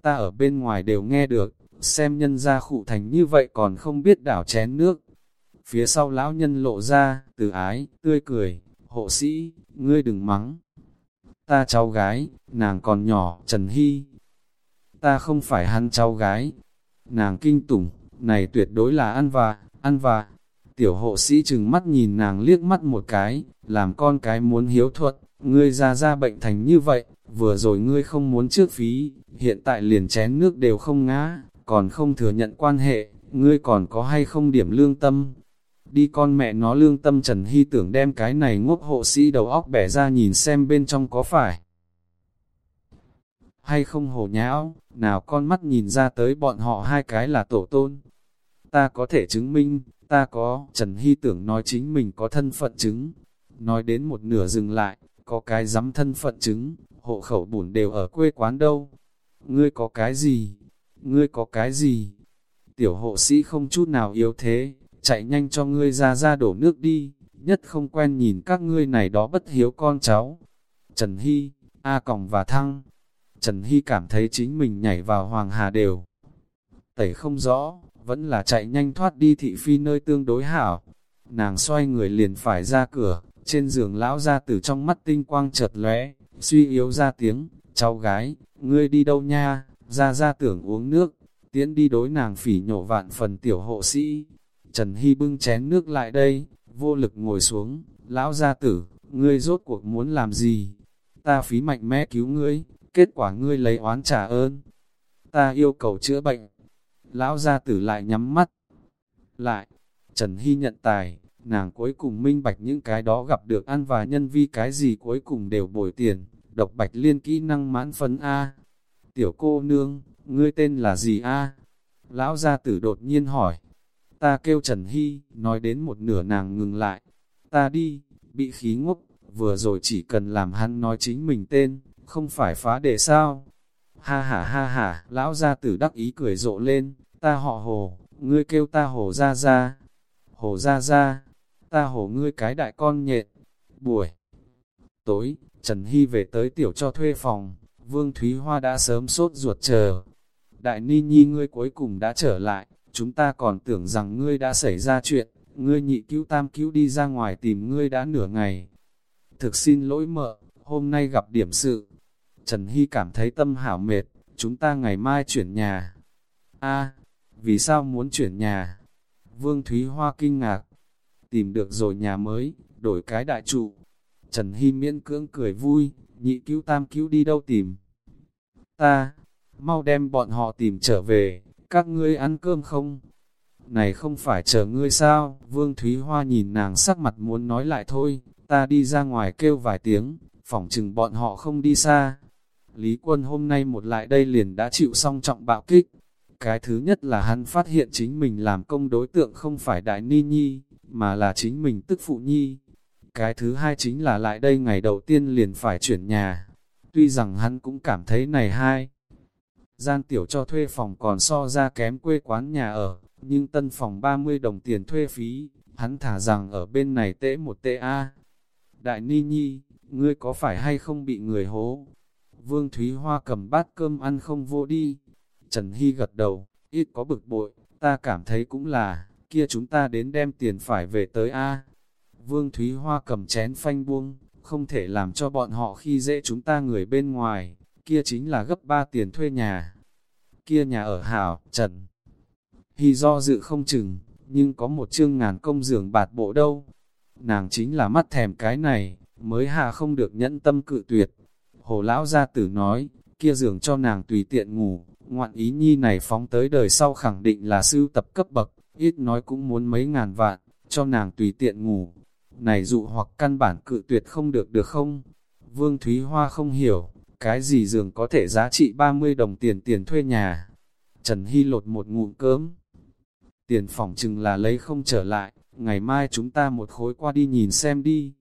Ta ở bên ngoài đều nghe được, xem nhân ra khụ thành như vậy còn không biết đảo chén nước. Phía sau lão nhân lộ ra, từ ái, tươi cười, hộ sĩ, ngươi đừng mắng. Ta cháu gái, nàng còn nhỏ, Trần Hy. Ta không phải hắn cháu gái. Nàng kinh tủng, này tuyệt đối là ăn và, ăn và. Tiểu hộ sĩ chừng mắt nhìn nàng liếc mắt một cái, làm con cái muốn hiếu thuận, ngươi ra ra bệnh thành như vậy, vừa rồi ngươi không muốn trước phí, hiện tại liền chén nước đều không ngã, còn không thừa nhận quan hệ, ngươi còn có hay không điểm lương tâm. Đi con mẹ nó lương tâm Trần Hy tưởng đem cái này ngốc hộ sĩ đầu óc bẻ ra nhìn xem bên trong có phải hay không hồ nhão, nào con mắt nhìn ra tới bọn họ hai cái là tổ tôn. Ta có thể chứng minh, ta có, Trần Hy tưởng nói chính mình có thân phận chứng. Nói đến một nửa dừng lại, có cái dám thân phận chứng, hộ khẩu bổn đều ở quê quán đâu. Ngươi có cái gì? Ngươi có cái gì? Tiểu hộ sĩ không chút nào yếu thế, chạy nhanh cho ngươi ra ra đổ nước đi, nhất không quen nhìn các ngươi này đó bất hiếu con cháu. Trần Hy, A Còng và Thăng, Trần Hy cảm thấy chính mình nhảy vào Hoàng Hà đều. Tẩy không rõ, vẫn là chạy nhanh thoát đi thị phi nơi tương đối hảo. Nàng xoay người liền phải ra cửa, trên giường lão ra từ trong mắt tinh quang chợt lóe, suy yếu ra tiếng, cháu gái, ngươi đi đâu nha, ra ra tưởng uống nước, tiễn đi đối nàng phỉ nhổ vạn phần tiểu hộ sĩ. Trần Hy bưng chén nước lại đây, vô lực ngồi xuống, lão gia tử, ngươi rốt cuộc muốn làm gì? Ta phí mạnh mẽ cứu ngươi, kết quả ngươi lấy oán trả ơn. Ta yêu cầu chữa bệnh. Lão gia tử lại nhắm mắt. Lại, Trần Hy nhận tài, nàng cuối cùng minh bạch những cái đó gặp được ăn và nhân vi cái gì cuối cùng đều bồi tiền, độc bạch liên kỹ năng mãn phấn A. Tiểu cô nương, ngươi tên là gì A? Lão gia tử đột nhiên hỏi. Ta kêu Trần Hy, nói đến một nửa nàng ngừng lại. Ta đi, bị khí ngốc, vừa rồi chỉ cần làm hắn nói chính mình tên, không phải phá đề sao. Ha ha ha ha, lão gia tử đắc ý cười rộ lên, ta họ hồ, ngươi kêu ta hồ ra ra. Hồ ra ra, ta hồ ngươi cái đại con nhện. Buổi tối, Trần Hy về tới tiểu cho thuê phòng, Vương Thúy Hoa đã sớm sốt ruột chờ. Đại Ni Nhi ngươi cuối cùng đã trở lại, chúng ta còn tưởng rằng ngươi đã xảy ra chuyện, ngươi nhị cứu tam cứu đi ra ngoài tìm ngươi đã nửa ngày. Thực xin lỗi mợ, hôm nay gặp điểm sự. Trần Hy cảm thấy tâm hảo mệt, chúng ta ngày mai chuyển nhà. a vì sao muốn chuyển nhà? Vương Thúy Hoa kinh ngạc. Tìm được rồi nhà mới, đổi cái đại trụ. Trần Hy miễn cưỡng cười vui, nhị cứu tam cứu đi đâu tìm? Ta, mau đem bọn họ tìm trở về, các ngươi ăn cơm không? Này không phải chờ ngươi sao? Vương Thúy Hoa nhìn nàng sắc mặt muốn nói lại thôi, ta đi ra ngoài kêu vài tiếng, phỏng chừng bọn họ không đi xa. Lý quân hôm nay một lại đây liền đã chịu xong trọng bạo kích. Cái thứ nhất là hắn phát hiện chính mình làm công đối tượng không phải Đại Ni Nhi, mà là chính mình tức Phụ Nhi. Cái thứ hai chính là lại đây ngày đầu tiên liền phải chuyển nhà. Tuy rằng hắn cũng cảm thấy này hai. Gian tiểu cho thuê phòng còn so ra kém quê quán nhà ở, nhưng tân phòng 30 đồng tiền thuê phí, hắn thả rằng ở bên này tễ một tệ A. Đại Ni Nhi, ngươi có phải hay không bị người hố? Vương Thúy Hoa cầm bát cơm ăn không vô đi. Trần Hy gật đầu, ít có bực bội, ta cảm thấy cũng là, kia chúng ta đến đem tiền phải về tới A. Vương Thúy Hoa cầm chén phanh buông, không thể làm cho bọn họ khi dễ chúng ta người bên ngoài, kia chính là gấp ba tiền thuê nhà. Kia nhà ở Hảo, Trần. Hy do dự không chừng, nhưng có một chương ngàn công giường bạt bộ đâu. Nàng chính là mắt thèm cái này, mới hạ không được nhẫn tâm cự tuyệt. Hồ lão gia tử nói, kia giường cho nàng tùy tiện ngủ, ngoạn ý nhi này phóng tới đời sau khẳng định là sưu tập cấp bậc, ít nói cũng muốn mấy ngàn vạn, cho nàng tùy tiện ngủ. Này dụ hoặc căn bản cự tuyệt không được được không? Vương Thúy Hoa không hiểu, cái gì giường có thể giá trị 30 đồng tiền tiền thuê nhà. Trần Hy lột một ngụm cơm. Tiền phòng chừng là lấy không trở lại, ngày mai chúng ta một khối qua đi nhìn xem đi.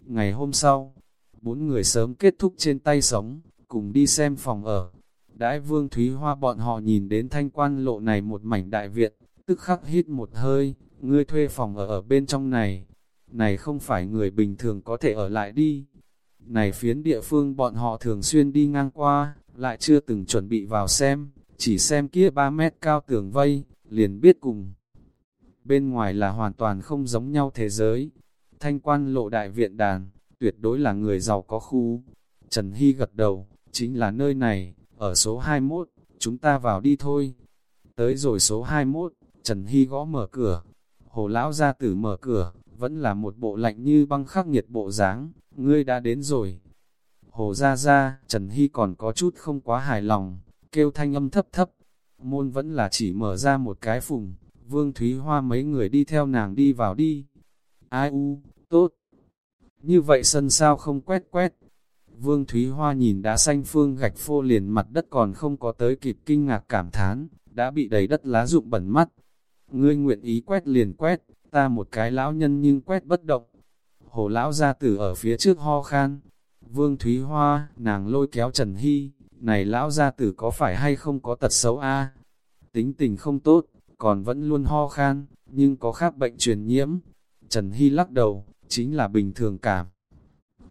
Ngày hôm sau, bốn người sớm kết thúc trên tay sống, cùng đi xem phòng ở. Đãi Vương Thúy Hoa bọn họ nhìn đến thanh quan lộ này một mảnh đại viện, tức khắc hít một hơi, ngươi thuê phòng ở ở bên trong này. Này không phải người bình thường có thể ở lại đi. Này phiến địa phương bọn họ thường xuyên đi ngang qua, lại chưa từng chuẩn bị vào xem, chỉ xem kia 3 mét cao tường vây, liền biết cùng. Bên ngoài là hoàn toàn không giống nhau thế giới. Thanh quan lộ đại viện đàn, tuyệt đối là người giàu có khu. Trần Hy gật đầu, chính là nơi này, ở số 21, chúng ta vào đi thôi. Tới rồi số 21, Trần Hy gõ mở cửa. Hồ lão gia tử mở cửa, vẫn là một bộ lạnh như băng khắc nghiệt bộ dáng ngươi đã đến rồi. Hồ ra ra, Trần Hy còn có chút không quá hài lòng, kêu thanh âm thấp thấp. Môn vẫn là chỉ mở ra một cái phùng, Vương Thúy Hoa mấy người đi theo nàng đi vào đi. Ai u, tốt. Như vậy sân sao không quét quét. Vương Thúy Hoa nhìn đá xanh phương gạch phô liền mặt đất còn không có tới kịp kinh ngạc cảm thán, đã bị đầy đất lá rụng bẩn mắt. Ngươi nguyện ý quét liền quét, ta một cái lão nhân nhưng quét bất động. Hồ lão gia tử ở phía trước ho khan. Vương Thúy Hoa, nàng lôi kéo Trần Hy, này lão gia tử có phải hay không có tật xấu a Tính tình không tốt, còn vẫn luôn ho khan, nhưng có khác bệnh truyền nhiễm. Trần Hy lắc đầu, chính là bình thường cảm.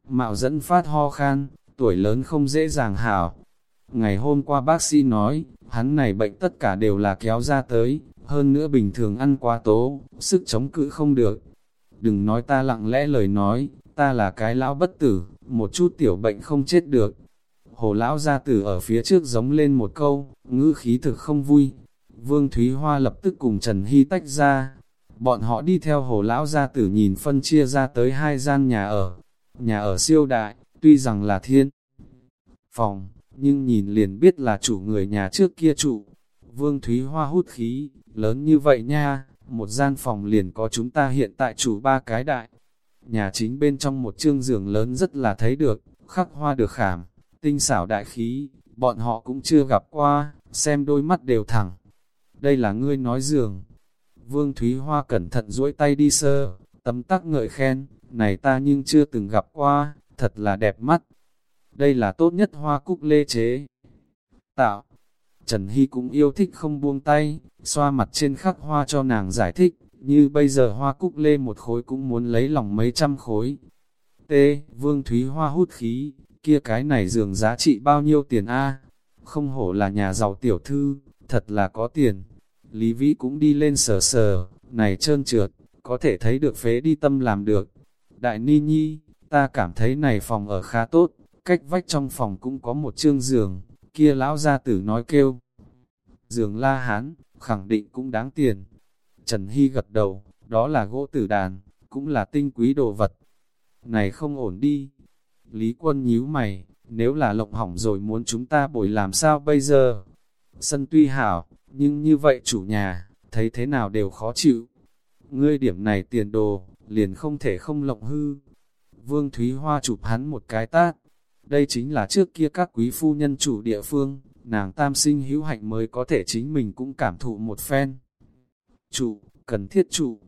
Mạo dẫn phát ho khan, tuổi lớn không dễ dàng hảo. Ngày hôm qua bác sĩ nói, hắn này bệnh tất cả đều là kéo ra tới, hơn nữa bình thường ăn quá tố, sức chống cự không được. Đừng nói ta lặng lẽ lời nói, ta là cái lão bất tử, một chút tiểu bệnh không chết được. Hồ lão gia tử ở phía trước giống lên một câu, ngữ khí thực không vui. Vương Thúy Hoa lập tức cùng Trần Hy tách ra. Bọn họ đi theo hồ lão gia tử nhìn phân chia ra tới hai gian nhà ở. Nhà ở siêu đại, tuy rằng là thiên phòng, nhưng nhìn liền biết là chủ người nhà trước kia trụ. Vương Thúy Hoa hút khí, lớn như vậy nha, một gian phòng liền có chúng ta hiện tại chủ ba cái đại. Nhà chính bên trong một chương giường lớn rất là thấy được, khắc hoa được khảm, tinh xảo đại khí, bọn họ cũng chưa gặp qua, xem đôi mắt đều thẳng. Đây là ngươi nói giường. Vương Thúy Hoa cẩn thận duỗi tay đi sơ, tấm tắc ngợi khen, này ta nhưng chưa từng gặp qua, thật là đẹp mắt. Đây là tốt nhất hoa cúc lê chế. Tạo. Trần Hy cũng yêu thích không buông tay, xoa mặt trên khắc hoa cho nàng giải thích, như bây giờ hoa cúc lê một khối cũng muốn lấy lòng mấy trăm khối. T. Vương Thúy Hoa hút khí, kia cái này giường giá trị bao nhiêu tiền a Không hổ là nhà giàu tiểu thư, thật là có tiền. Lý Vĩ cũng đi lên sờ sờ, này trơn trượt, có thể thấy được phế đi tâm làm được. Đại Ni Nhi, ta cảm thấy này phòng ở khá tốt, cách vách trong phòng cũng có một chương giường, kia lão gia tử nói kêu. Giường la hán, khẳng định cũng đáng tiền. Trần Hy gật đầu, đó là gỗ tử đàn, cũng là tinh quý đồ vật. Này không ổn đi. Lý quân nhíu mày, nếu là lộng hỏng rồi muốn chúng ta bồi làm sao bây giờ? Sân tuy hảo, nhưng như vậy chủ nhà, thấy thế nào đều khó chịu. Ngươi điểm này tiền đồ, liền không thể không lộng hư. Vương Thúy Hoa chụp hắn một cái tát. Đây chính là trước kia các quý phu nhân chủ địa phương, nàng tam sinh hữu hạnh mới có thể chính mình cũng cảm thụ một phen. Chủ, cần thiết chủ.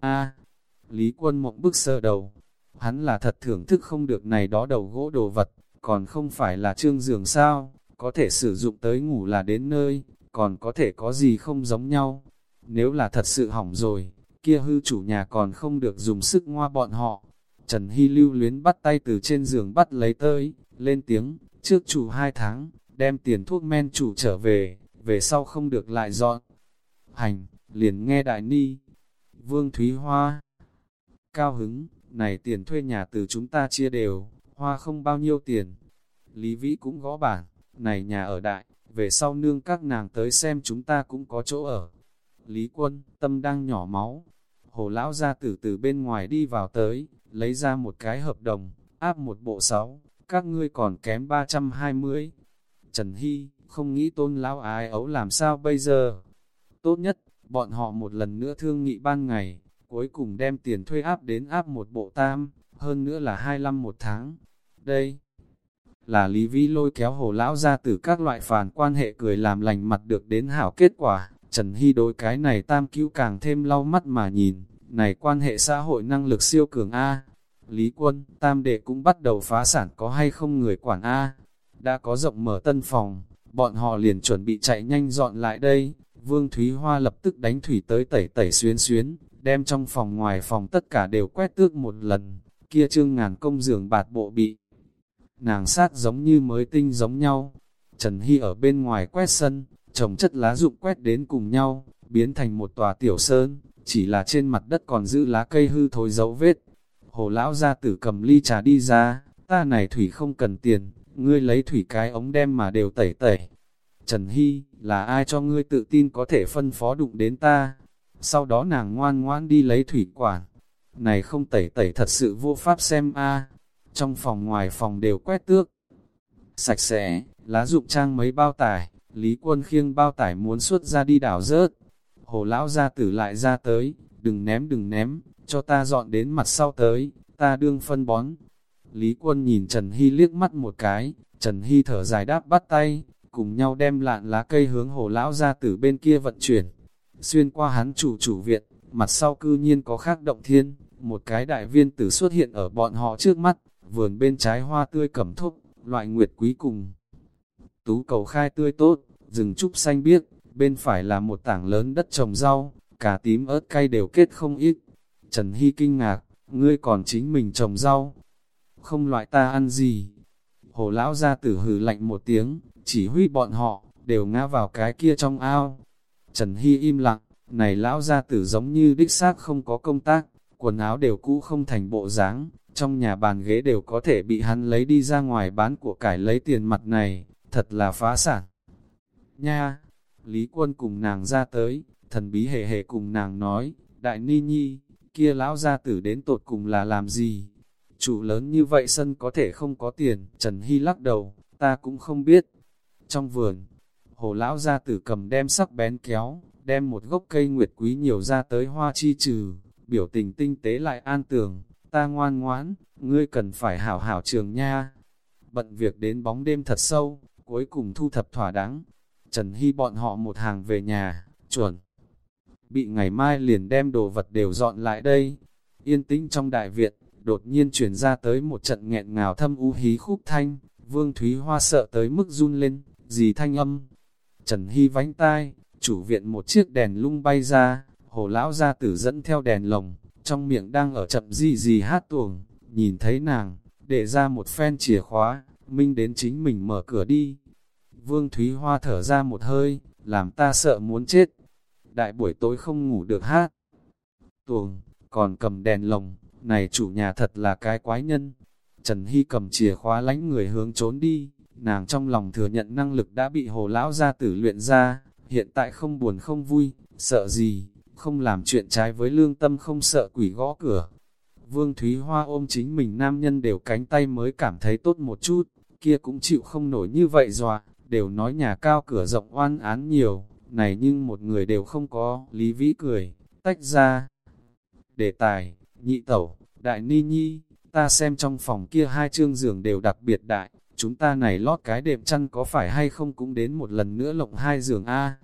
A, Lý quân mộng bức sơ đầu. Hắn là thật thưởng thức không được này đó đầu gỗ đồ vật, còn không phải là trương giường sao, có thể sử dụng tới ngủ là đến nơi, còn có thể có gì không giống nhau. Nếu là thật sự hỏng rồi, kia hư chủ nhà còn không được dùng sức ngoa bọn họ. Trần Hy lưu luyến bắt tay từ trên giường bắt lấy tới, lên tiếng, trước chủ hai tháng, đem tiền thuốc men chủ trở về, về sau không được lại dọn. Hành, liền nghe đại ni, Vương Thúy Hoa. Cao hứng, này tiền thuê nhà từ chúng ta chia đều, hoa không bao nhiêu tiền. Lý Vĩ cũng gõ bản, này nhà ở đại, về sau nương các nàng tới xem chúng ta cũng có chỗ ở. Lý Quân, tâm đang nhỏ máu. Hồ lão ra từ từ bên ngoài đi vào tới, lấy ra một cái hợp đồng, áp một bộ sáu, các ngươi còn kém 320. Trần Hy, không nghĩ tôn lão ái ấu làm sao bây giờ? Tốt nhất, bọn họ một lần nữa thương nghị ban ngày, cuối cùng đem tiền thuê áp đến áp một bộ tam, hơn nữa là 25 một tháng. Đây là Lý Vi lôi kéo hồ lão ra từ các loại phản quan hệ cười làm lành mặt được đến hảo kết quả. Trần Hy đối cái này tam cứu càng thêm lau mắt mà nhìn, này quan hệ xã hội năng lực siêu cường A. Lý quân, tam đệ cũng bắt đầu phá sản có hay không người quản A. Đã có rộng mở tân phòng, bọn họ liền chuẩn bị chạy nhanh dọn lại đây. Vương Thúy Hoa lập tức đánh thủy tới tẩy tẩy xuyến xuyến, đem trong phòng ngoài phòng tất cả đều quét tước một lần. Kia trương ngàn công giường bạt bộ bị nàng sát giống như mới tinh giống nhau. Trần Hy ở bên ngoài quét sân, trồng chất lá rụng quét đến cùng nhau, biến thành một tòa tiểu sơn, chỉ là trên mặt đất còn giữ lá cây hư thối dấu vết. Hồ lão ra tử cầm ly trà đi ra, ta này thủy không cần tiền, ngươi lấy thủy cái ống đem mà đều tẩy tẩy. Trần Hy, là ai cho ngươi tự tin có thể phân phó đụng đến ta? Sau đó nàng ngoan ngoan đi lấy thủy quản. Này không tẩy tẩy thật sự vô pháp xem a Trong phòng ngoài phòng đều quét tước. Sạch sẽ, lá dụng trang mấy bao tải, Lý quân khiêng bao tải muốn xuất ra đi đảo rớt. Hồ lão gia tử lại ra tới, đừng ném đừng ném, cho ta dọn đến mặt sau tới, ta đương phân bón. Lý quân nhìn Trần Hy liếc mắt một cái, Trần Hy thở dài đáp bắt tay, cùng nhau đem lạn lá cây hướng hồ lão gia tử bên kia vận chuyển. Xuyên qua hắn chủ chủ viện, mặt sau cư nhiên có khác động thiên, một cái đại viên tử xuất hiện ở bọn họ trước mắt, vườn bên trái hoa tươi cẩm thúc, loại nguyệt quý cùng. Tú cầu khai tươi tốt, rừng trúc xanh biếc, bên phải là một tảng lớn đất trồng rau, cả tím ớt cay đều kết không ít. Trần Hy kinh ngạc, ngươi còn chính mình trồng rau, không loại ta ăn gì. Hồ lão ra tử hừ lạnh một tiếng, chỉ huy bọn họ, đều ngã vào cái kia trong ao. Trần Hy im lặng, này lão gia tử giống như đích xác không có công tác, quần áo đều cũ không thành bộ dáng, trong nhà bàn ghế đều có thể bị hắn lấy đi ra ngoài bán của cải lấy tiền mặt này, thật là phá sản. Nha, Lý Quân cùng nàng ra tới, thần bí hề hề cùng nàng nói, Đại Ni Nhi, kia lão gia tử đến tột cùng là làm gì? Chủ lớn như vậy sân có thể không có tiền, Trần Hy lắc đầu, ta cũng không biết. Trong vườn, hồ lão gia tử cầm đem sắc bén kéo, đem một gốc cây nguyệt quý nhiều ra tới hoa chi trừ, biểu tình tinh tế lại an tường, ta ngoan ngoãn, ngươi cần phải hảo hảo trường nha. Bận việc đến bóng đêm thật sâu, cuối cùng thu thập thỏa đáng. Trần Hy bọn họ một hàng về nhà, chuẩn. Bị ngày mai liền đem đồ vật đều dọn lại đây. Yên tĩnh trong đại viện, đột nhiên chuyển ra tới một trận nghẹn ngào thâm u hí khúc thanh. Vương Thúy Hoa sợ tới mức run lên, gì thanh âm. Trần Hy vánh tai, chủ viện một chiếc đèn lung bay ra, hồ lão ra tử dẫn theo đèn lồng, trong miệng đang ở chậm gì gì hát tuồng, nhìn thấy nàng, để ra một phen chìa khóa, minh đến chính mình mở cửa đi. Vương Thúy Hoa thở ra một hơi, làm ta sợ muốn chết. Đại buổi tối không ngủ được hát. Tuồng, còn cầm đèn lồng, này chủ nhà thật là cái quái nhân. Trần Hy cầm chìa khóa lánh người hướng trốn đi, nàng trong lòng thừa nhận năng lực đã bị hồ lão gia tử luyện ra, hiện tại không buồn không vui, sợ gì, không làm chuyện trái với lương tâm không sợ quỷ gõ cửa. Vương Thúy Hoa ôm chính mình nam nhân đều cánh tay mới cảm thấy tốt một chút, kia cũng chịu không nổi như vậy dọa, đều nói nhà cao cửa rộng oan án nhiều, này nhưng một người đều không có, Lý Vĩ cười, tách ra. Đề tài, nhị tẩu, đại ni nhi, ta xem trong phòng kia hai chương giường đều đặc biệt đại, chúng ta này lót cái đệm chăn có phải hay không cũng đến một lần nữa lộng hai giường A.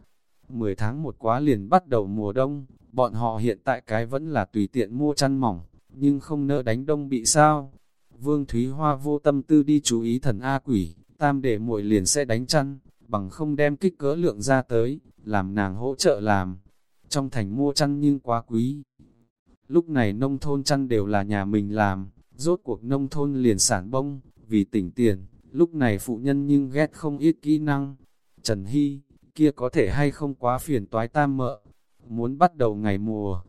10 tháng một quá liền bắt đầu mùa đông, bọn họ hiện tại cái vẫn là tùy tiện mua chăn mỏng, nhưng không nỡ đánh đông bị sao. Vương Thúy Hoa vô tâm tư đi chú ý thần A quỷ, tam để muội liền sẽ đánh chăn, bằng không đem kích cỡ lượng ra tới, làm nàng hỗ trợ làm. Trong thành mua chăn nhưng quá quý. Lúc này nông thôn chăn đều là nhà mình làm, rốt cuộc nông thôn liền sản bông, vì tỉnh tiền, lúc này phụ nhân nhưng ghét không ít kỹ năng. Trần Hy, kia có thể hay không quá phiền toái tam mợ, muốn bắt đầu ngày mùa.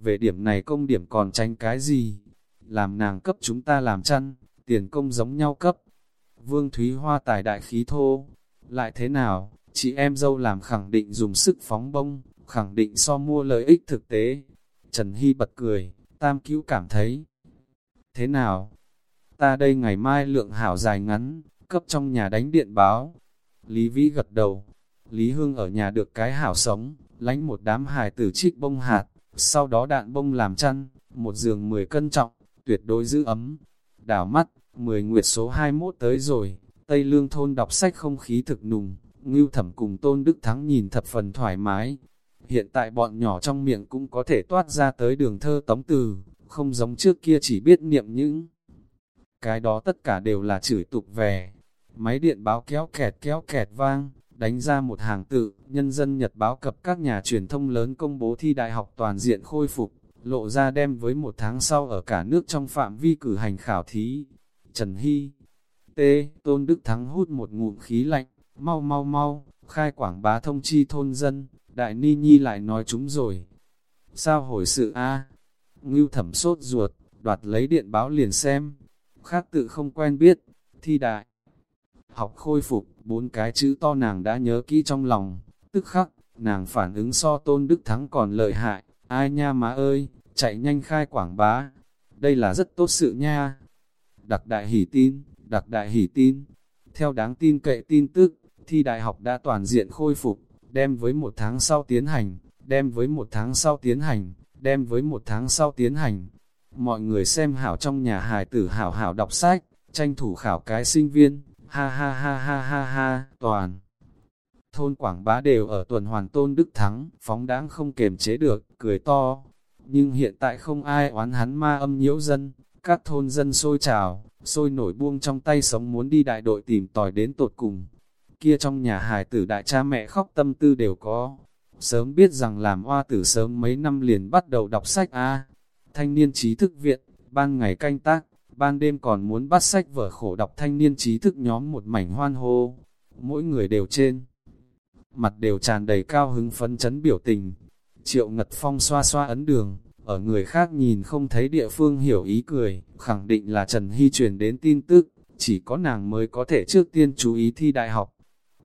Về điểm này công điểm còn tránh cái gì? Làm nàng cấp chúng ta làm chăn, tiền công giống nhau cấp. Vương Thúy Hoa tài đại khí thô, lại thế nào, chị em dâu làm khẳng định dùng sức phóng bông, khẳng định so mua lợi ích thực tế. Trần Hy bật cười, tam cứu cảm thấy. Thế nào? Ta đây ngày mai lượng hảo dài ngắn, cấp trong nhà đánh điện báo. Lý Vĩ gật đầu, Lý Hương ở nhà được cái hảo sống, lánh một đám hài tử trích bông hạt, sau đó đạn bông làm chăn, một giường 10 cân trọng, tuyệt đối giữ ấm. Đảo mắt, 10 nguyệt số 21 tới rồi, Tây Lương thôn đọc sách không khí thực nùng, Ngưu Thẩm cùng Tôn Đức Thắng nhìn thập phần thoải mái. Hiện tại bọn nhỏ trong miệng cũng có thể toát ra tới đường thơ tống từ, không giống trước kia chỉ biết niệm những. Cái đó tất cả đều là chửi tục về. Máy điện báo kéo kẹt kéo kẹt vang, đánh ra một hàng tự, nhân dân Nhật báo cập các nhà truyền thông lớn công bố thi đại học toàn diện khôi phục, lộ ra đem với một tháng sau ở cả nước trong phạm vi cử hành khảo thí. Trần Hy T. Tôn Đức Thắng hút một ngụm khí lạnh, mau mau mau, khai quảng bá thông chi thôn dân, Đại Ni Nhi lại nói chúng rồi. Sao hồi sự a Ngưu thẩm sốt ruột, đoạt lấy điện báo liền xem. Khác tự không quen biết, thi đại. Học khôi phục, bốn cái chữ to nàng đã nhớ kỹ trong lòng, tức khắc, nàng phản ứng so tôn đức thắng còn lợi hại, ai nha má ơi, chạy nhanh khai quảng bá, đây là rất tốt sự nha. Đặc đại hỉ tin, đặc đại hỉ tin, theo đáng tin cậy tin tức, thi đại học đã toàn diện khôi phục, đem với một tháng sau tiến hành, đem với một tháng sau tiến hành, đem với một tháng sau tiến hành. Mọi người xem hảo trong nhà hài tử hảo hảo đọc sách, tranh thủ khảo cái sinh viên, ha ha ha ha ha ha, toàn. Thôn Quảng Bá đều ở tuần hoàn tôn đức thắng, phóng đáng không kềm chế được, cười to. Nhưng hiện tại không ai oán hắn ma âm nhiễu dân, các thôn dân sôi trào, sôi nổi buông trong tay sống muốn đi đại đội tìm tòi đến tột cùng. Kia trong nhà hài tử đại cha mẹ khóc tâm tư đều có. Sớm biết rằng làm hoa tử sớm mấy năm liền bắt đầu đọc sách A. Thanh niên trí thức viện, ban ngày canh tác, ban đêm còn muốn bắt sách vở khổ đọc thanh niên trí thức nhóm một mảnh hoan hô. mỗi người đều trên. Mặt đều tràn đầy cao hứng phấn chấn biểu tình. Triệu Ngật Phong xoa xoa ấn đường, ở người khác nhìn không thấy địa phương hiểu ý cười, khẳng định là Trần Hy truyền đến tin tức, chỉ có nàng mới có thể trước tiên chú ý thi đại học.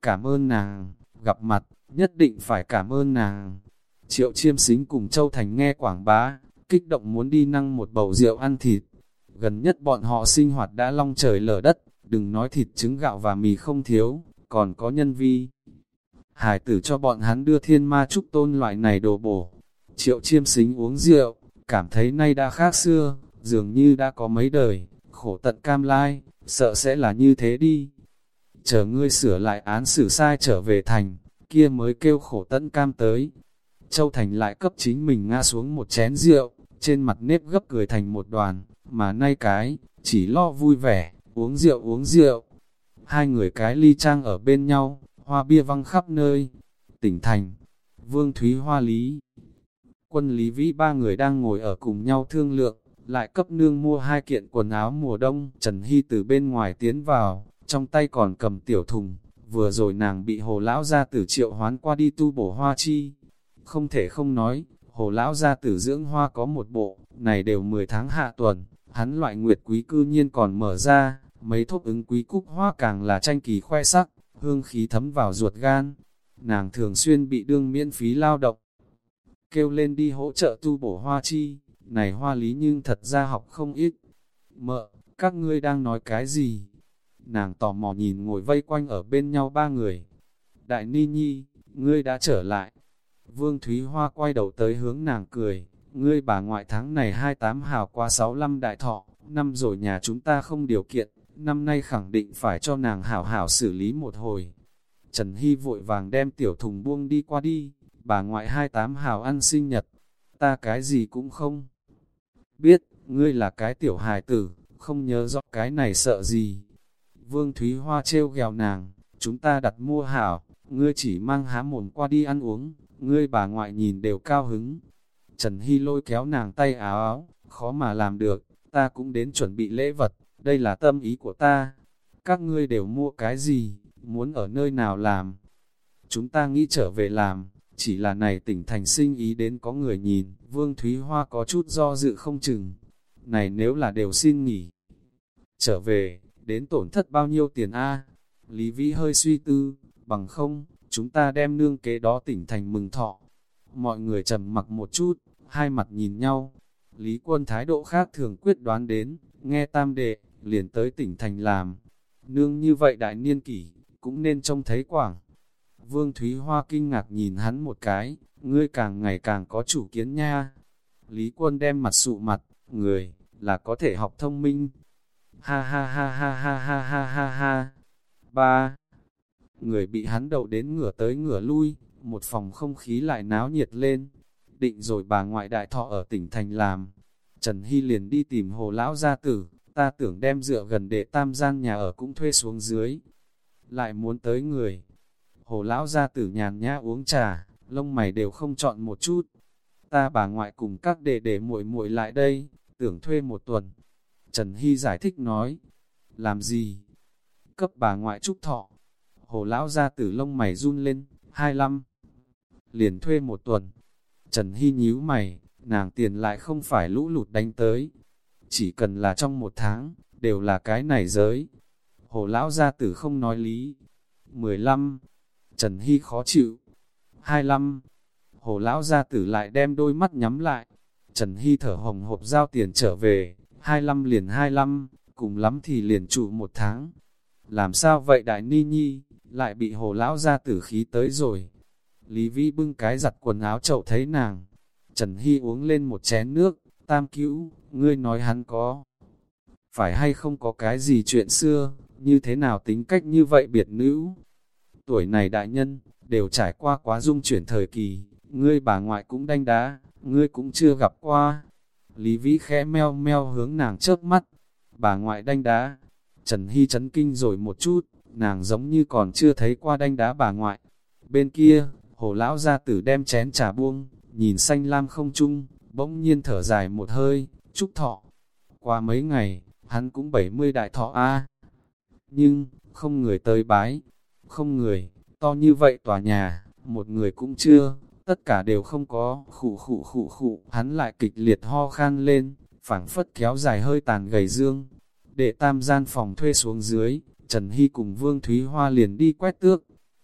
Cảm ơn nàng, gặp mặt, nhất định phải cảm ơn nàng. Triệu chiêm xính cùng Châu Thành nghe quảng bá, kích động muốn đi năng một bầu rượu ăn thịt. Gần nhất bọn họ sinh hoạt đã long trời lở đất, đừng nói thịt trứng gạo và mì không thiếu, còn có nhân vi. Hải tử cho bọn hắn đưa thiên ma trúc tôn loại này đồ bổ. Triệu chiêm xính uống rượu, cảm thấy nay đã khác xưa, dường như đã có mấy đời, khổ tận cam lai, sợ sẽ là như thế đi. Chờ ngươi sửa lại án xử sai trở về thành, kia mới kêu khổ tận cam tới. Châu Thành lại cấp chính mình ngã xuống một chén rượu, trên mặt nếp gấp cười thành một đoàn, mà nay cái, chỉ lo vui vẻ, uống rượu uống rượu. Hai người cái ly trang ở bên nhau, hoa bia văng khắp nơi. Tỉnh thành, Vương Thúy Hoa Lý. Quân Lý Vĩ ba người đang ngồi ở cùng nhau thương lượng, lại cấp nương mua hai kiện quần áo mùa đông. Trần Hy từ bên ngoài tiến vào, trong tay còn cầm tiểu thùng, vừa rồi nàng bị hồ lão ra tử triệu hoán qua đi tu bổ hoa chi. Không thể không nói, hồ lão ra tử dưỡng hoa có một bộ, này đều 10 tháng hạ tuần, hắn loại nguyệt quý cư nhiên còn mở ra, mấy thốc ứng quý cúc hoa càng là tranh kỳ khoe sắc, hương khí thấm vào ruột gan. Nàng thường xuyên bị đương miễn phí lao động, kêu lên đi hỗ trợ tu bổ hoa chi, này hoa lý nhưng thật ra học không ít. Mợ, các ngươi đang nói cái gì? Nàng tò mò nhìn ngồi vây quanh ở bên nhau ba người. Đại Ni Nhi, ngươi đã trở lại. Vương Thúy Hoa quay đầu tới hướng nàng cười, ngươi bà ngoại tháng này 28 hào qua 65 đại thọ, năm rồi nhà chúng ta không điều kiện, năm nay khẳng định phải cho nàng hảo hảo xử lý một hồi. Trần Hy vội vàng đem tiểu thùng buông đi qua đi, bà ngoại 28 hào ăn sinh nhật, ta cái gì cũng không. Biết, ngươi là cái tiểu hài tử, không nhớ rõ cái này sợ gì. Vương Thúy Hoa trêu ghèo nàng, chúng ta đặt mua hảo, ngươi chỉ mang há mồm qua đi ăn uống, ngươi bà ngoại nhìn đều cao hứng. Trần Hy lôi kéo nàng tay áo áo, khó mà làm được, ta cũng đến chuẩn bị lễ vật, đây là tâm ý của ta. Các ngươi đều mua cái gì, muốn ở nơi nào làm? Chúng ta nghĩ trở về làm, chỉ là này tỉnh thành sinh ý đến có người nhìn, Vương Thúy Hoa có chút do dự không chừng. Này nếu là đều xin nghỉ. Trở về, đến tổn thất bao nhiêu tiền a Lý Vĩ hơi suy tư, bằng không, chúng ta đem nương kế đó tỉnh thành mừng thọ. Mọi người trầm mặc một chút, hai mặt nhìn nhau. Lý quân thái độ khác thường quyết đoán đến, nghe tam đệ, liền tới tỉnh thành làm. Nương như vậy đại niên kỷ, cũng nên trông thấy quảng. Vương Thúy Hoa kinh ngạc nhìn hắn một cái, ngươi càng ngày càng có chủ kiến nha. Lý quân đem mặt sụ mặt, người, là có thể học thông minh. Ha ha ha ha ha ha ha ha ha. Ba. Người bị hắn đậu đến ngửa tới ngửa lui, một phòng không khí lại náo nhiệt lên. Định rồi bà ngoại đại thọ ở tỉnh thành làm. Trần Hy liền đi tìm hồ lão gia tử, ta tưởng đem dựa gần để tam gian nhà ở cũng thuê xuống dưới. Lại muốn tới người, Hồ lão gia tử nhàn nhã uống trà, lông mày đều không chọn một chút. Ta bà ngoại cùng các đệ đệ muội muội lại đây, tưởng thuê một tuần. Trần Hy giải thích nói, làm gì? Cấp bà ngoại trúc thọ. Hồ lão gia tử lông mày run lên, hai lăm. Liền thuê một tuần. Trần Hy nhíu mày, nàng tiền lại không phải lũ lụt đánh tới. Chỉ cần là trong một tháng, đều là cái này giới. Hồ lão gia tử không nói lý. 15. Trần Hy khó chịu. 25. Hồ lão gia tử lại đem đôi mắt nhắm lại. Trần Hy thở hồng hộp giao tiền trở về, 25 liền 25, cùng lắm thì liền trụ một tháng. Làm sao vậy đại ni nhi, lại bị hồ lão gia tử khí tới rồi. Lý Vĩ bưng cái giặt quần áo chậu thấy nàng. Trần Hy uống lên một chén nước, tam cứu, ngươi nói hắn có. Phải hay không có cái gì chuyện xưa, như thế nào tính cách như vậy biệt nữ, Tuổi này đại nhân, đều trải qua quá dung chuyển thời kỳ, ngươi bà ngoại cũng đanh đá, ngươi cũng chưa gặp qua. Lý Vĩ khẽ meo meo hướng nàng chớp mắt, bà ngoại đanh đá. Trần Hy chấn kinh rồi một chút, nàng giống như còn chưa thấy qua đanh đá bà ngoại. Bên kia, hồ lão gia tử đem chén trà buông, nhìn xanh lam không chung, bỗng nhiên thở dài một hơi, chúc thọ. Qua mấy ngày, hắn cũng 70 đại thọ A. Nhưng, không người tới bái, không người, to như vậy tòa nhà, một người cũng chưa, tất cả đều không có, khụ khụ khụ khụ, hắn lại kịch liệt ho khan lên, phảng phất kéo dài hơi tàn gầy dương. để tam gian phòng thuê xuống dưới, Trần Hy cùng Vương Thúy Hoa liền đi quét tước.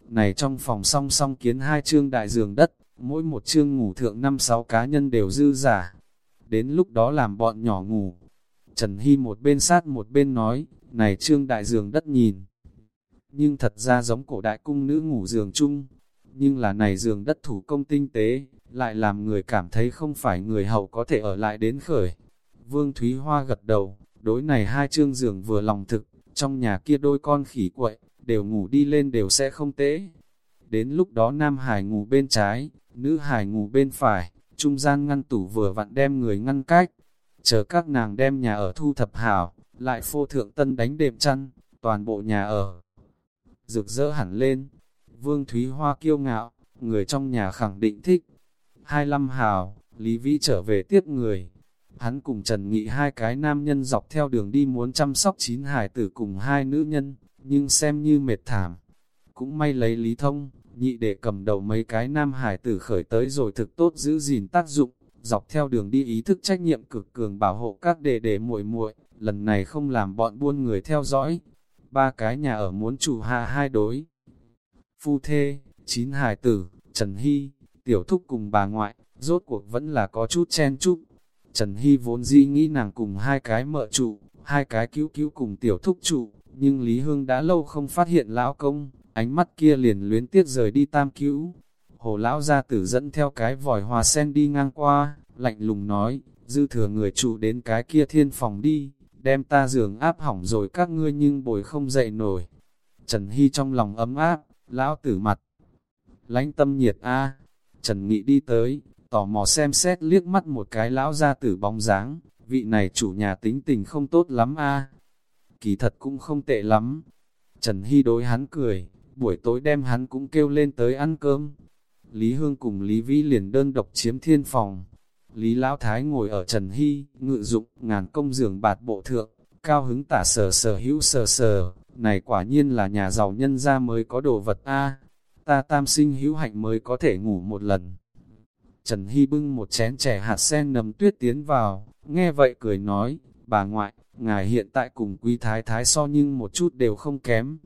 Này trong phòng song song kiến hai chương đại giường đất, mỗi một chương ngủ thượng năm sáu cá nhân đều dư giả. Đến lúc đó làm bọn nhỏ ngủ. Trần Hy một bên sát một bên nói, này trương đại giường đất nhìn. Nhưng thật ra giống cổ đại cung nữ ngủ giường chung. Nhưng là này giường đất thủ công tinh tế, lại làm người cảm thấy không phải người hậu có thể ở lại đến khởi. Vương Thúy Hoa gật đầu, đối này hai chương giường vừa lòng thực, trong nhà kia đôi con khỉ quậy, đều ngủ đi lên đều sẽ không tế. Đến lúc đó Nam Hải ngủ bên trái, nữ Hải ngủ bên phải, trung gian ngăn tủ vừa vặn đem người ngăn cách. Chờ các nàng đem nhà ở thu thập hảo, lại phô thượng tân đánh đệm chăn, toàn bộ nhà ở. Rực rỡ hẳn lên, Vương Thúy Hoa kiêu ngạo, người trong nhà khẳng định thích. hai lâm hào, Lý Vĩ trở về tiếp người, Hắn cùng Trần Nghị hai cái nam nhân dọc theo đường đi muốn chăm sóc chín hải tử cùng hai nữ nhân, nhưng xem như mệt thảm. Cũng may lấy lý thông, nhị để cầm đầu mấy cái nam hải tử khởi tới rồi thực tốt giữ gìn tác dụng, dọc theo đường đi ý thức trách nhiệm cực cường bảo hộ các đệ đề muội muội lần này không làm bọn buôn người theo dõi. Ba cái nhà ở muốn chủ hạ hai đối. Phu thê, chín hải tử, Trần Hy, tiểu thúc cùng bà ngoại, rốt cuộc vẫn là có chút chen chúc, Trần Hy vốn dĩ nghĩ nàng cùng hai cái mợ trụ, hai cái cứu cứu cùng tiểu thúc trụ, nhưng Lý Hương đã lâu không phát hiện lão công, ánh mắt kia liền luyến tiếc rời đi tam cứu. Hồ lão gia tử dẫn theo cái vòi hòa sen đi ngang qua, lạnh lùng nói, dư thừa người trụ đến cái kia thiên phòng đi, đem ta giường áp hỏng rồi các ngươi nhưng bồi không dậy nổi. Trần Hy trong lòng ấm áp, lão tử mặt, lánh tâm nhiệt a Trần Nghị đi tới, tò mò xem xét liếc mắt một cái lão ra tử bóng dáng, vị này chủ nhà tính tình không tốt lắm a Kỳ thật cũng không tệ lắm. Trần Hy đối hắn cười, buổi tối đem hắn cũng kêu lên tới ăn cơm. Lý Hương cùng Lý Vĩ liền đơn độc chiếm thiên phòng. Lý Lão Thái ngồi ở Trần Hy, ngự dụng, ngàn công giường bạt bộ thượng, cao hứng tả sờ sờ hữu sờ sờ, này quả nhiên là nhà giàu nhân gia mới có đồ vật a ta tam sinh hữu hạnh mới có thể ngủ một lần. Trần Hy bưng một chén chè hạt sen nấm tuyết tiến vào, nghe vậy cười nói, bà ngoại, ngài hiện tại cùng quý thái thái so nhưng một chút đều không kém.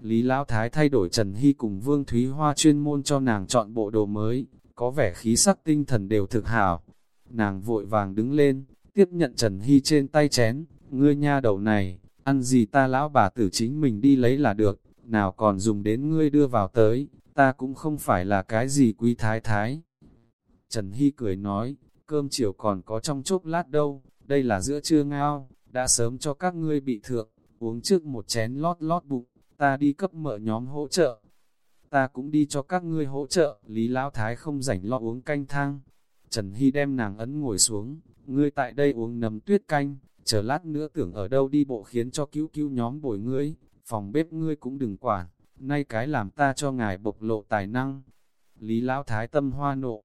Lý Lão Thái thay đổi Trần Hy cùng Vương Thúy Hoa chuyên môn cho nàng chọn bộ đồ mới, có vẻ khí sắc tinh thần đều thực hảo. Nàng vội vàng đứng lên, tiếp nhận Trần Hy trên tay chén, ngươi nha đầu này, ăn gì ta lão bà tử chính mình đi lấy là được, nào còn dùng đến ngươi đưa vào tới, ta cũng không phải là cái gì quý thái thái. Trần Hy cười nói, cơm chiều còn có trong chốc lát đâu, đây là giữa trưa ngao, đã sớm cho các ngươi bị thượng, uống trước một chén lót lót bụng, ta đi cấp mở nhóm hỗ trợ. Ta cũng đi cho các ngươi hỗ trợ, Lý Lão Thái không rảnh lo uống canh thang. Trần Hy đem nàng ấn ngồi xuống, ngươi tại đây uống nấm tuyết canh, chờ lát nữa tưởng ở đâu đi bộ khiến cho cứu cứu nhóm bồi ngươi, phòng bếp ngươi cũng đừng quản, nay cái làm ta cho ngài bộc lộ tài năng. Lý Lão Thái tâm hoa nộ,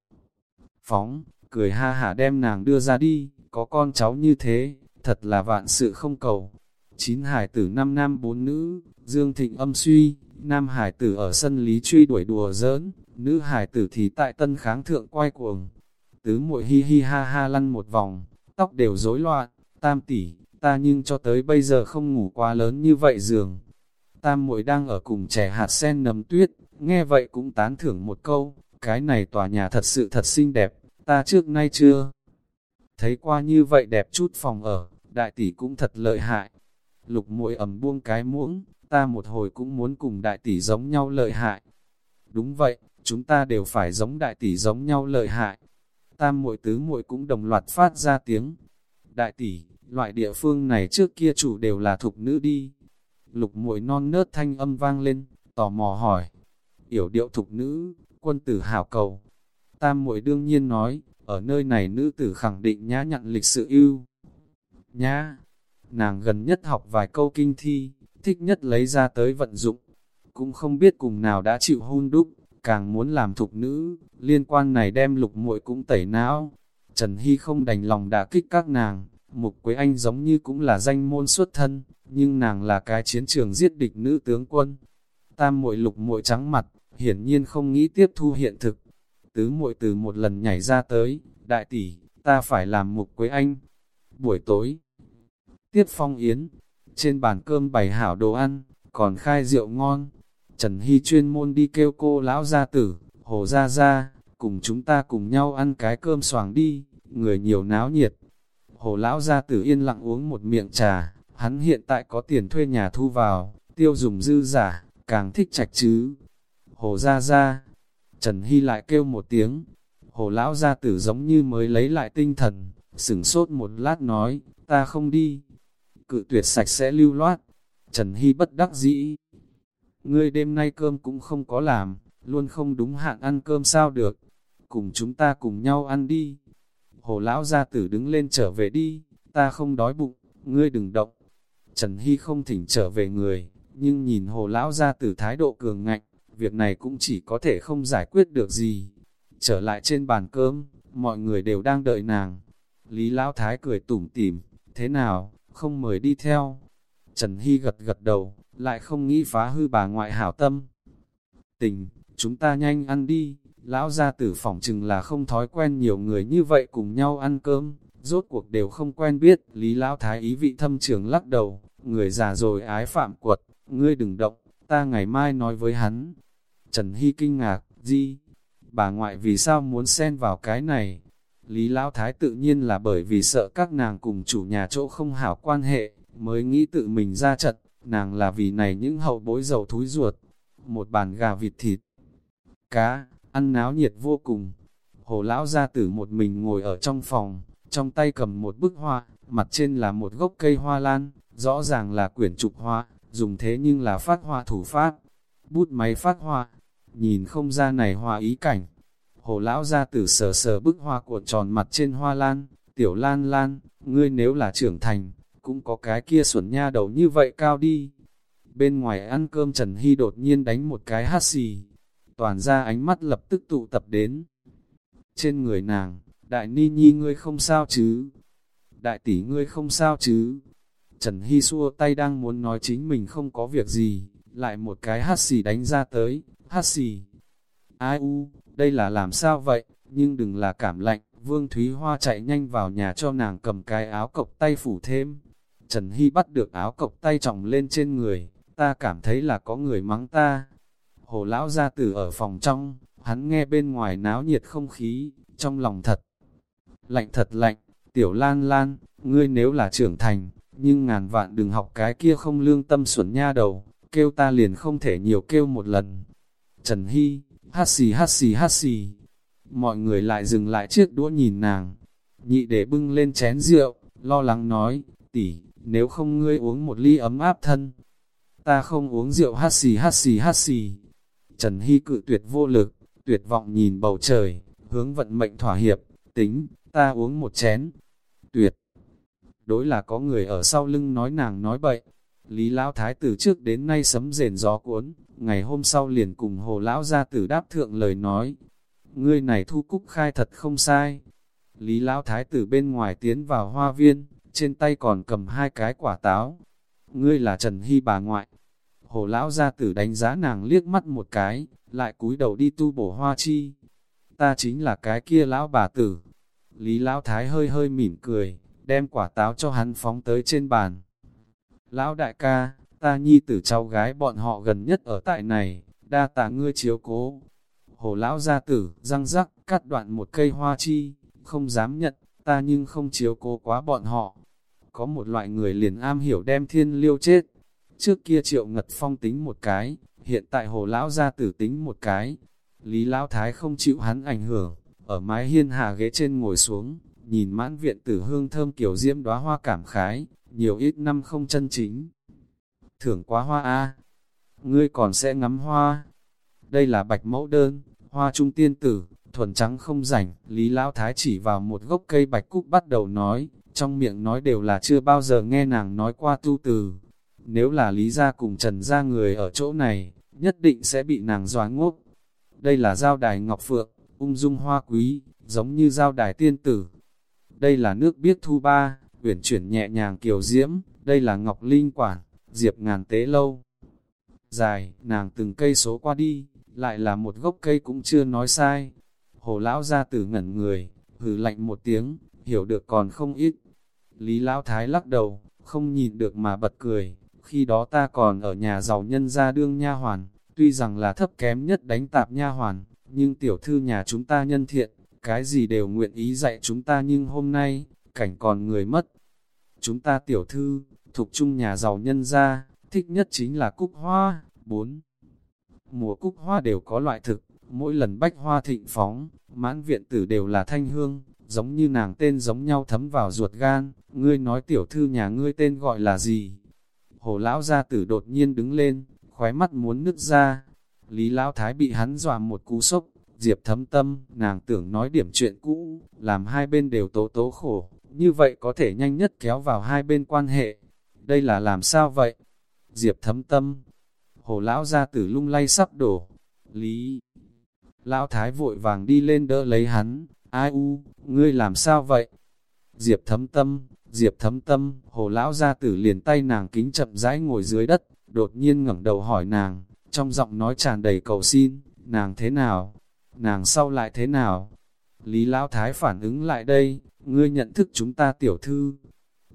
phóng, cười ha hả đem nàng đưa ra đi, có con cháu như thế, thật là vạn sự không cầu. Chín hải tử năm nam bốn nữ, Dương Thịnh âm suy, nam hải tử ở sân lý truy đuổi đùa giỡn, nữ hải tử thì tại tân kháng thượng quay cuồng. Tứ muội hi hi ha ha lăn một vòng, tóc đều rối loạn, tam tỷ, ta nhưng cho tới bây giờ không ngủ quá lớn như vậy giường. Tam muội đang ở cùng trẻ hạt sen nấm tuyết, nghe vậy cũng tán thưởng một câu, cái này tòa nhà thật sự thật xinh đẹp, ta trước nay chưa thấy qua như vậy đẹp chút phòng ở, đại tỷ cũng thật lợi hại. Lục muội ẩm buông cái muỗng, ta một hồi cũng muốn cùng đại tỷ giống nhau lợi hại. Đúng vậy, chúng ta đều phải giống đại tỷ giống nhau lợi hại. Tam muội tứ muội cũng đồng loạt phát ra tiếng. Đại tỷ, loại địa phương này trước kia chủ đều là thục nữ đi. Lục muội non nớt thanh âm vang lên, tò mò hỏi. Yểu điệu thục nữ, quân tử hảo cầu. Tam muội đương nhiên nói, ở nơi này nữ tử khẳng định nhã nhặn lịch sự ưu. Nhã, nàng gần nhất học vài câu kinh thi, thích nhất lấy ra tới vận dụng. Cũng không biết cùng nào đã chịu hôn đúc, càng muốn làm thục nữ, liên quan này đem lục muội cũng tẩy não. Trần Hy không đành lòng đả kích các nàng, Mục Quế Anh giống như cũng là danh môn xuất thân, nhưng nàng là cái chiến trường giết địch nữ tướng quân. tam muội lục muội trắng mặt, hiển nhiên không nghĩ tiếp thu hiện thực. Tứ muội từ một lần nhảy ra tới, đại tỷ, ta phải làm mục quế anh. Buổi tối, tiết phong yến, trên bàn cơm bày hảo đồ ăn, còn khai rượu ngon. Trần Hy chuyên môn đi kêu cô lão gia tử, hồ gia gia, cùng chúng ta cùng nhau ăn cái cơm xoàng đi, người nhiều náo nhiệt. Hồ lão gia tử yên lặng uống một miệng trà, hắn hiện tại có tiền thuê nhà thu vào, tiêu dùng dư giả, càng thích trạch chứ. Hồ gia gia, Trần Hy lại kêu một tiếng, hồ lão gia tử giống như mới lấy lại tinh thần, sửng sốt một lát nói, ta không đi. Cự tuyệt sạch sẽ lưu loát, Trần Hy bất đắc dĩ. Ngươi đêm nay cơm cũng không có làm, luôn không đúng hạn ăn cơm sao được. Cùng chúng ta cùng nhau ăn đi. Hồ lão gia tử đứng lên trở về đi, ta không đói bụng, ngươi đừng động. Trần Hy không thỉnh trở về người, nhưng nhìn hồ lão gia tử thái độ cường ngạnh, việc này cũng chỉ có thể không giải quyết được gì. Trở lại trên bàn cơm, mọi người đều đang đợi nàng. Lý lão thái cười tủm tỉm, thế nào, không mời đi theo. Trần Hy gật gật đầu, lại không nghĩ phá hư bà ngoại hảo tâm. Tình, chúng ta nhanh ăn đi, lão gia tử phỏng chừng là không thói quen nhiều người như vậy cùng nhau ăn cơm, rốt cuộc đều không quen biết, Lý lão thái ý vị thâm trường lắc đầu, người già rồi ái phạm quật, ngươi đừng động, ta ngày mai nói với hắn. Trần Hy kinh ngạc, gì? Bà ngoại vì sao muốn xen vào cái này? Lý Lão Thái tự nhiên là bởi vì sợ các nàng cùng chủ nhà chỗ không hảo quan hệ, mới nghĩ tự mình ra trận, nàng là vì này những hậu bối dầu thúi ruột. Một bàn gà vịt thịt, cá, ăn náo nhiệt vô cùng. Hồ Lão gia tử một mình ngồi ở trong phòng, trong tay cầm một bức hoa, mặt trên là một gốc cây hoa lan, rõ ràng là quyển trục hoa, dùng thế nhưng là phát hoa thủ phát. Bút máy phát hoa, nhìn không ra này hoa ý cảnh. Hồ lão gia tử sờ sờ bức hoa cuộn tròn mặt trên hoa lan, tiểu lan lan, ngươi nếu là trưởng thành, cũng có cái kia xuẩn nha đầu như vậy cao đi. Bên ngoài ăn cơm Trần Hy đột nhiên đánh một cái hát xì, toàn ra ánh mắt lập tức tụ tập đến. Trên người nàng, đại ni nhi ngươi không sao chứ? Đại tỷ ngươi không sao chứ? Trần Hy xua tay đang muốn nói chính mình không có việc gì, lại một cái hát xì đánh ra tới, hát xì. Ai u, đây là làm sao vậy, nhưng đừng là cảm lạnh, Vương Thúy Hoa chạy nhanh vào nhà cho nàng cầm cái áo cộc tay phủ thêm. Trần Hy bắt được áo cộc tay trọng lên trên người, ta cảm thấy là có người mắng ta. Hồ lão gia tử ở phòng trong, hắn nghe bên ngoài náo nhiệt không khí, trong lòng thật. Lạnh thật lạnh, tiểu lan lan, ngươi nếu là trưởng thành, nhưng ngàn vạn đừng học cái kia không lương tâm xuẩn nha đầu, kêu ta liền không thể nhiều kêu một lần. Trần Hy, hát xì hát xì hát xì, mọi người lại dừng lại chiếc đũa nhìn nàng, nhị để bưng lên chén rượu, lo lắng nói, tỷ, nếu không ngươi uống một ly ấm áp thân, ta không uống rượu hát xì hát xì hát xì. Trần Hy cự tuyệt vô lực, tuyệt vọng nhìn bầu trời, hướng vận mệnh thỏa hiệp, tính, ta uống một chén. Tuyệt! Đối là có người ở sau lưng nói nàng nói bậy. Lý Lão Thái từ trước đến nay sấm rền gió cuốn, ngày hôm sau liền cùng hồ Lão ra tử đáp thượng lời nói. Ngươi này thu cúc khai thật không sai. Lý Lão Thái từ bên ngoài tiến vào hoa viên, trên tay còn cầm hai cái quả táo. Ngươi là Trần Hy bà ngoại. Hồ Lão gia tử đánh giá nàng liếc mắt một cái, lại cúi đầu đi tu bổ hoa chi. Ta chính là cái kia lão bà tử. Lý Lão Thái hơi hơi mỉm cười, đem quả táo cho hắn phóng tới trên bàn. Lão đại ca, ta nhi tử cháu gái bọn họ gần nhất ở tại này, đa tạ ngươi chiếu cố. Hồ lão gia tử, răng rắc, cắt đoạn một cây hoa chi, không dám nhận, ta nhưng không chiếu cố quá bọn họ. Có một loại người liền am hiểu đem thiên liêu chết. Trước kia triệu ngật phong tính một cái, hiện tại hồ lão gia tử tính một cái. Lý lão thái không chịu hắn ảnh hưởng, ở mái hiên hà ghế trên ngồi xuống, nhìn mãn viện tử hương thơm kiểu diễm đóa hoa cảm khái, nhiều ít năm không chân chính. Thưởng quá hoa a ngươi còn sẽ ngắm hoa. Đây là bạch mẫu đơn, hoa trung tiên tử, thuần trắng không rảnh, Lý Lão Thái chỉ vào một gốc cây bạch cúc bắt đầu nói, trong miệng nói đều là chưa bao giờ nghe nàng nói qua tu từ. Nếu là Lý gia cùng Trần gia người ở chỗ này, nhất định sẽ bị nàng dọa ngốc. Đây là giao đài ngọc phượng, ung dung hoa quý, giống như giao đài tiên tử. Đây là nước biết thu ba, uyển chuyển nhẹ nhàng kiều diễm, đây là ngọc linh quản, diệp ngàn tế lâu. dài, nàng từng cây số qua đi, lại là một gốc cây cũng chưa nói sai. Hồ lão ra từ ngẩn người, hừ lạnh một tiếng, hiểu được còn không ít. Lý lão thái lắc đầu, không nhìn được mà bật cười, khi đó ta còn ở nhà giàu nhân gia đương nha hoàn, tuy rằng là thấp kém nhất đánh tạp nha hoàn, nhưng tiểu thư nhà chúng ta nhân thiện, cái gì đều nguyện ý dạy chúng ta nhưng hôm nay, cảnh còn người mất. Chúng ta tiểu thư, thuộc chung nhà giàu nhân gia, thích nhất chính là cúc hoa, bốn. Mùa cúc hoa đều có loại thực, mỗi lần bách hoa thịnh phóng, mãn viện tử đều là thanh hương, giống như nàng tên giống nhau thấm vào ruột gan, ngươi nói tiểu thư nhà ngươi tên gọi là gì? Hồ lão gia tử đột nhiên đứng lên, khóe mắt muốn nứt ra. Lý lão thái bị hắn dọa một cú sốc, diệp thấm tâm, nàng tưởng nói điểm chuyện cũ, làm hai bên đều tố tố khổ, như vậy có thể nhanh nhất kéo vào hai bên quan hệ. Đây là làm sao vậy? Diệp thấm tâm, hồ lão gia tử lung lay sắp đổ. Lý lão thái vội vàng đi lên đỡ lấy hắn, ai u, ngươi làm sao vậy? Diệp thấm tâm, Diệp thấm tâm, hồ lão gia tử liền tay nàng kính chậm rãi ngồi dưới đất, đột nhiên ngẩng đầu hỏi nàng, trong giọng nói tràn đầy cầu xin, nàng thế nào? Nàng sau lại thế nào? Lý lão thái phản ứng lại đây, ngươi nhận thức chúng ta tiểu thư.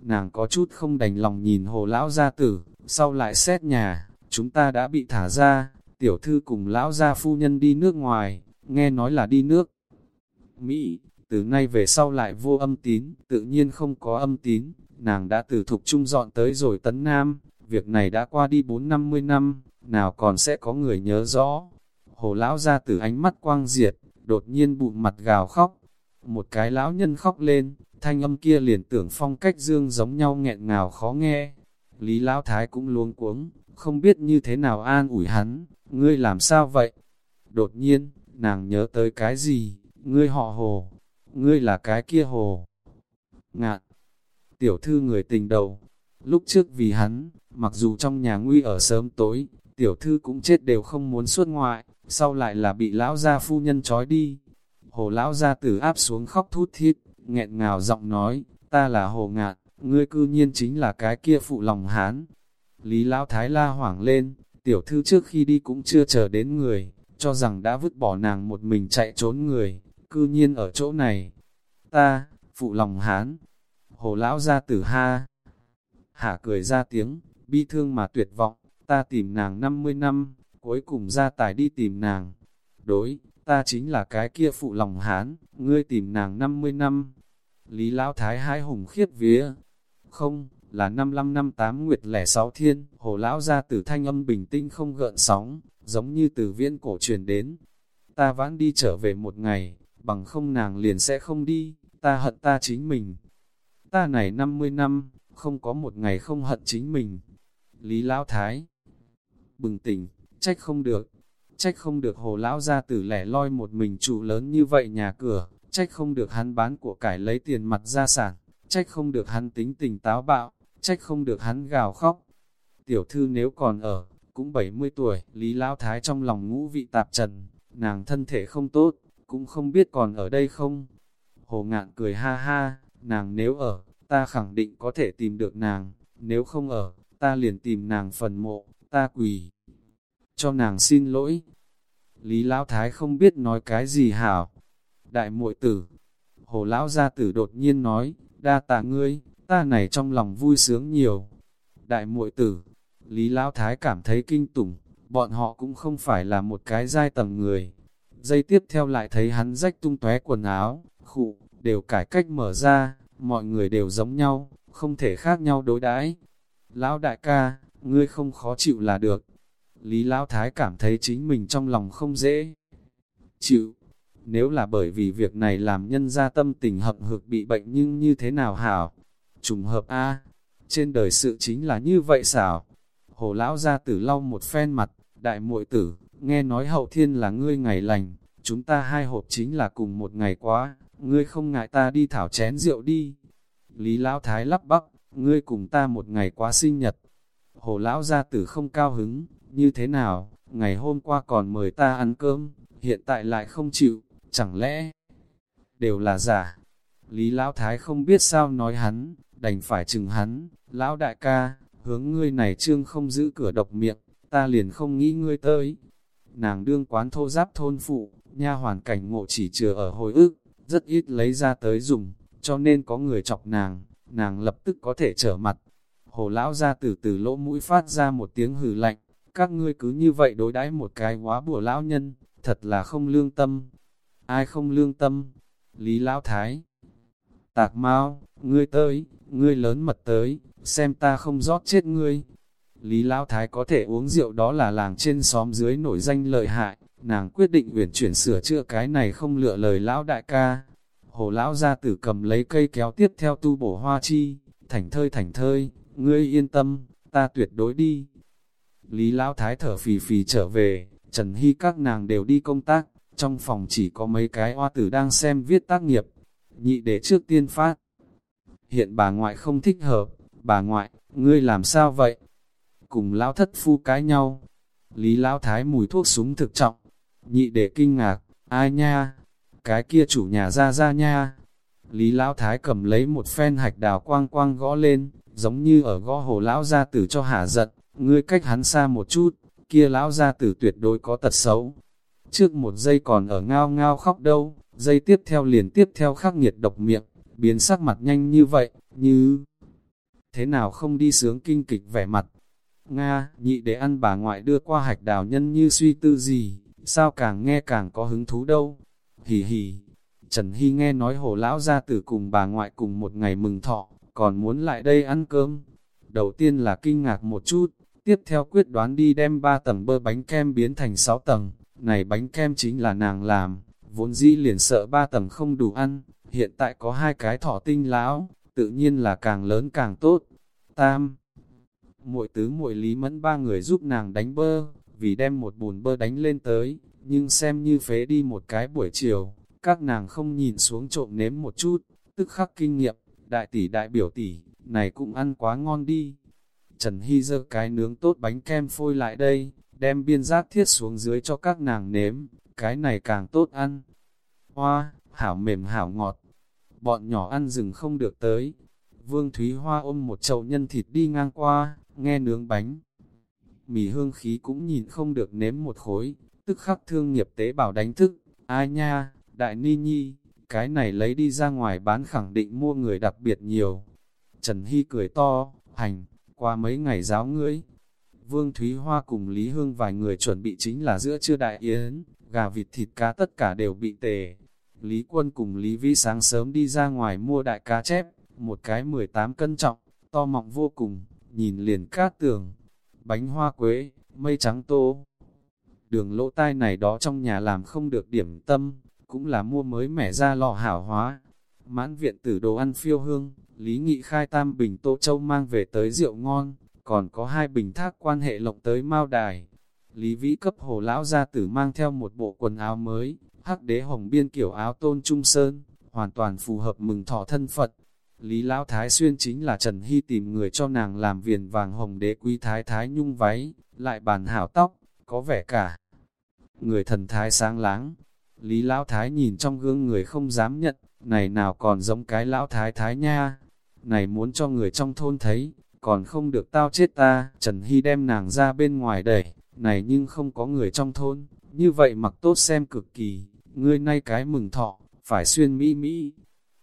Nàng có chút không đành lòng nhìn hồ lão gia tử, sau lại xét nhà, chúng ta đã bị thả ra, tiểu thư cùng lão gia phu nhân đi nước ngoài, nghe nói là đi nước. Mỹ, từ nay về sau lại vô âm tín, tự nhiên không có âm tín, nàng đã từ thục trung dọn tới rồi tấn nam, việc này đã qua đi 4-50 năm, nào còn sẽ có người nhớ rõ. Hồ lão ra từ ánh mắt quang diệt, đột nhiên bụng mặt gào khóc, một cái lão nhân khóc lên, thanh âm kia liền tưởng phong cách dương giống nhau nghẹn ngào khó nghe. Lý lão thái cũng luống cuống, không biết như thế nào an ủi hắn, ngươi làm sao vậy? Đột nhiên, nàng nhớ tới cái gì, ngươi họ hồ, ngươi là cái kia hồ. Ngạn, tiểu thư người tình đầu, lúc trước vì hắn, mặc dù trong nhà nguy ở sớm tối, tiểu thư cũng chết đều không muốn xuất ngoại, sau lại là bị lão gia phu nhân trói đi. Hồ lão gia tử áp xuống khóc thút thít, nghẹn ngào giọng nói, ta là hồ ngạn, ngươi cư nhiên chính là cái kia phụ lòng hán. Lý lão thái la hoảng lên, tiểu thư trước khi đi cũng chưa chờ đến người, cho rằng đã vứt bỏ nàng một mình chạy trốn người, cư nhiên ở chỗ này. Ta, phụ lòng hán, hồ lão ra tử ha. Hả cười ra tiếng, bi thương mà tuyệt vọng, ta tìm nàng 50 năm, cuối cùng ra tài đi tìm nàng. Đối, ta chính là cái kia phụ lòng hán, ngươi tìm nàng 50 năm. Lý lão thái hai hùng khiếp vía. Không, là 55 năm 8 nguyệt lẻ 6 thiên, hồ lão ra tử thanh âm bình tinh không gợn sóng, giống như từ viễn cổ truyền đến. Ta vãn đi trở về một ngày, bằng không nàng liền sẽ không đi, ta hận ta chính mình. Ta này 50 năm, không có một ngày không hận chính mình. Lý Lão Thái Bừng tỉnh, trách không được, trách không được hồ lão gia tử lẻ loi một mình trụ lớn như vậy nhà cửa, trách không được hắn bán của cải lấy tiền mặt gia sản, trách không được hắn tính tình táo bạo, trách không được hắn gào khóc. Tiểu thư nếu còn ở, cũng 70 tuổi, Lý Lão Thái trong lòng ngũ vị tạp trần, nàng thân thể không tốt, cũng không biết còn ở đây không. Hồ ngạn cười ha ha, nàng nếu ở, ta khẳng định có thể tìm được nàng, nếu không ở, ta liền tìm nàng phần mộ, ta quỳ. Cho nàng xin lỗi. Lý Lão Thái không biết nói cái gì hảo. Đại muội tử, hồ Lão gia tử đột nhiên nói, đa tạ ngươi, ta này trong lòng vui sướng nhiều. Đại muội tử, Lý Lão Thái cảm thấy kinh tủng, bọn họ cũng không phải là một cái giai tầng người. Dây tiếp theo lại thấy hắn rách tung tóe quần áo, khụ, đều cải cách mở ra, mọi người đều giống nhau, không thể khác nhau đối đãi. Lão đại ca, ngươi không khó chịu là được. Lý Lão Thái cảm thấy chính mình trong lòng không dễ chịu. Nếu là bởi vì việc này làm nhân gia tâm tình hậm hực bị bệnh nhưng như thế nào hảo? Trùng hợp A, trên đời sự chính là như vậy xảo. Hồ Lão ra tử lau một phen mặt, đại muội tử, nghe nói hậu thiên là ngươi ngày lành, chúng ta hai hộp chính là cùng một ngày quá, ngươi không ngại ta đi thảo chén rượu đi. Lý Lão Thái lắp bắp, ngươi cùng ta một ngày quá sinh nhật. Hồ Lão gia tử không cao hứng, như thế nào, ngày hôm qua còn mời ta ăn cơm, hiện tại lại không chịu, chẳng lẽ đều là giả. Lý Lão Thái không biết sao nói hắn, đành phải chừng hắn, Lão đại ca, hướng ngươi này trương không giữ cửa độc miệng, ta liền không nghĩ ngươi tới. Nàng đương quán thô giáp thôn phụ, nha hoàn cảnh ngộ chỉ chừa ở hồi ức, rất ít lấy ra tới dùng, cho nên có người chọc nàng, nàng lập tức có thể trở mặt. Hồ lão ra từ từ lỗ mũi phát ra một tiếng hừ lạnh, các ngươi cứ như vậy đối đãi một cái quá bùa lão nhân, thật là không lương tâm. Ai không lương tâm? Lý lão thái. Tạc mau, ngươi tới, ngươi lớn mật tới, xem ta không rót chết ngươi. Lý lão thái có thể uống rượu đó là làng trên xóm dưới nổi danh lợi hại, nàng quyết định uyển chuyển sửa chữa cái này không lựa lời lão đại ca. Hồ lão ra tử cầm lấy cây kéo tiếp theo tu bổ hoa chi, thành thơi thành thơi, ngươi yên tâm, ta tuyệt đối đi. Lý lão thái thở phì phì trở về, Trần Hy các nàng đều đi công tác, trong phòng chỉ có mấy cái hoa tử đang xem viết tác nghiệp. Nhị để trước tiên phát. Hiện bà ngoại không thích hợp, bà ngoại, ngươi làm sao vậy? Cùng lão thất phu cái nhau. Lý lão thái mùi thuốc súng thực trọng. Nhị để kinh ngạc, ai nha? Cái kia chủ nhà ra ra nha. Lý lão thái cầm lấy một phen hạch đào quang quang gõ lên, giống như ở gõ hồ lão gia tử cho hả giận, ngươi cách hắn xa một chút, kia lão gia tử tuyệt đối có tật xấu. Trước một giây còn ở ngao ngao khóc đâu, giây tiếp theo liền tiếp theo khắc nghiệt độc miệng, biến sắc mặt nhanh như vậy, như... Thế nào không đi sướng kinh kịch vẻ mặt? Nga, nhị để ăn bà ngoại đưa qua hạch đào nhân như suy tư gì, sao càng nghe càng có hứng thú đâu. Hì hì, Trần Hy nghe nói hồ lão gia tử cùng bà ngoại cùng một ngày mừng thọ, còn muốn lại đây ăn cơm. Đầu tiên là kinh ngạc một chút, tiếp theo quyết đoán đi đem 3 tầng bơ bánh kem biến thành 6 tầng. Này bánh kem chính là nàng làm, vốn dĩ liền sợ 3 tầng không đủ ăn, hiện tại có hai cái thỏ tinh lão, tự nhiên là càng lớn càng tốt. Tam muội tứ muội lý mẫn ba người giúp nàng đánh bơ, vì đem một bùn bơ đánh lên tới, nhưng xem như phế đi một cái buổi chiều, các nàng không nhìn xuống trộm nếm một chút, tức khắc kinh nghiệm, đại tỷ đại biểu tỷ, này cũng ăn quá ngon đi. Trần Hy dơ cái nướng tốt bánh kem phôi lại đây, đem biên giác thiết xuống dưới cho các nàng nếm, cái này càng tốt ăn. Hoa, hảo mềm hảo ngọt, bọn nhỏ ăn rừng không được tới. Vương Thúy Hoa ôm một chậu nhân thịt đi ngang qua, nghe nướng bánh. Mì hương khí cũng nhìn không được nếm một khối, tức khắc thương nghiệp tế bảo đánh thức, ai nha, đại ni nhi, cái này lấy đi ra ngoài bán khẳng định mua người đặc biệt nhiều. Trần Hy cười to, hành, qua mấy ngày giáo ngưỡi. Vương Thúy Hoa cùng Lý Hương vài người chuẩn bị chính là giữa trưa đại yến, gà vịt thịt cá tất cả đều bị tề. Lý Quân cùng Lý Vi sáng sớm đi ra ngoài mua đại cá chép, một cái 18 cân trọng, to mọng vô cùng, nhìn liền cát tường. Bánh hoa quế, mây trắng tô. Đường lỗ tai này đó trong nhà làm không được điểm tâm, cũng là mua mới mẻ ra lò hảo hóa. Mãn viện tử đồ ăn phiêu hương, Lý Nghị khai tam bình tô châu mang về tới rượu ngon, còn có hai bình thác quan hệ lộng tới mao đài. Lý Vĩ cấp hồ lão gia tử mang theo một bộ quần áo mới, hắc đế hồng biên kiểu áo tôn trung sơn, hoàn toàn phù hợp mừng thọ thân Phật. Lý Lão Thái Xuyên chính là Trần Hy tìm người cho nàng làm viền vàng hồng đế quý thái thái nhung váy, lại bàn hảo tóc, có vẻ cả. Người thần thái sáng láng, Lý Lão Thái nhìn trong gương người không dám nhận, này nào còn giống cái Lão Thái Thái nha, này muốn cho người trong thôn thấy, còn không được tao chết ta. Trần Hy đem nàng ra bên ngoài đẩy, này nhưng không có người trong thôn, như vậy mặc tốt xem cực kỳ, ngươi nay cái mừng thọ, phải xuyên mỹ mỹ.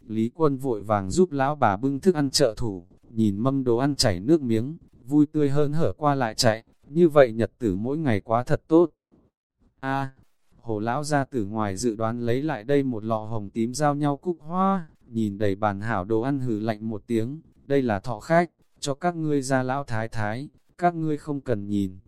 Lý quân vội vàng giúp lão bà bưng thức ăn trợ thủ, nhìn mâm đồ ăn chảy nước miếng, vui tươi hơn hở qua lại chạy, như vậy nhật tử mỗi ngày quá thật tốt. A, hồ lão ra từ ngoài dự đoán lấy lại đây một lọ hồng tím giao nhau cúc hoa, nhìn đầy bàn hảo đồ ăn hử lạnh một tiếng, đây là thọ khách, cho các ngươi ra lão thái thái, các ngươi không cần nhìn.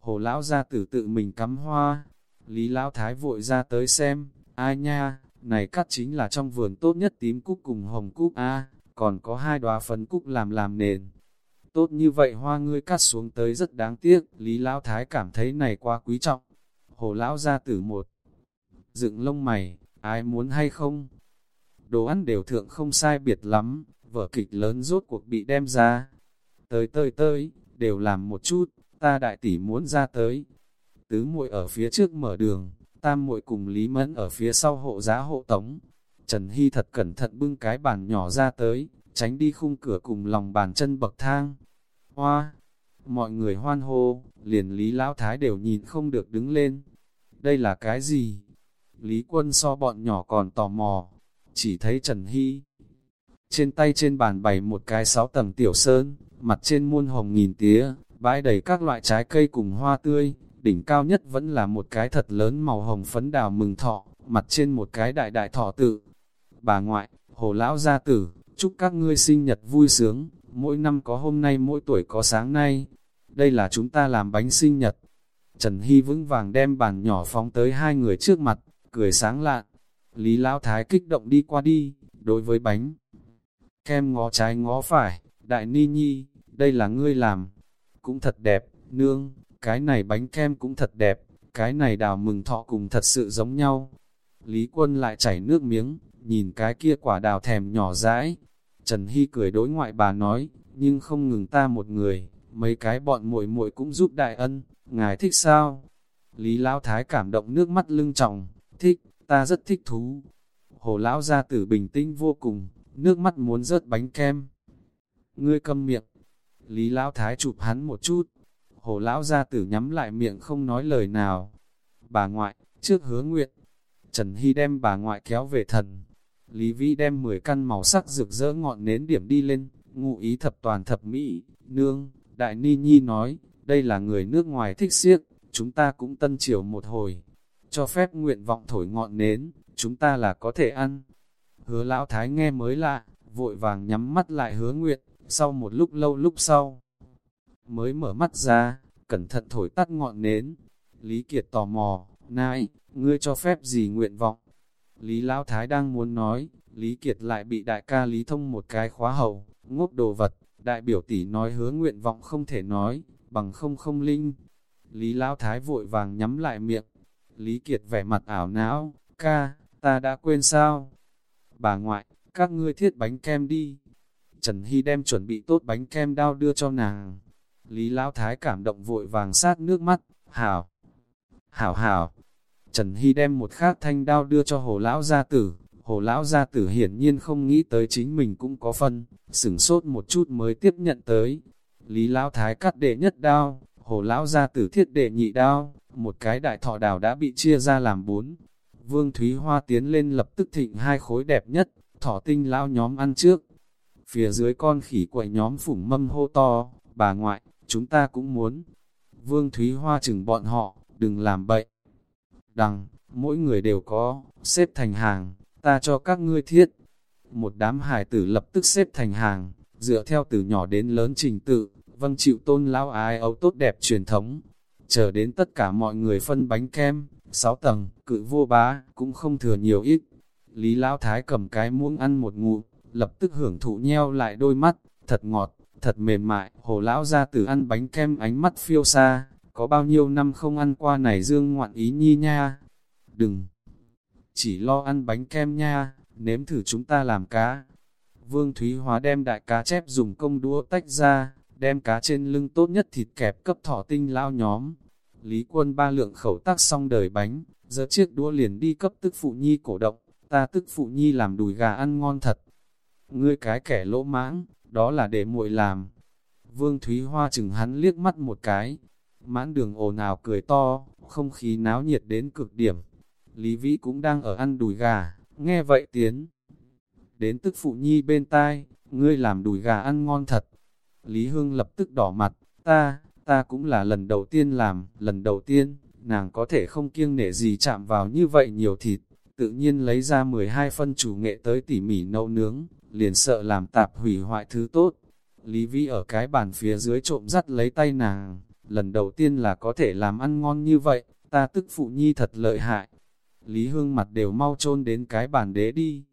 Hồ lão ra tử tự mình cắm hoa, Lý lão thái vội ra tới xem, ai nha, này cắt chính là trong vườn tốt nhất tím cúc cùng hồng cúc a còn có hai đóa phấn cúc làm làm nền. Tốt như vậy hoa ngươi cắt xuống tới rất đáng tiếc, Lý lão thái cảm thấy này quá quý trọng. Hồ lão ra tử một, dựng lông mày, ai muốn hay không? Đồ ăn đều thượng không sai biệt lắm, vở kịch lớn rốt cuộc bị đem ra. Tới tới tới, đều làm một chút, ta đại tỷ muốn ra tới. Tứ muội ở phía trước mở đường, tam muội cùng Lý Mẫn ở phía sau hộ giá hộ tống. Trần Hy thật cẩn thận bưng cái bàn nhỏ ra tới, tránh đi khung cửa cùng lòng bàn chân bậc thang. Hoa! mọi người hoan hô, liền Lý Lão Thái đều nhìn không được đứng lên. Đây là cái gì? Lý Quân so bọn nhỏ còn tò mò, chỉ thấy Trần Hy. Trên tay trên bàn bày một cái sáu tầng tiểu sơn, mặt trên muôn hồng nghìn tía, bãi đầy các loại trái cây cùng hoa tươi, đỉnh cao nhất vẫn là một cái thật lớn màu hồng phấn đào mừng thọ, mặt trên một cái đại đại thọ tự. Bà ngoại, hồ lão gia tử, chúc các ngươi sinh nhật vui sướng, mỗi năm có hôm nay mỗi tuổi có sáng nay. Đây là chúng ta làm bánh sinh nhật. Trần Hy vững vàng đem bàn nhỏ phóng tới hai người trước mặt, cười sáng lạn. Lý Lão Thái kích động đi qua đi, đối với bánh. Kem ngó trái ngó phải, đại ni nhi, đây là ngươi làm. Cũng thật đẹp, nương, cái này bánh kem cũng thật đẹp, cái này đào mừng thọ cùng thật sự giống nhau. Lý quân lại chảy nước miếng, nhìn cái kia quả đào thèm nhỏ dãi. Trần Hy cười đối ngoại bà nói, nhưng không ngừng ta một người, mấy cái bọn muội muội cũng giúp đại ân, ngài thích sao? Lý Lão Thái cảm động nước mắt lưng trọng, thích, ta rất thích thú. Hồ Lão gia tử bình tĩnh vô cùng, nước mắt muốn rớt bánh kem. Ngươi câm miệng. Lý Lão Thái chụp hắn một chút. Hồ Lão gia tử nhắm lại miệng không nói lời nào. Bà ngoại, trước hứa nguyện. Trần Hy đem bà ngoại kéo về thần. Lý Vĩ đem 10 căn màu sắc rực rỡ ngọn nến điểm đi lên, ngụ ý thập toàn thập mỹ, nương, Đại Ni Nhi nói, đây là người nước ngoài thích siếc, chúng ta cũng tân triều một hồi, cho phép nguyện vọng thổi ngọn nến, chúng ta là có thể ăn. Hứa lão thái nghe mới lạ, vội vàng nhắm mắt lại hứa nguyện, sau một lúc lâu lúc sau, mới mở mắt ra, cẩn thận thổi tắt ngọn nến. Lý Kiệt tò mò, nai, ngươi cho phép gì nguyện vọng? Lý Lão Thái đang muốn nói, Lý Kiệt lại bị đại ca Lý Thông một cái khóa hầu, ngốc đồ vật, đại biểu tỷ nói hứa nguyện vọng không thể nói, bằng không không linh. Lý Lão Thái vội vàng nhắm lại miệng, Lý Kiệt vẻ mặt ảo não, ca, ta đã quên sao? Bà ngoại, các ngươi thiết bánh kem đi. Trần Hy đem chuẩn bị tốt bánh kem đao đưa cho nàng. Lý Lão Thái cảm động vội vàng sát nước mắt, hảo, hảo hảo. Trần Hy đem một khát thanh đao đưa cho hồ lão gia tử. Hồ lão gia tử hiển nhiên không nghĩ tới chính mình cũng có phân, sửng sốt một chút mới tiếp nhận tới. Lý Lão Thái cắt đệ nhất đao, hồ lão gia tử thiết đệ nhị đao, một cái đại thọ đào đã bị chia ra làm bốn. Vương Thúy Hoa tiến lên lập tức thịnh hai khối đẹp nhất, thỏ tinh lão nhóm ăn trước. Phía dưới con khỉ quậy nhóm phủng mâm hô to, bà ngoại, chúng ta cũng muốn. Vương Thúy Hoa chừng bọn họ, đừng làm bậy. Đằng, mỗi người đều có, xếp thành hàng, ta cho các ngươi thiết. Một đám hải tử lập tức xếp thành hàng, dựa theo từ nhỏ đến lớn trình tự, vâng chịu tôn lão ai ấu tốt đẹp truyền thống. Chờ đến tất cả mọi người phân bánh kem, sáu tầng, cự vô bá, cũng không thừa nhiều ít. Lý lão thái cầm cái muỗng ăn một ngụm, lập tức hưởng thụ nheo lại đôi mắt, thật ngọt, thật mềm mại. Hồ lão ra từ ăn bánh kem ánh mắt phiêu xa, có bao nhiêu năm không ăn qua này dương ngoạn ý nhi nha. Đừng, chỉ lo ăn bánh kem nha, nếm thử chúng ta làm cá. Vương Thúy Hóa đem đại cá chép dùng công đũa tách ra, đem cá trên lưng tốt nhất thịt kẹp cấp thỏ tinh lao nhóm. Lý quân ba lượng khẩu tác xong đời bánh, giờ chiếc đũa liền đi cấp tức phụ nhi cổ động, ta tức phụ nhi làm đùi gà ăn ngon thật. Ngươi cái kẻ lỗ mãng, đó là để muội làm. Vương Thúy Hoa chừng hắn liếc mắt một cái, mãn đường ồn ào cười to, không khí náo nhiệt đến cực điểm. Lý Vĩ cũng đang ở ăn đùi gà, nghe vậy tiến. Đến tức phụ nhi bên tai, ngươi làm đùi gà ăn ngon thật. Lý Hương lập tức đỏ mặt, ta, ta cũng là lần đầu tiên làm, lần đầu tiên, nàng có thể không kiêng nể gì chạm vào như vậy nhiều thịt, tự nhiên lấy ra 12 phân chủ nghệ tới tỉ mỉ nấu nướng, liền sợ làm tạp hủy hoại thứ tốt. Lý Vĩ ở cái bàn phía dưới trộm dắt lấy tay nàng, lần đầu tiên là có thể làm ăn ngon như vậy, ta tức phụ nhi thật lợi hại. Lý Hương mặt đều mau trôn đến cái bàn đế đi.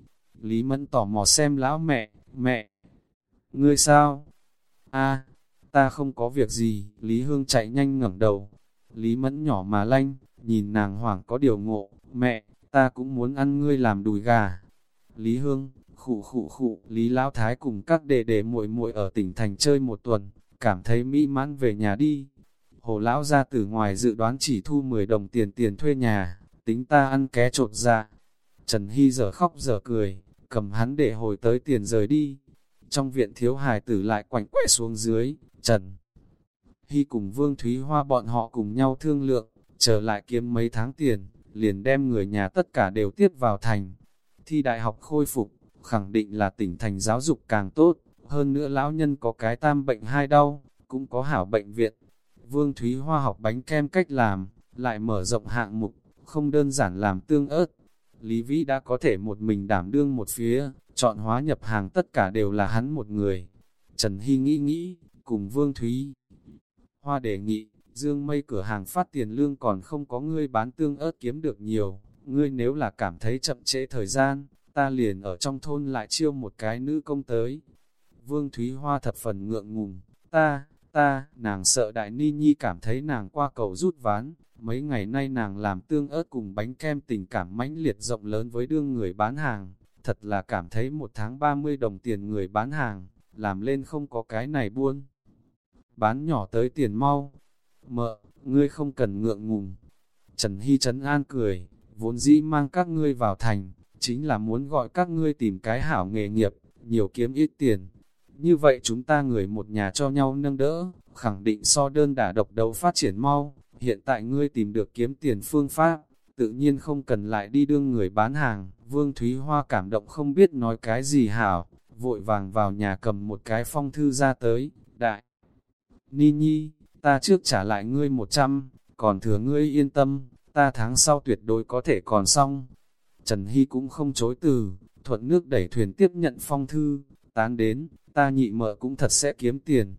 Lý Mẫn tò mò xem lão mẹ, mẹ. Ngươi sao? a ta không có việc gì. Lý Hương chạy nhanh ngẩng đầu. Lý Mẫn nhỏ mà lanh, nhìn nàng hoảng có điều ngộ. Mẹ, ta cũng muốn ăn ngươi làm đùi gà. Lý Hương, khụ khụ khụ, Lý Lão Thái cùng các đệ đệ muội muội ở tỉnh thành chơi một tuần, cảm thấy mỹ mãn về nhà đi. Hồ Lão ra từ ngoài dự đoán chỉ thu 10 đồng tiền tiền thuê nhà, tính ta ăn ké trột ra. Dạ. Trần Hy giờ khóc giờ cười, cầm hắn để hồi tới tiền rời đi. Trong viện thiếu hài tử lại quảnh quẹ xuống dưới, Trần Hy cùng Vương Thúy Hoa bọn họ cùng nhau thương lượng, trở lại kiếm mấy tháng tiền, liền đem người nhà tất cả đều tiếp vào thành. Thi đại học khôi phục, khẳng định là tỉnh thành giáo dục càng tốt, hơn nữa lão nhân có cái tam bệnh hai đau, cũng có hảo bệnh viện. Vương Thúy Hoa học bánh kem cách làm, lại mở rộng hạng mục, không đơn giản làm tương ớt. Lý Vĩ đã có thể một mình đảm đương một phía, chọn hóa nhập hàng tất cả đều là hắn một người. Trần Hy nghĩ nghĩ, cùng Vương Thúy Hoa đề nghị, Dương mây cửa hàng phát tiền lương còn không có ngươi bán tương ớt kiếm được nhiều, ngươi nếu là cảm thấy chậm trễ thời gian, ta liền ở trong thôn lại chiêu một cái nữ công tới. Vương Thúy Hoa thập phần ngượng ngùng, ta, ta, nàng sợ đại ni nhi cảm thấy nàng qua cầu rút ván, mấy ngày nay nàng làm tương ớt cùng bánh kem tình cảm mãnh liệt rộng lớn với đương người bán hàng, thật là cảm thấy một tháng 30 đồng tiền người bán hàng, làm lên không có cái này buôn. Bán nhỏ tới tiền mau, mợ, ngươi không cần ngượng ngùng. Trần Hy Trấn An cười, vốn dĩ mang các ngươi vào thành, chính là muốn gọi các ngươi tìm cái hảo nghề nghiệp, nhiều kiếm ít tiền. Như vậy chúng ta người một nhà cho nhau nâng đỡ, khẳng định so đơn đả độc đấu phát triển mau. Hiện tại ngươi tìm được kiếm tiền phương pháp, tự nhiên không cần lại đi đương người bán hàng. Vương Thúy Hoa cảm động không biết nói cái gì hảo, vội vàng vào nhà cầm một cái phong thư ra tới, đại. Ni Nhi, ta trước trả lại ngươi một trăm, còn thừa ngươi yên tâm, ta tháng sau tuyệt đối có thể còn xong. Trần Hy cũng không chối từ, thuận nước đẩy thuyền tiếp nhận phong thư, tán đến, ta nhị mợ cũng thật sẽ kiếm tiền.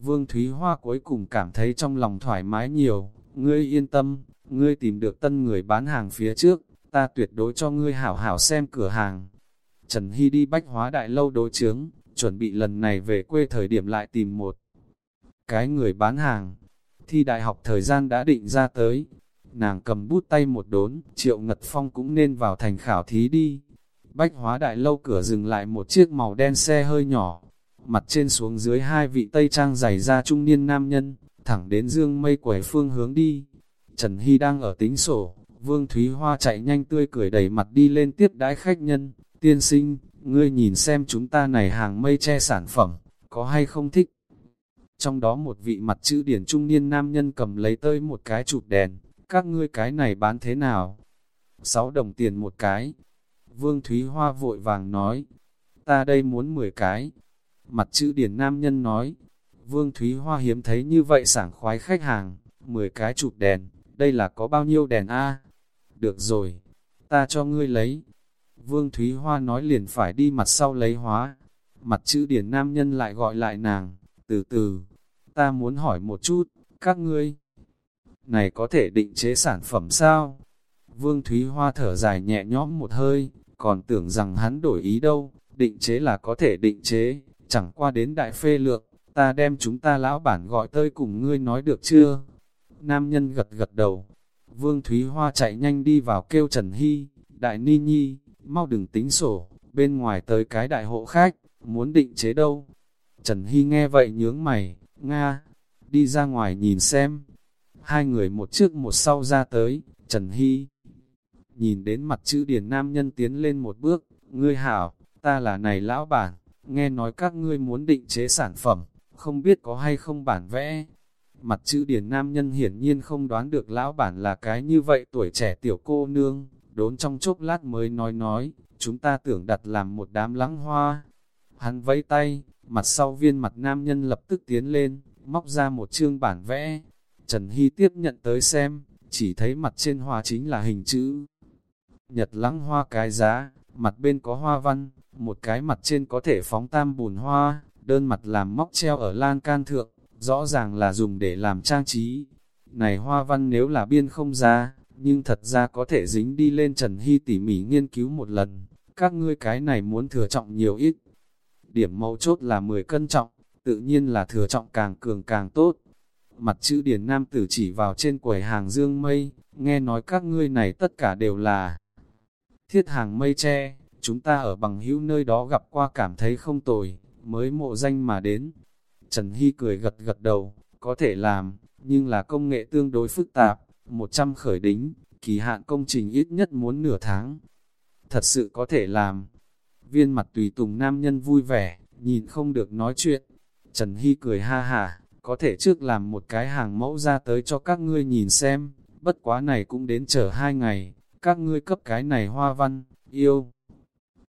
Vương Thúy Hoa cuối cùng cảm thấy trong lòng thoải mái nhiều, ngươi yên tâm, ngươi tìm được tân người bán hàng phía trước, ta tuyệt đối cho ngươi hảo hảo xem cửa hàng. Trần Hy đi bách hóa đại lâu đối chướng, chuẩn bị lần này về quê thời điểm lại tìm một cái người bán hàng. Thi đại học thời gian đã định ra tới, nàng cầm bút tay một đốn, triệu ngật phong cũng nên vào thành khảo thí đi. Bách hóa đại lâu cửa dừng lại một chiếc màu đen xe hơi nhỏ, mặt trên xuống dưới hai vị tây trang giày ra trung niên nam nhân, thẳng đến dương mây quẩy phương hướng đi. Trần Hy đang ở tính sổ, Vương Thúy Hoa chạy nhanh tươi cười đẩy mặt đi lên tiếp đái khách nhân, tiên sinh, ngươi nhìn xem chúng ta này hàng mây che sản phẩm, có hay không thích. Trong đó một vị mặt chữ điển trung niên nam nhân cầm lấy tơi một cái chụp đèn, các ngươi cái này bán thế nào? Sáu đồng tiền một cái. Vương Thúy Hoa vội vàng nói, ta đây muốn 10 cái. Mặt chữ điển nam nhân nói, Vương Thúy Hoa hiếm thấy như vậy sảng khoái khách hàng, 10 cái chụp đèn, đây là có bao nhiêu đèn a? Được rồi, ta cho ngươi lấy. Vương Thúy Hoa nói liền phải đi mặt sau lấy hóa. Mặt chữ điển nam nhân lại gọi lại nàng, từ từ, ta muốn hỏi một chút, các ngươi, này có thể định chế sản phẩm sao? Vương Thúy Hoa thở dài nhẹ nhõm một hơi, còn tưởng rằng hắn đổi ý đâu, định chế là có thể định chế, chẳng qua đến đại phê lượng, ta đem chúng ta lão bản gọi tới cùng ngươi nói được chưa? Nam nhân gật gật đầu, Vương Thúy Hoa chạy nhanh đi vào kêu Trần Hy, Đại Ni Nhi, mau đừng tính sổ, bên ngoài tới cái đại hộ khách, muốn định chế đâu? Trần Hy nghe vậy nhướng mày, Nga, đi ra ngoài nhìn xem. Hai người một trước một sau ra tới, Trần Hy. Nhìn đến mặt chữ điển nam nhân tiến lên một bước, ngươi hảo, ta là này lão bản, nghe nói các ngươi muốn định chế sản phẩm, không biết có hay không bản vẽ. Mặt chữ điển nam nhân hiển nhiên không đoán được lão bản là cái như vậy tuổi trẻ tiểu cô nương, đốn trong chốc lát mới nói nói, chúng ta tưởng đặt làm một đám lắng hoa. Hắn vẫy tay, Mặt sau viên mặt nam nhân lập tức tiến lên, móc ra một chương bản vẽ. Trần Hy tiếp nhận tới xem, chỉ thấy mặt trên hoa chính là hình chữ. Nhật lăng hoa cái giá, mặt bên có hoa văn, một cái mặt trên có thể phóng tam bùn hoa, đơn mặt làm móc treo ở lan can thượng, rõ ràng là dùng để làm trang trí. Này hoa văn nếu là biên không ra, nhưng thật ra có thể dính đi lên Trần Hy tỉ mỉ nghiên cứu một lần. Các ngươi cái này muốn thừa trọng nhiều ít, điểm mấu chốt là 10 cân trọng, tự nhiên là thừa trọng càng cường càng tốt. Mặt chữ điển nam tử chỉ vào trên quầy hàng dương mây, nghe nói các ngươi này tất cả đều là thiết hàng mây tre, chúng ta ở bằng hữu nơi đó gặp qua cảm thấy không tồi, mới mộ danh mà đến. Trần Hy cười gật gật đầu, có thể làm, nhưng là công nghệ tương đối phức tạp, 100 khởi đính, kỳ hạn công trình ít nhất muốn nửa tháng. Thật sự có thể làm, Viên mặt tùy tùng nam nhân vui vẻ, nhìn không được nói chuyện. Trần Hy cười ha hà, có thể trước làm một cái hàng mẫu ra tới cho các ngươi nhìn xem, bất quá này cũng đến chờ hai ngày, các ngươi cấp cái này hoa văn, yêu.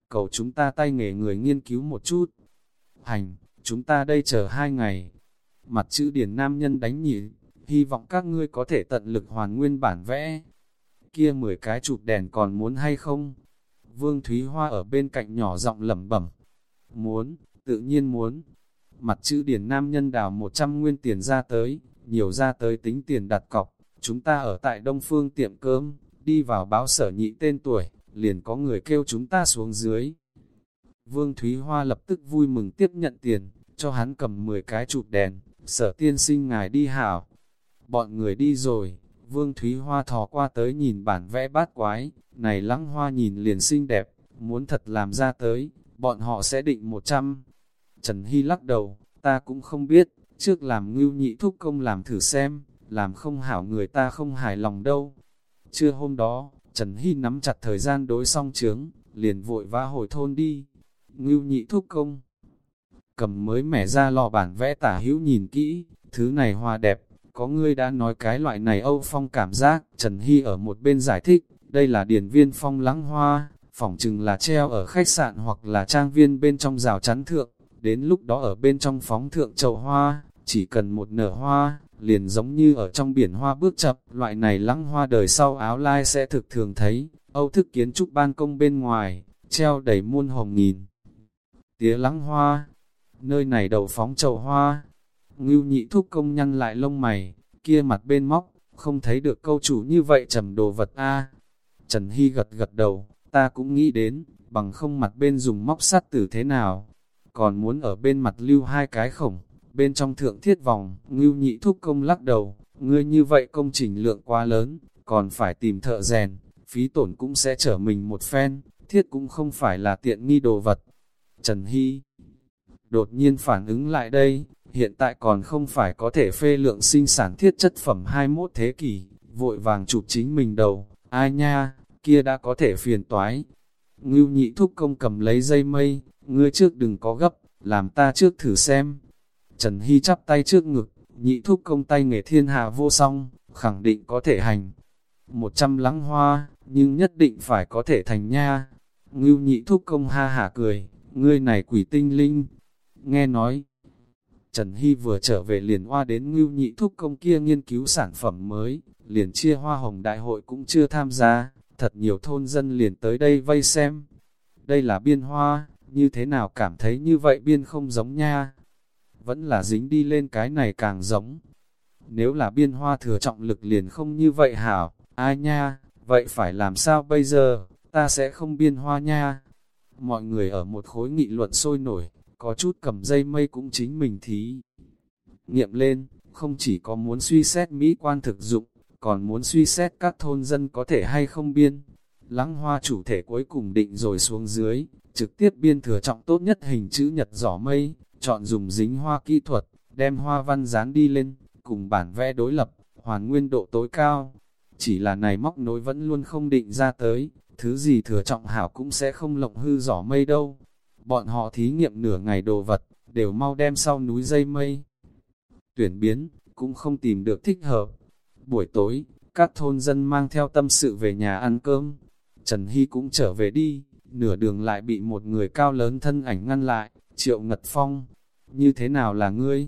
Cầu chúng ta tay nghề người nghiên cứu một chút. Hành, chúng ta đây chờ hai ngày. Mặt chữ điển nam nhân đánh nhị, hy vọng các ngươi có thể tận lực hoàn nguyên bản vẽ. Kia mười cái chụp đèn còn muốn hay không? Vương Thúy Hoa ở bên cạnh nhỏ giọng lẩm bẩm. Muốn, tự nhiên muốn. Mặt chữ điển nam nhân đào 100 nguyên tiền ra tới, nhiều ra tới tính tiền đặt cọc. Chúng ta ở tại Đông Phương tiệm cơm, đi vào báo sở nhị tên tuổi, liền có người kêu chúng ta xuống dưới. Vương Thúy Hoa lập tức vui mừng tiếp nhận tiền, cho hắn cầm 10 cái chụp đèn, sở tiên sinh ngài đi hảo. Bọn người đi rồi, Vương Thúy Hoa thò qua tới nhìn bản vẽ bát quái, này lăng hoa nhìn liền xinh đẹp, muốn thật làm ra tới, bọn họ sẽ định 100. Trần Hy lắc đầu, ta cũng không biết, trước làm ngưu nhị thúc công làm thử xem, làm không hảo người ta không hài lòng đâu. Trưa hôm đó, Trần Hy nắm chặt thời gian đối song trướng, liền vội vã hồi thôn đi. Ngưu nhị thúc công. Cầm mới mẻ ra lò bản vẽ tả hữu nhìn kỹ, thứ này hoa đẹp, có ngươi đã nói cái loại này Âu Phong cảm giác, Trần Hy ở một bên giải thích, đây là điển viên phong lắng hoa, phỏng chừng là treo ở khách sạn hoặc là trang viên bên trong rào chắn thượng, đến lúc đó ở bên trong phóng thượng chậu hoa, chỉ cần một nở hoa, liền giống như ở trong biển hoa bước chập, loại này lăng hoa đời sau áo lai sẽ thực thường thấy, Âu thức kiến trúc ban công bên ngoài, treo đầy muôn hồng nghìn. Tía lăng hoa, nơi này đầu phóng chậu hoa, ngưu nhị thúc công nhăn lại lông mày, kia mặt bên móc, không thấy được câu chủ như vậy trầm đồ vật a. Trần Hy gật gật đầu, ta cũng nghĩ đến, bằng không mặt bên dùng móc sắt tử thế nào, còn muốn ở bên mặt lưu hai cái khổng, bên trong thượng thiết vòng, ngưu nhị thúc công lắc đầu, ngươi như vậy công trình lượng quá lớn, còn phải tìm thợ rèn, phí tổn cũng sẽ trở mình một phen, thiết cũng không phải là tiện nghi đồ vật. Trần Hy đột nhiên phản ứng lại đây, hiện tại còn không phải có thể phê lượng sinh sản thiết chất phẩm 21 thế kỷ, vội vàng chụp chính mình đầu, ai nha, kia đã có thể phiền toái. Ngưu nhị thúc công cầm lấy dây mây, ngươi trước đừng có gấp, làm ta trước thử xem. Trần Hy chắp tay trước ngực, nhị thúc công tay nghề thiên hạ vô song, khẳng định có thể hành. Một trăm lắng hoa, nhưng nhất định phải có thể thành nha. Ngưu nhị thúc công ha hả cười, ngươi này quỷ tinh linh. Nghe nói, Trần Hy vừa trở về liền hoa đến ngưu nhị thúc công kia nghiên cứu sản phẩm mới, liền chia hoa hồng đại hội cũng chưa tham gia, thật nhiều thôn dân liền tới đây vây xem. Đây là biên hoa, như thế nào cảm thấy như vậy biên không giống nha. Vẫn là dính đi lên cái này càng giống. Nếu là biên hoa thừa trọng lực liền không như vậy hảo, ai nha, vậy phải làm sao bây giờ, ta sẽ không biên hoa nha. Mọi người ở một khối nghị luận sôi nổi, có chút cầm dây mây cũng chính mình thí. Nghiệm lên, không chỉ có muốn suy xét mỹ quan thực dụng, còn muốn suy xét các thôn dân có thể hay không biên. Lăng hoa chủ thể cuối cùng định rồi xuống dưới, trực tiếp biên thừa trọng tốt nhất hình chữ nhật giỏ mây, chọn dùng dính hoa kỹ thuật, đem hoa văn dán đi lên, cùng bản vẽ đối lập, hoàn nguyên độ tối cao. Chỉ là này móc nối vẫn luôn không định ra tới, thứ gì thừa trọng hảo cũng sẽ không lộng hư giỏ mây đâu. Bọn họ thí nghiệm nửa ngày đồ vật, đều mau đem sau núi dây mây. Tuyển biến, cũng không tìm được thích hợp. Buổi tối, các thôn dân mang theo tâm sự về nhà ăn cơm. Trần Hy cũng trở về đi, nửa đường lại bị một người cao lớn thân ảnh ngăn lại, triệu ngật phong. Như thế nào là ngươi?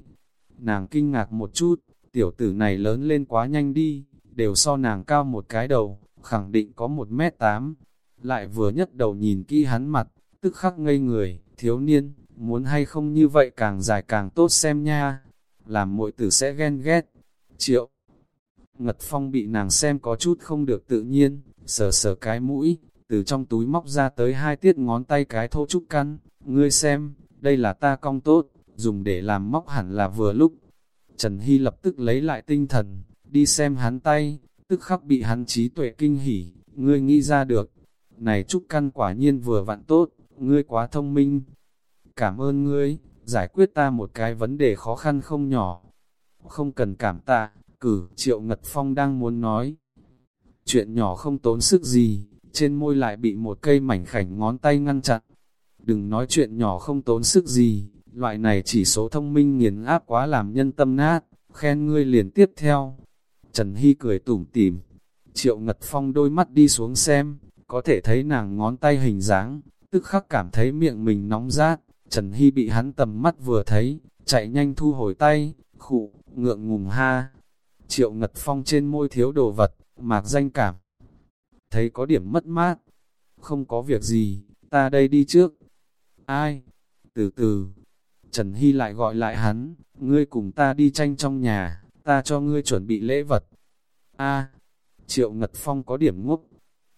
Nàng kinh ngạc một chút, tiểu tử này lớn lên quá nhanh đi, đều so nàng cao một cái đầu, khẳng định có một mét tám. Lại vừa nhất đầu nhìn kỹ hắn mặt, tức khắc ngây người, thiếu niên, muốn hay không như vậy càng dài càng tốt xem nha, làm muội tử sẽ ghen ghét. Triệu Ngật Phong bị nàng xem có chút không được tự nhiên, sờ sờ cái mũi, từ trong túi móc ra tới hai tiết ngón tay cái thô trúc căn, ngươi xem, đây là ta cong tốt, dùng để làm móc hẳn là vừa lúc. Trần Hy lập tức lấy lại tinh thần, đi xem hắn tay, tức khắc bị hắn trí tuệ kinh hỉ, ngươi nghĩ ra được. Này trúc căn quả nhiên vừa vặn tốt, ngươi quá thông minh. Cảm ơn ngươi, giải quyết ta một cái vấn đề khó khăn không nhỏ. Không cần cảm tạ, cử, Triệu Ngật Phong đang muốn nói. Chuyện nhỏ không tốn sức gì, trên môi lại bị một cây mảnh khảnh ngón tay ngăn chặn. Đừng nói chuyện nhỏ không tốn sức gì, loại này chỉ số thông minh nghiền áp quá làm nhân tâm nát, khen ngươi liền tiếp theo. Trần Hy cười tủm tỉm, Triệu Ngật Phong đôi mắt đi xuống xem, có thể thấy nàng ngón tay hình dáng, tức khắc cảm thấy miệng mình nóng rát, Trần Hy bị hắn tầm mắt vừa thấy, chạy nhanh thu hồi tay, khụ, ngượng ngùng ha. Triệu Ngật Phong trên môi thiếu đồ vật, mạc danh cảm. Thấy có điểm mất mát. Không có việc gì, ta đây đi trước. Ai? Từ từ. Trần Hy lại gọi lại hắn, ngươi cùng ta đi tranh trong nhà, ta cho ngươi chuẩn bị lễ vật. A, Triệu Ngật Phong có điểm ngốc,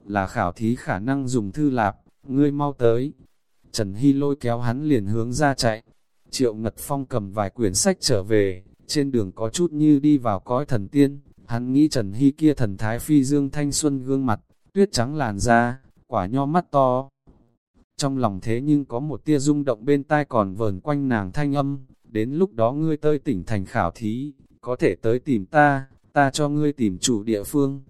là khảo thí khả năng dùng thư lạp, ngươi mau tới. Trần Hy lôi kéo hắn liền hướng ra chạy. Triệu Ngật Phong cầm vài quyển sách trở về, trên đường có chút như đi vào cõi thần tiên. Hắn nghĩ Trần Hy kia thần thái phi dương thanh xuân gương mặt, tuyết trắng làn da, quả nho mắt to. Trong lòng thế nhưng có một tia rung động bên tai còn vờn quanh nàng thanh âm, đến lúc đó ngươi tới tỉnh thành khảo thí, có thể tới tìm ta, ta cho ngươi tìm chủ địa phương.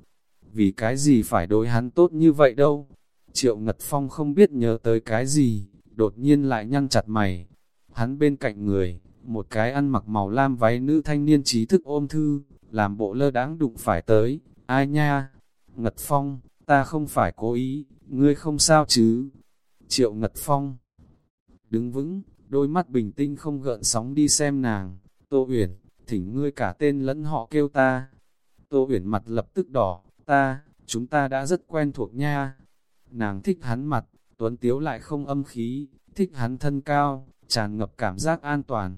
Vì cái gì phải đối hắn tốt như vậy đâu? Triệu Ngật Phong không biết nhớ tới cái gì, đột nhiên lại nhăn chặt mày. Hắn bên cạnh người, một cái ăn mặc màu lam váy nữ thanh niên trí thức ôm thư, làm bộ lơ đáng đụng phải tới, ai nha? Ngật Phong, ta không phải cố ý, ngươi không sao chứ? Triệu Ngật Phong đứng vững, đôi mắt bình tĩnh không gợn sóng đi xem nàng, Tô Uyển, thỉnh ngươi cả tên lẫn họ kêu ta. Tô Uyển mặt lập tức đỏ, ta, chúng ta đã rất quen thuộc nha. Nàng thích hắn mặt, tuấn tiếu lại không âm khí, thích hắn thân cao, tràn ngập cảm giác an toàn,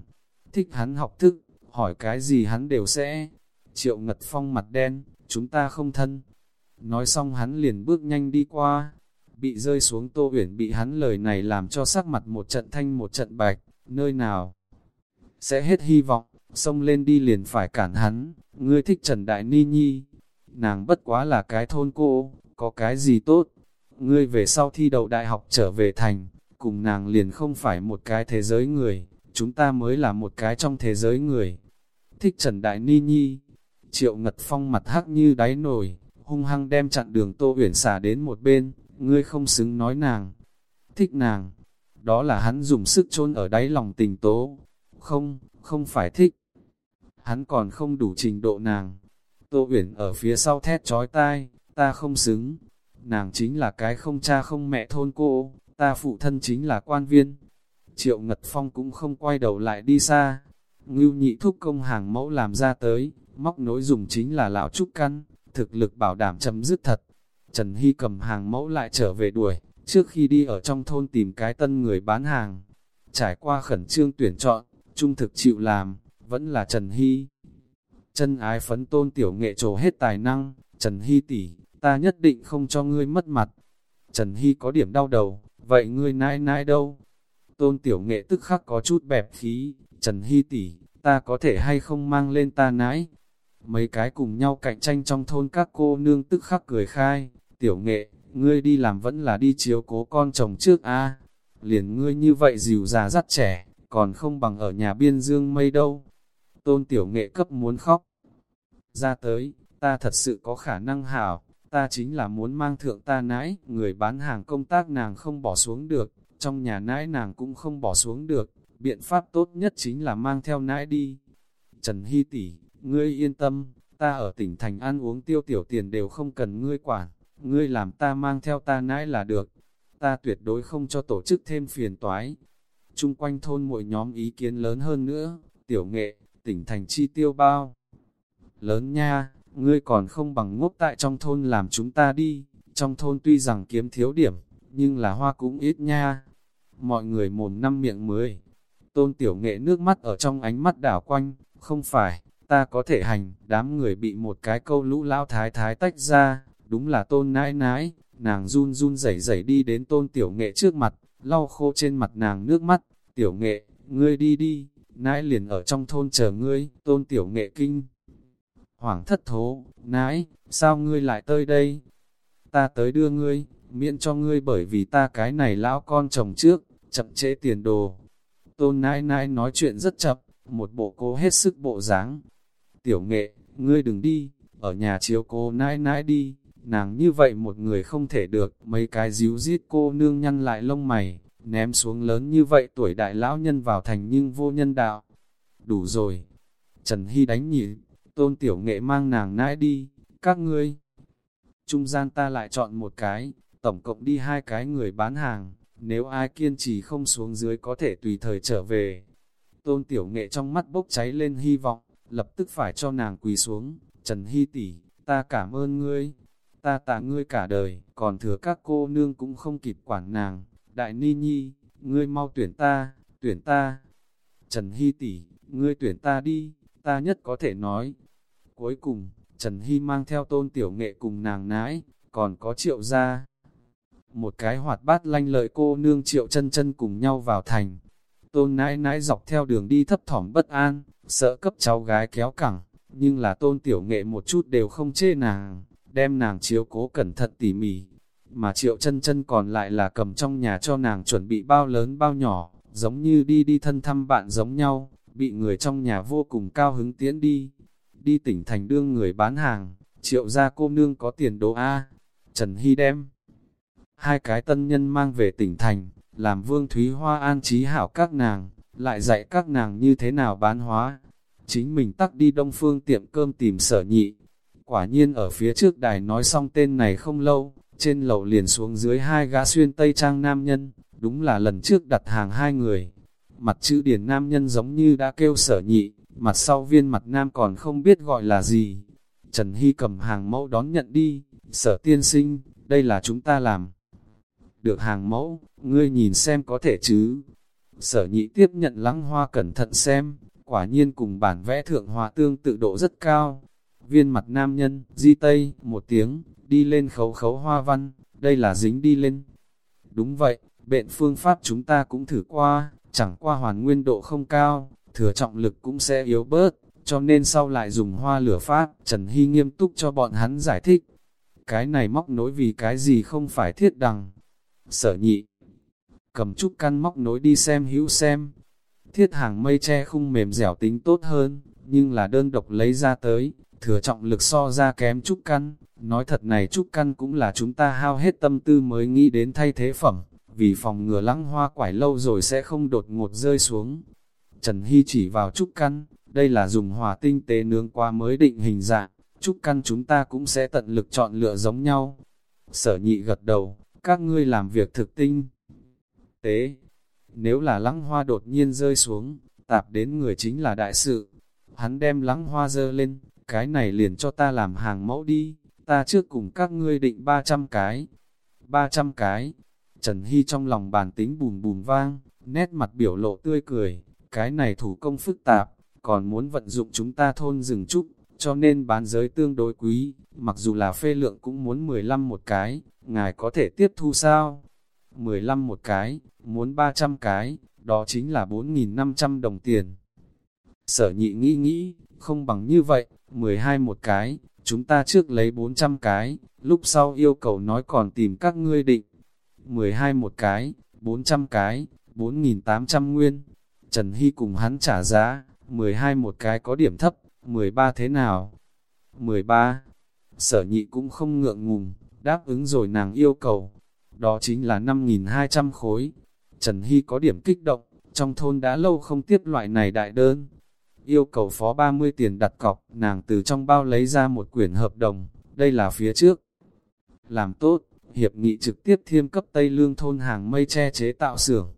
thích hắn học thức, hỏi cái gì hắn đều sẽ. Triệu Ngật Phong mặt đen, chúng ta không thân. Nói xong hắn liền bước nhanh đi qua, bị rơi xuống Tô Uyển bị hắn lời này làm cho sắc mặt một trận thanh một trận bạch, nơi nào? Sẽ hết hy vọng, xông lên đi liền phải cản hắn, ngươi thích Trần Đại Ni Nhi, nàng bất quá là cái thôn cô, có cái gì tốt, ngươi về sau thi đậu đại học trở về thành, cùng nàng liền không phải một cái thế giới người, chúng ta mới là một cái trong thế giới người. Thích Trần Đại Ni Nhi, Triệu Ngật Phong mặt hắc như đáy nổi, hung hăng đem chặn đường Tô Uyển xả đến một bên, ngươi không xứng nói nàng, thích nàng, đó là hắn dùng sức chôn ở đáy lòng tình tố, không, không phải thích, hắn còn không đủ trình độ nàng. Tô Uyển ở phía sau thét trói tai, ta không xứng, nàng chính là cái không cha không mẹ thôn cô, ta phụ thân chính là quan viên. Triệu Ngật Phong cũng không quay đầu lại đi xa, ngưu nhị thúc công hàng mẫu làm ra tới, móc nối dùng chính là lão trúc căn, thực lực bảo đảm chấm dứt thật. Trần Hy cầm hàng mẫu lại trở về đuổi, trước khi đi ở trong thôn tìm cái tân người bán hàng. Trải qua khẩn trương tuyển chọn, trung thực chịu làm, vẫn là Trần Hy. Chân ái phấn tôn tiểu nghệ trổ hết tài năng, Trần Hy tỷ, ta nhất định không cho ngươi mất mặt. Trần Hy có điểm đau đầu, vậy ngươi nãi nãi đâu? Tôn tiểu nghệ tức khắc có chút bẹp khí, Trần Hy tỷ, ta có thể hay không mang lên ta nãi? Mấy cái cùng nhau cạnh tranh trong thôn các cô nương tức khắc cười khai, tiểu nghệ, ngươi đi làm vẫn là đi chiếu cố con chồng trước a liền ngươi như vậy dìu già dắt trẻ, còn không bằng ở nhà biên dương mây đâu. Tôn tiểu nghệ cấp muốn khóc. Ra tới, ta thật sự có khả năng hảo, ta chính là muốn mang thượng ta nãi, người bán hàng công tác nàng không bỏ xuống được, trong nhà nãi nàng cũng không bỏ xuống được, biện pháp tốt nhất chính là mang theo nãi đi. Trần Hy tỷ, ngươi yên tâm, ta ở tỉnh thành ăn uống tiêu tiểu tiền đều không cần ngươi quản, ngươi làm ta mang theo ta nãi là được, ta tuyệt đối không cho tổ chức thêm phiền toái. Trung quanh thôn mỗi nhóm ý kiến lớn hơn nữa, tiểu nghệ, tỉnh thành chi tiêu bao. Lớn nha, ngươi còn không bằng ngốc tại trong thôn làm chúng ta đi, trong thôn tuy rằng kiếm thiếu điểm, nhưng là hoa cũng ít nha. Mọi người mồm năm miệng mới. Tôn tiểu nghệ nước mắt ở trong ánh mắt đảo quanh, không phải, ta có thể hành, đám người bị một cái câu lũ lao thái thái tách ra, đúng là tôn nãi nãi, nàng run run rẩy rẩy đi đến tôn tiểu nghệ trước mặt, lau khô trên mặt nàng nước mắt, tiểu nghệ, ngươi đi đi, nãi liền ở trong thôn chờ ngươi, tôn tiểu nghệ kinh. Hoàng thất thố, nãi, sao ngươi lại tới đây? Ta tới đưa ngươi, miễn cho ngươi bởi vì ta cái này lão con chồng trước, chậm trễ tiền đồ. Tôn nãi nãi nói chuyện rất chậm, một bộ cố hết sức bộ dáng. Tiểu nghệ, ngươi đừng đi, ở nhà chiếu cô nãi nãi đi, nàng như vậy một người không thể được, mấy cái díu giết cô nương nhăn lại lông mày, ném xuống lớn như vậy tuổi đại lão nhân vào thành nhưng vô nhân đạo. Đủ rồi. Trần Hy đánh nhị, tôn tiểu nghệ mang nàng nãi đi, các ngươi. Trung gian ta lại chọn một cái, tổng cộng đi hai cái người bán hàng, nếu ai kiên trì không xuống dưới có thể tùy thời trở về. Tôn tiểu nghệ trong mắt bốc cháy lên hy vọng, lập tức phải cho nàng quỳ xuống, Trần Hy tỷ, ta cảm ơn ngươi, ta tạ ngươi cả đời, còn thừa các cô nương cũng không kịp quản nàng, đại ni nhi, ngươi mau tuyển ta, tuyển ta. Trần Hy tỷ, ngươi tuyển ta đi, ta nhất có thể nói. Cuối cùng, Trần Hy mang theo tôn tiểu nghệ cùng nàng nái, còn có triệu gia. Một cái hoạt bát lanh lợi cô nương triệu chân chân cùng nhau vào thành. Tôn nãi nãi dọc theo đường đi thấp thỏm bất an, sợ cấp cháu gái kéo cẳng, nhưng là tôn tiểu nghệ một chút đều không chê nàng, đem nàng chiếu cố cẩn thận tỉ mỉ. Mà triệu chân chân còn lại là cầm trong nhà cho nàng chuẩn bị bao lớn bao nhỏ, giống như đi đi thân thăm bạn giống nhau, bị người trong nhà vô cùng cao hứng tiễn đi. Đi tỉnh thành đương người bán hàng, triệu gia cô nương có tiền đồ A. Trần Hy đem hai cái tân nhân mang về tỉnh thành, làm vương Thúy Hoa an trí hảo các nàng, lại dạy các nàng như thế nào bán hóa. Chính mình tắc đi đông phương tiệm cơm tìm sở nhị. Quả nhiên ở phía trước đài nói xong tên này không lâu, trên lầu liền xuống dưới hai gã xuyên tây trang nam nhân, đúng là lần trước đặt hàng hai người. Mặt chữ điển nam nhân giống như đã kêu sở nhị, mặt sau viên mặt nam còn không biết gọi là gì. Trần Hy cầm hàng mẫu đón nhận đi, sở tiên sinh, đây là chúng ta làm. Được hàng mẫu, ngươi nhìn xem có thể chứ. Sở nhị tiếp nhận lăng hoa cẩn thận xem, quả nhiên cùng bản vẽ thượng hòa tương tự độ rất cao. Viên mặt nam nhân, di tây, một tiếng, đi lên khấu khấu hoa văn, đây là dính đi lên. Đúng vậy, bệnh phương pháp chúng ta cũng thử qua, chẳng qua hoàn nguyên độ không cao, thừa trọng lực cũng sẽ yếu bớt, cho nên sau lại dùng hoa lửa pháp, Trần Hy nghiêm túc cho bọn hắn giải thích. Cái này móc nối vì cái gì không phải thiết đằng. Sở nhị, cầm chút căn móc nối đi xem hữu xem. Thiết hàng mây che khung mềm dẻo tính tốt hơn, nhưng là đơn độc lấy ra tới, thừa trọng lực so ra kém chút căn. Nói thật này chút căn cũng là chúng ta hao hết tâm tư mới nghĩ đến thay thế phẩm, vì phòng ngừa lăng hoa quải lâu rồi sẽ không đột ngột rơi xuống. Trần Hy chỉ vào trúc căn, đây là dùng hỏa tinh tế nướng qua mới định hình dạng, trúc căn chúng ta cũng sẽ tận lực chọn lựa giống nhau. Sở nhị gật đầu, các ngươi làm việc thực tinh. Tế, nếu là lăng hoa đột nhiên rơi xuống, tạp đến người chính là đại sự. Hắn đem lăng hoa dơ lên, cái này liền cho ta làm hàng mẫu đi, ta trước cùng các ngươi định 300 cái. 300 cái, Trần Hy trong lòng bàn tính bùm bùm vang, nét mặt biểu lộ tươi cười, cái này thủ công phức tạp, còn muốn vận dụng chúng ta thôn rừng trúc, cho nên bán giới tương đối quý, mặc dù là phê lượng cũng muốn 15 một cái, ngài có thể tiếp thu sao? 15 một cái, muốn 300 cái, đó chính là 4.500 đồng tiền. Sở nhị nghĩ nghĩ, không bằng như vậy, 12 một cái, chúng ta trước lấy 400 cái, lúc sau yêu cầu nói còn tìm các ngươi định. 12 một cái, 400 cái, 4.800 nguyên. Trần Hy cùng hắn trả giá, 12 một cái có điểm thấp, 13 thế nào? 13. Sở nhị cũng không ngượng ngùng, đáp ứng rồi nàng yêu cầu. Đó chính là 5.200 khối. Trần Hy có điểm kích động, trong thôn đã lâu không tiếp loại này đại đơn. Yêu cầu phó 30 tiền đặt cọc, nàng từ trong bao lấy ra một quyển hợp đồng, đây là phía trước. Làm tốt, hiệp nghị trực tiếp thiêm cấp Tây Lương thôn hàng mây che chế tạo xưởng.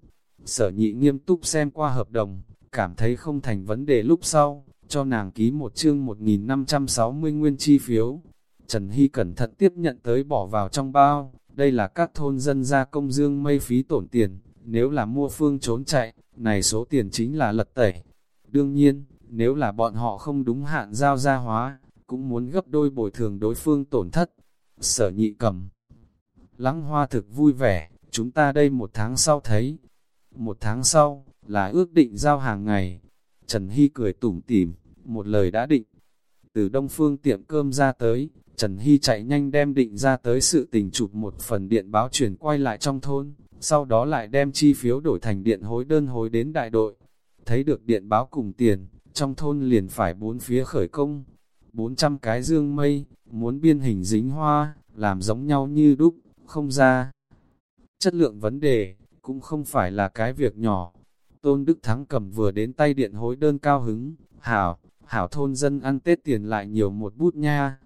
Sở nhị nghiêm túc xem qua hợp đồng, cảm thấy không thành vấn đề lúc sau, cho nàng ký một chương 1560 nguyên chi phiếu. Trần Hy cẩn thận tiếp nhận tới bỏ vào trong bao, đây là các thôn dân gia công dương mây phí tổn tiền, nếu là mua phương trốn chạy, này số tiền chính là lật tẩy. Đương nhiên, nếu là bọn họ không đúng hạn giao gia hóa, cũng muốn gấp đôi bồi thường đối phương tổn thất. Sở nhị cầm. Lăng hoa thực vui vẻ, chúng ta đây một tháng sau thấy. Một tháng sau, là ước định giao hàng ngày. Trần Hy cười tủm tỉm, một lời đã định. Từ đông phương tiệm cơm ra tới, Trần Hy chạy nhanh đem định ra tới sự tình chụp một phần điện báo chuyển quay lại trong thôn, sau đó lại đem chi phiếu đổi thành điện hối đơn hối đến đại đội. Thấy được điện báo cùng tiền, trong thôn liền phải bốn phía khởi công. 400 cái dương mây, muốn biên hình dính hoa, làm giống nhau như đúc, không ra. Chất lượng vấn đề, cũng không phải là cái việc nhỏ. Tôn Đức Thắng cầm vừa đến tay điện hối đơn cao hứng, hảo, hảo thôn dân ăn Tết tiền lại nhiều một bút nha.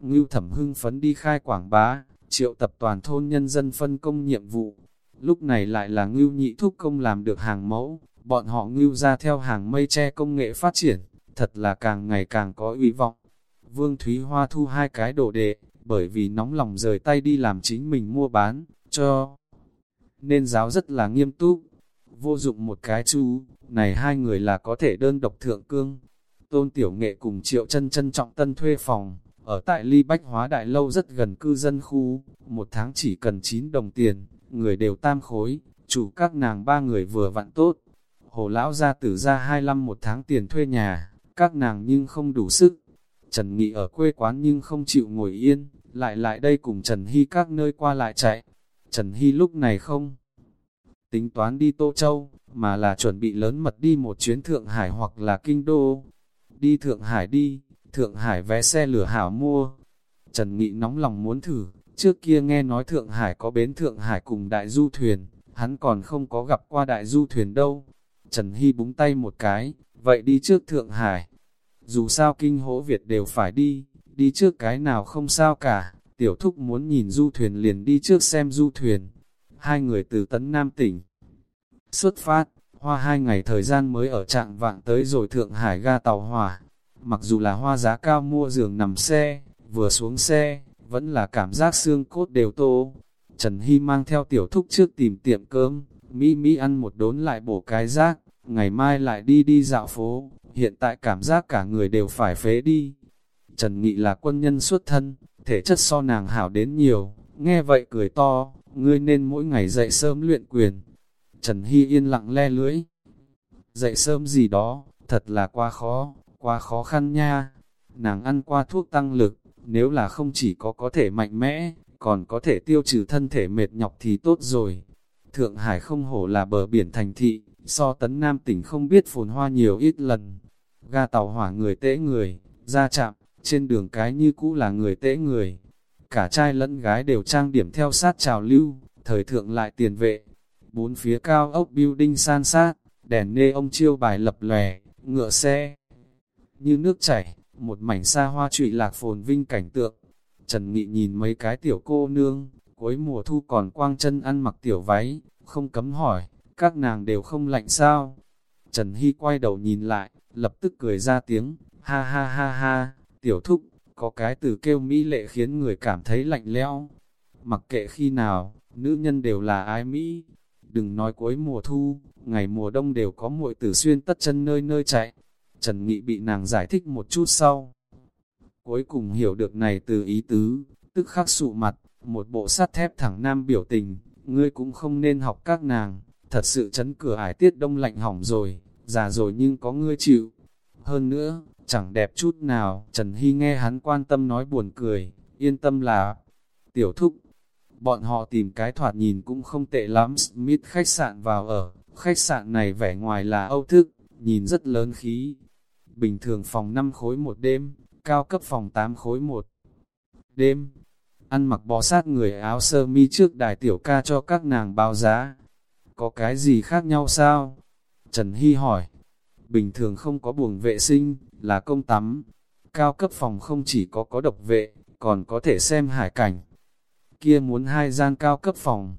Ngưu thẩm hưng phấn đi khai quảng bá, triệu tập toàn thôn nhân dân phân công nhiệm vụ. Lúc này lại là ngưu nhị thúc công làm được hàng mẫu, bọn họ ngưu ra theo hàng mây che công nghệ phát triển, thật là càng ngày càng có uy vọng. Vương Thúy Hoa thu hai cái đồ đệ, bởi vì nóng lòng rời tay đi làm chính mình mua bán, cho. Nên giáo rất là nghiêm túc, vô dụng một cái chú, này hai người là có thể đơn độc thượng cương. Tôn Tiểu Nghệ cùng Triệu chân chân trọng tân thuê phòng, ở tại Ly Bách Hóa Đại Lâu rất gần cư dân khu, một tháng chỉ cần 9 đồng tiền, người đều tam khối, chủ các nàng ba người vừa vặn tốt. Hồ Lão ra tử ra 25 một tháng tiền thuê nhà, các nàng nhưng không đủ sức. Trần Nghị ở quê quán nhưng không chịu ngồi yên, lại lại đây cùng Trần Hy các nơi qua lại chạy. Trần Hy lúc này không tính toán đi Tô Châu, mà là chuẩn bị lớn mật đi một chuyến Thượng Hải hoặc là Kinh Đô. Đi Thượng Hải đi, Thượng Hải vé xe lửa hảo mua. Trần Nghị nóng lòng muốn thử, trước kia nghe nói Thượng Hải có bến Thượng Hải cùng đại du thuyền, hắn còn không có gặp qua đại du thuyền đâu. Trần Hy búng tay một cái, vậy đi trước Thượng Hải. Dù sao kinh hỗ Việt đều phải đi, đi trước cái nào không sao cả, tiểu thúc muốn nhìn du thuyền liền đi trước xem du thuyền. Hai người từ Tấn Nam tỉnh xuất phát, hoa hai ngày thời gian mới ở trạng vạng tới rồi Thượng Hải ga tàu hỏa. Mặc dù là hoa giá cao mua giường nằm xe, vừa xuống xe, vẫn là cảm giác xương cốt đều tô. Trần Hy mang theo tiểu thúc trước tìm tiệm cơm, Mỹ Mỹ ăn một đốn lại bổ cái rác, ngày mai lại đi đi dạo phố, hiện tại cảm giác cả người đều phải phế đi. Trần Nghị là quân nhân xuất thân, thể chất so nàng hảo đến nhiều, nghe vậy cười to, ngươi nên mỗi ngày dậy sớm luyện quyền. Trần Hy yên lặng le lưỡi. Dậy sớm gì đó, thật là quá khó, quá khó khăn nha. Nàng ăn qua thuốc tăng lực, nếu là không chỉ có có thể mạnh mẽ, còn có thể tiêu trừ thân thể mệt nhọc thì tốt rồi. Thượng Hải không hổ là bờ biển thành thị, so tấn Nam tỉnh không biết phồn hoa nhiều ít lần. Ga tàu hỏa người tễ người, ra chạm, trên đường cái như cũ là người tễ người. Cả trai lẫn gái đều trang điểm theo sát trào lưu, thời thượng lại tiền vệ. Bốn phía cao ốc building san sát, đèn nê ông chiêu bài lập lòe, ngựa xe. Như nước chảy, một mảnh xa hoa trụy lạc phồn vinh cảnh tượng. Trần Nghị nhìn mấy cái tiểu cô nương, cuối mùa thu còn quang chân ăn mặc tiểu váy, không cấm hỏi, các nàng đều không lạnh sao? Trần Hy quay đầu nhìn lại, lập tức cười ra tiếng, ha ha ha ha, tiểu thúc, có cái từ kêu mỹ lệ khiến người cảm thấy lạnh lẽo. Mặc kệ khi nào, nữ nhân đều là ai Mỹ. Đừng nói cuối mùa thu, ngày mùa đông đều có muội tử xuyên tất chân nơi nơi chạy. Trần Nghị bị nàng giải thích một chút sau. Cuối cùng hiểu được này từ ý tứ, tức khắc sụ mặt, một bộ sắt thép thẳng nam biểu tình, ngươi cũng không nên học các nàng, thật sự chấn cửa ải tiết đông lạnh hỏng rồi, già rồi nhưng có ngươi chịu. Hơn nữa, chẳng đẹp chút nào, Trần Hy nghe hắn quan tâm nói buồn cười, yên tâm là, tiểu thúc, bọn họ tìm cái thoạt nhìn cũng không tệ lắm, Smith khách sạn vào ở, khách sạn này vẻ ngoài là âu thức, nhìn rất lớn khí. Bình thường phòng 5 khối một đêm, cao cấp phòng 8 khối một đêm. Ăn mặc bò sát người áo sơ mi trước đài tiểu ca cho các nàng báo giá. Có cái gì khác nhau sao? Trần Hy hỏi. Bình thường không có buồng vệ sinh, là công tắm. Cao cấp phòng không chỉ có có độc vệ, còn có thể xem hải cảnh. Kia muốn hai gian cao cấp phòng.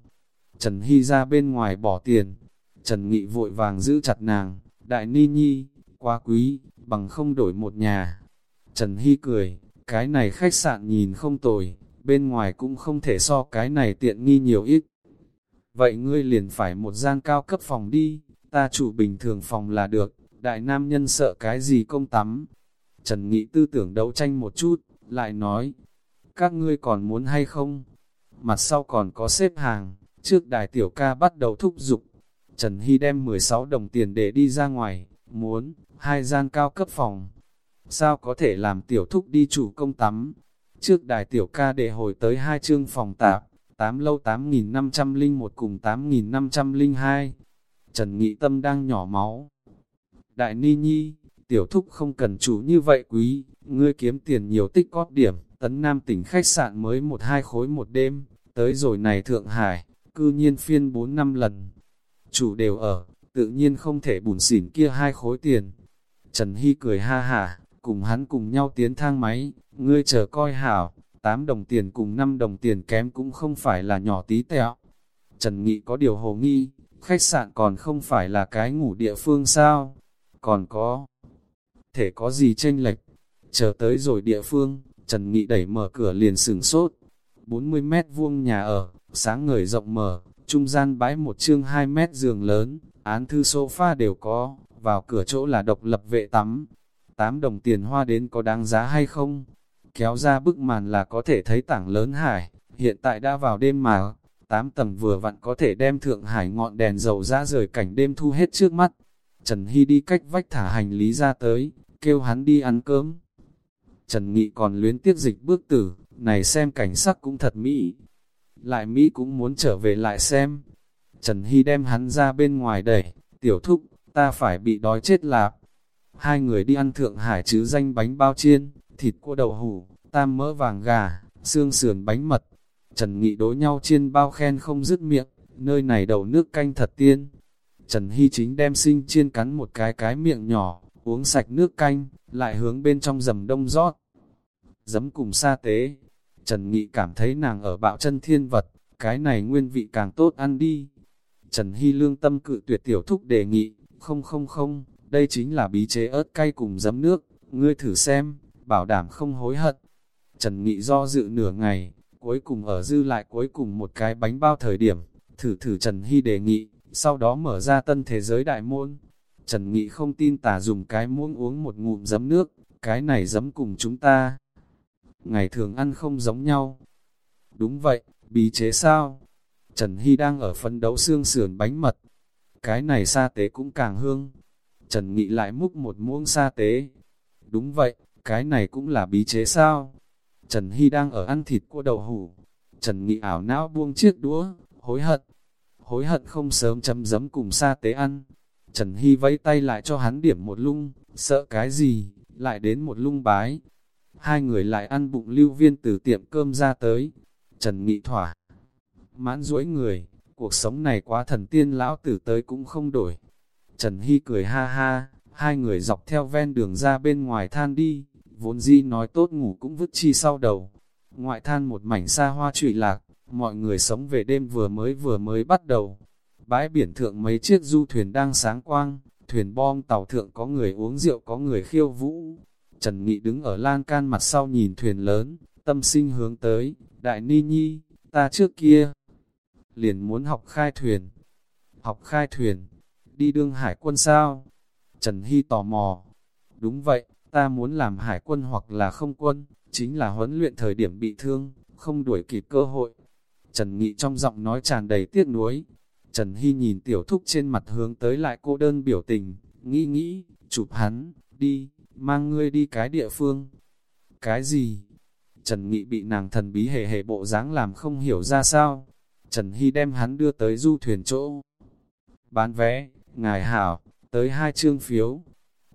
Trần Hy ra bên ngoài bỏ tiền. Trần Nghị vội vàng giữ chặt nàng. Đại Ni Nhi, quá quý, bằng không đổi một nhà. Trần Hy cười, cái này khách sạn nhìn không tồi, bên ngoài cũng không thể so cái này tiện nghi nhiều ít. Vậy ngươi liền phải một gian cao cấp phòng đi, ta chủ bình thường phòng là được, đại nam nhân sợ cái gì công tắm. Trần Nghị tư tưởng đấu tranh một chút, lại nói, các ngươi còn muốn hay không? Mặt sau còn có xếp hàng, trước đài tiểu ca bắt đầu thúc giục. Trần Hy đem 16 đồng tiền để đi ra ngoài, muốn, hai gian cao cấp phòng. Sao có thể làm tiểu thúc đi chủ công tắm? Trước đài tiểu ca để hồi tới hai chương phòng tạp, 8 lâu 8501 cùng 8502. Trần Nghị Tâm đang nhỏ máu. Đại Ni Nhi, tiểu thúc không cần chủ như vậy quý, ngươi kiếm tiền nhiều tích cóp điểm, tấn nam tỉnh khách sạn mới một hai khối một đêm, tới rồi này Thượng Hải, cư nhiên phiên 4 năm lần, chủ đều ở, tự nhiên không thể bùn xỉn kia hai khối tiền. Trần Hy cười ha hả, cùng hắn cùng nhau tiến thang máy, ngươi chờ coi hảo, 8 đồng tiền cùng 5 đồng tiền kém cũng không phải là nhỏ tí tẹo. Trần Nghị có điều hồ nghi, khách sạn còn không phải là cái ngủ địa phương sao, còn có, thể có gì chênh lệch, chờ tới rồi địa phương, Trần Nghị đẩy mở cửa liền sửng sốt, 40 mét vuông nhà ở, sáng ngời rộng mở, trung gian bãi một chương 2 mét giường lớn, án thư sofa đều có, vào cửa chỗ là độc lập vệ tắm. 8 đồng tiền hoa đến có đáng giá hay không? Kéo ra bức màn là có thể thấy tảng lớn hải, hiện tại đã vào đêm mà, 8 tầng vừa vặn có thể đem Thượng Hải ngọn đèn dầu ra rời cảnh đêm thu hết trước mắt. Trần Hy đi cách vách thả hành lý ra tới, kêu hắn đi ăn cơm. Trần Nghị còn luyến tiếc dịch bước tử, này xem cảnh sắc cũng thật mỹ. Lại Mỹ cũng muốn trở về lại xem. Trần Hy đem hắn ra bên ngoài đẩy, tiểu thúc, ta phải bị đói chết lạp. Hai người đi ăn Thượng Hải chứ danh bánh bao chiên, thịt cua đậu hủ, tam mỡ vàng gà, xương sườn bánh mật. Trần Nghị đối nhau chiên bao khen không dứt miệng, nơi này đầu nước canh thật tiên. Trần Hy chính đem sinh chiên cắn một cái cái miệng nhỏ, uống sạch nước canh, lại hướng bên trong dầm đông rót. dấm cùng sa tế. Trần Nghị cảm thấy nàng ở bạo chân thiên vật, cái này nguyên vị càng tốt ăn đi. Trần Hy lương tâm cự tuyệt tiểu thúc đề nghị, không không không, đây chính là bí chế ớt cay cùng giấm nước, ngươi thử xem, bảo đảm không hối hận. Trần Nghị do dự nửa ngày, cuối cùng ở dư lại cuối cùng một cái bánh bao thời điểm, thử thử Trần Hy đề nghị, sau đó mở ra tân thế giới đại môn. Trần Nghị không tin tà dùng cái muỗng uống một ngụm giấm nước, cái này giấm cùng chúng ta. Ngày thường ăn không giống nhau. Đúng vậy, bí chế sao? Trần Hy đang ở phân đấu xương sườn bánh mật. Cái này sa tế cũng càng hương. Trần Nghị lại múc một muỗng sa tế. Đúng vậy, cái này cũng là bí chế sao? Trần Hy đang ở ăn thịt cua đậu hủ. Trần Nghị ảo não buông chiếc đũa, hối hận. Hối hận không sớm chấm dấm cùng sa tế ăn. Trần Hy vẫy tay lại cho hắn điểm một lung, sợ cái gì, lại đến một lung bái. Hai người lại ăn bụng lưu viên từ tiệm cơm ra tới. Trần Nghị thỏa. Mãn duỗi người, cuộc sống này quá thần tiên lão tử tới cũng không đổi. Trần Hy cười ha ha, hai người dọc theo ven đường ra bên ngoài than đi, vốn di nói tốt ngủ cũng vứt chi sau đầu. Ngoại than một mảnh xa hoa trụy lạc, mọi người sống về đêm vừa mới vừa mới bắt đầu. Bãi biển thượng mấy chiếc du thuyền đang sáng quang, thuyền bom tàu thượng có người uống rượu có người khiêu vũ. Trần Nghị đứng ở lan can mặt sau nhìn thuyền lớn, tâm sinh hướng tới, đại ni nhi, ta trước kia, liền muốn học khai thuyền. Học khai thuyền, đi đương hải quân sao? Trần Hy tò mò. Đúng vậy, ta muốn làm hải quân hoặc là không quân, chính là huấn luyện thời điểm bị thương, không đuổi kịp cơ hội. Trần Nghị trong giọng nói tràn đầy tiếc nuối. Trần Hy nhìn tiểu thúc trên mặt hướng tới lại cô đơn biểu tình, nghĩ nghĩ, chụp hắn, đi, mang ngươi đi cái địa phương. Cái gì? Trần Nghị bị nàng thần bí hề hề bộ dáng làm không hiểu ra sao. Trần Hy đem hắn đưa tới du thuyền chỗ. Bán vé, ngài hảo, tới hai chương phiếu.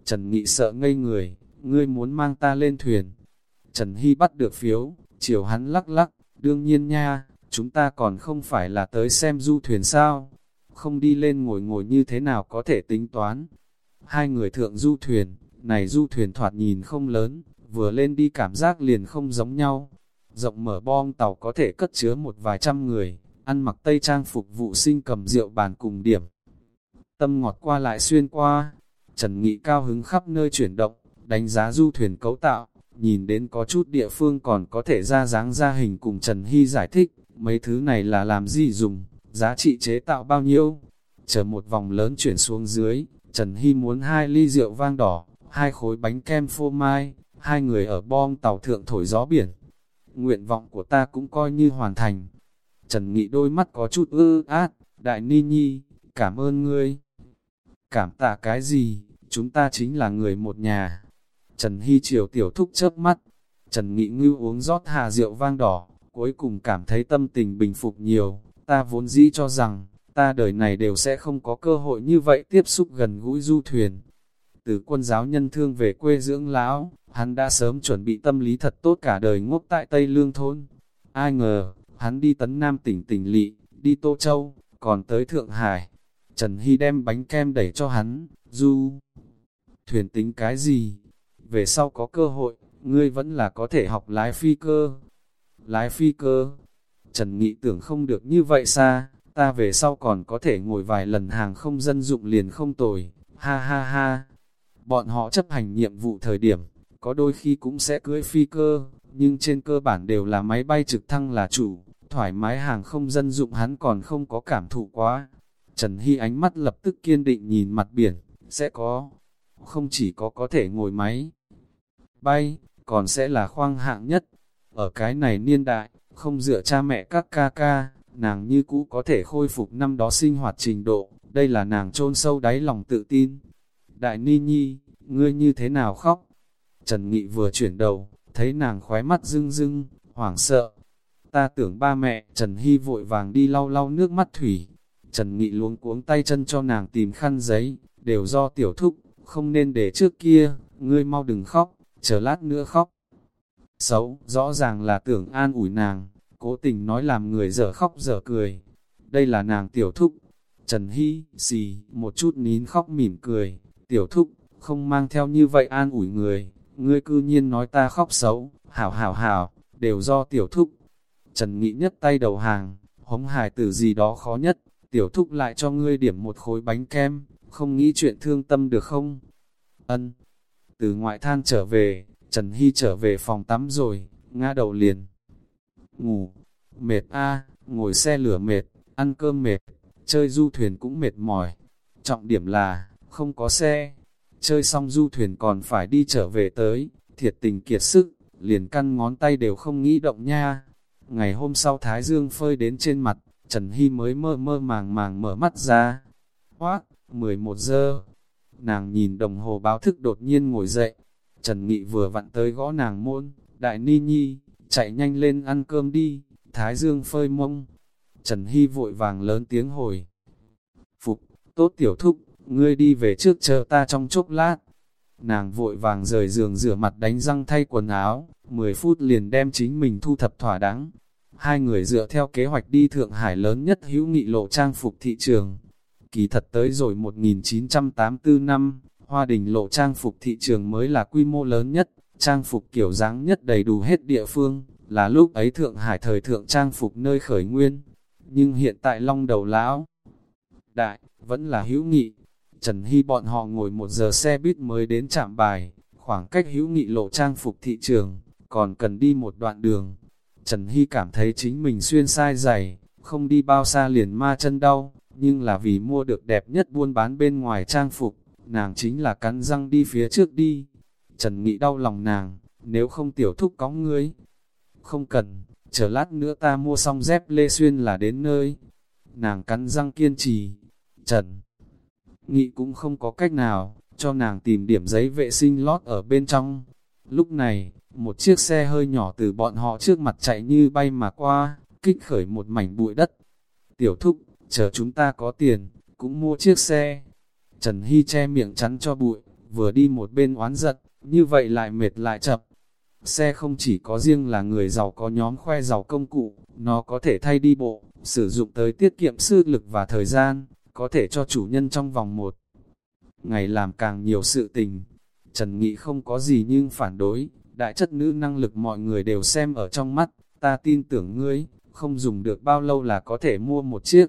Trần Nghị sợ ngây người, ngươi muốn mang ta lên thuyền. Trần Hy bắt được phiếu, chiều hắn lắc lắc, đương nhiên nha, chúng ta còn không phải là tới xem du thuyền sao. Không đi lên ngồi ngồi như thế nào có thể tính toán. Hai người thượng du thuyền, này du thuyền thoạt nhìn không lớn, vừa lên đi cảm giác liền không giống nhau. Rộng mở bom tàu có thể cất chứa một vài trăm người, ăn mặc tây trang phục vụ sinh cầm rượu bàn cùng điểm. Tâm ngọt qua lại xuyên qua, Trần Nghị cao hứng khắp nơi chuyển động, đánh giá du thuyền cấu tạo, nhìn đến có chút địa phương còn có thể ra dáng ra hình cùng Trần Hy giải thích, mấy thứ này là làm gì dùng, giá trị chế tạo bao nhiêu. Chờ một vòng lớn chuyển xuống dưới, Trần Hy muốn hai ly rượu vang đỏ, hai khối bánh kem phô mai, hai người ở bom tàu thượng thổi gió biển. Nguyện vọng của ta cũng coi như hoàn thành. Trần Nghị đôi mắt có chút ư át, đại ni nhi, cảm ơn ngươi. Cảm tạ cái gì, chúng ta chính là người một nhà. Trần Hy Triều tiểu thúc chớp mắt, Trần Nghị ngưu uống rót hà rượu vang đỏ, cuối cùng cảm thấy tâm tình bình phục nhiều, ta vốn dĩ cho rằng, ta đời này đều sẽ không có cơ hội như vậy tiếp xúc gần gũi du thuyền. Từ quân giáo nhân thương về quê dưỡng lão, hắn đã sớm chuẩn bị tâm lý thật tốt cả đời ngốc tại Tây Lương Thôn. Ai ngờ, hắn đi tấn Nam tỉnh tỉnh lỵ, đi Tô Châu, còn tới Thượng Hải. Trần Hy đem bánh kem đẩy cho hắn, du. Thuyền tính cái gì? Về sau có cơ hội, ngươi vẫn là có thể học lái phi cơ. Lái phi cơ? Trần Nghị tưởng không được như vậy xa, ta về sau còn có thể ngồi vài lần hàng không dân dụng liền không tồi, ha ha ha. Bọn họ chấp hành nhiệm vụ thời điểm, có đôi khi cũng sẽ cưới phi cơ, nhưng trên cơ bản đều là máy bay trực thăng là chủ, thoải mái hàng không dân dụng hắn còn không có cảm thụ quá. Trần Hy ánh mắt lập tức kiên định nhìn mặt biển, sẽ có, không chỉ có có thể ngồi máy bay, còn sẽ là khoang hạng nhất. Ở cái này niên đại, không dựa cha mẹ các ca ca, nàng như cũ có thể khôi phục năm đó sinh hoạt trình độ, đây là nàng chôn sâu đáy lòng tự tin. Đại Ni Nhi, ngươi như thế nào khóc? Trần Nghị vừa chuyển đầu, thấy nàng khóe mắt rưng rưng, hoảng sợ. Ta tưởng ba mẹ, Trần Hy vội vàng đi lau lau nước mắt thủy. Trần Nghị luống cuống tay chân cho nàng tìm khăn giấy, đều do tiểu thúc, không nên để trước kia, ngươi mau đừng khóc, chờ lát nữa khóc. Xấu, rõ ràng là tưởng an ủi nàng, cố tình nói làm người dở khóc dở cười. Đây là nàng tiểu thúc. Trần Hy, xì, một chút nín khóc mỉm cười. Tiểu thúc, không mang theo như vậy an ủi người. Ngươi cư nhiên nói ta khóc xấu, hảo hảo hảo, đều do tiểu thúc. Trần Nghị nhất tay đầu hàng, hống hài tử gì đó khó nhất, tiểu thúc lại cho ngươi điểm một khối bánh kem, không nghĩ chuyện thương tâm được không? Ân. Từ ngoại than trở về, Trần Hy trở về phòng tắm rồi, ngã đầu liền. Ngủ, mệt a ngồi xe lửa mệt, ăn cơm mệt, chơi du thuyền cũng mệt mỏi. Trọng điểm là, không có xe, chơi xong du thuyền còn phải đi trở về tới, thiệt tình kiệt sức, liền căn ngón tay đều không nghĩ động nha. Ngày hôm sau Thái Dương phơi đến trên mặt, Trần Hy mới mơ mơ màng màng mở mắt ra. Hoác, 11 giờ, nàng nhìn đồng hồ báo thức đột nhiên ngồi dậy. Trần Nghị vừa vặn tới gõ nàng môn, đại ni nhi, chạy nhanh lên ăn cơm đi, Thái Dương phơi mông. Trần Hy vội vàng lớn tiếng hồi. Phục, tốt tiểu thúc, ngươi đi về trước chờ ta trong chốc lát. Nàng vội vàng rời giường rửa mặt đánh răng thay quần áo, 10 phút liền đem chính mình thu thập thỏa đáng. Hai người dựa theo kế hoạch đi Thượng Hải lớn nhất hữu nghị lộ trang phục thị trường. Kỳ thật tới rồi 1984 năm, Hoa Đình lộ trang phục thị trường mới là quy mô lớn nhất, trang phục kiểu dáng nhất đầy đủ hết địa phương, là lúc ấy Thượng Hải thời thượng trang phục nơi khởi nguyên. Nhưng hiện tại long đầu lão, đại, vẫn là hữu nghị, Trần Hy bọn họ ngồi một giờ xe buýt mới đến trạm bài, khoảng cách hữu nghị lộ trang phục thị trường, còn cần đi một đoạn đường. Trần Hy cảm thấy chính mình xuyên sai giày, không đi bao xa liền ma chân đau, nhưng là vì mua được đẹp nhất buôn bán bên ngoài trang phục, nàng chính là cắn răng đi phía trước đi. Trần Nghị đau lòng nàng, nếu không tiểu thúc có ngươi. Không cần, chờ lát nữa ta mua xong dép lê xuyên là đến nơi. Nàng cắn răng kiên trì. Trần Nghị cũng không có cách nào, cho nàng tìm điểm giấy vệ sinh lót ở bên trong. Lúc này, một chiếc xe hơi nhỏ từ bọn họ trước mặt chạy như bay mà qua, kích khởi một mảnh bụi đất. Tiểu thúc, chờ chúng ta có tiền, cũng mua chiếc xe. Trần Hy che miệng chắn cho bụi, vừa đi một bên oán giận, như vậy lại mệt lại chập. Xe không chỉ có riêng là người giàu có nhóm khoe giàu công cụ, nó có thể thay đi bộ, sử dụng tới tiết kiệm sức lực và thời gian, có thể cho chủ nhân trong vòng một ngày làm càng nhiều sự tình. Trần Nghị không có gì nhưng phản đối, đại chất nữ năng lực mọi người đều xem ở trong mắt, ta tin tưởng ngươi, không dùng được bao lâu là có thể mua một chiếc.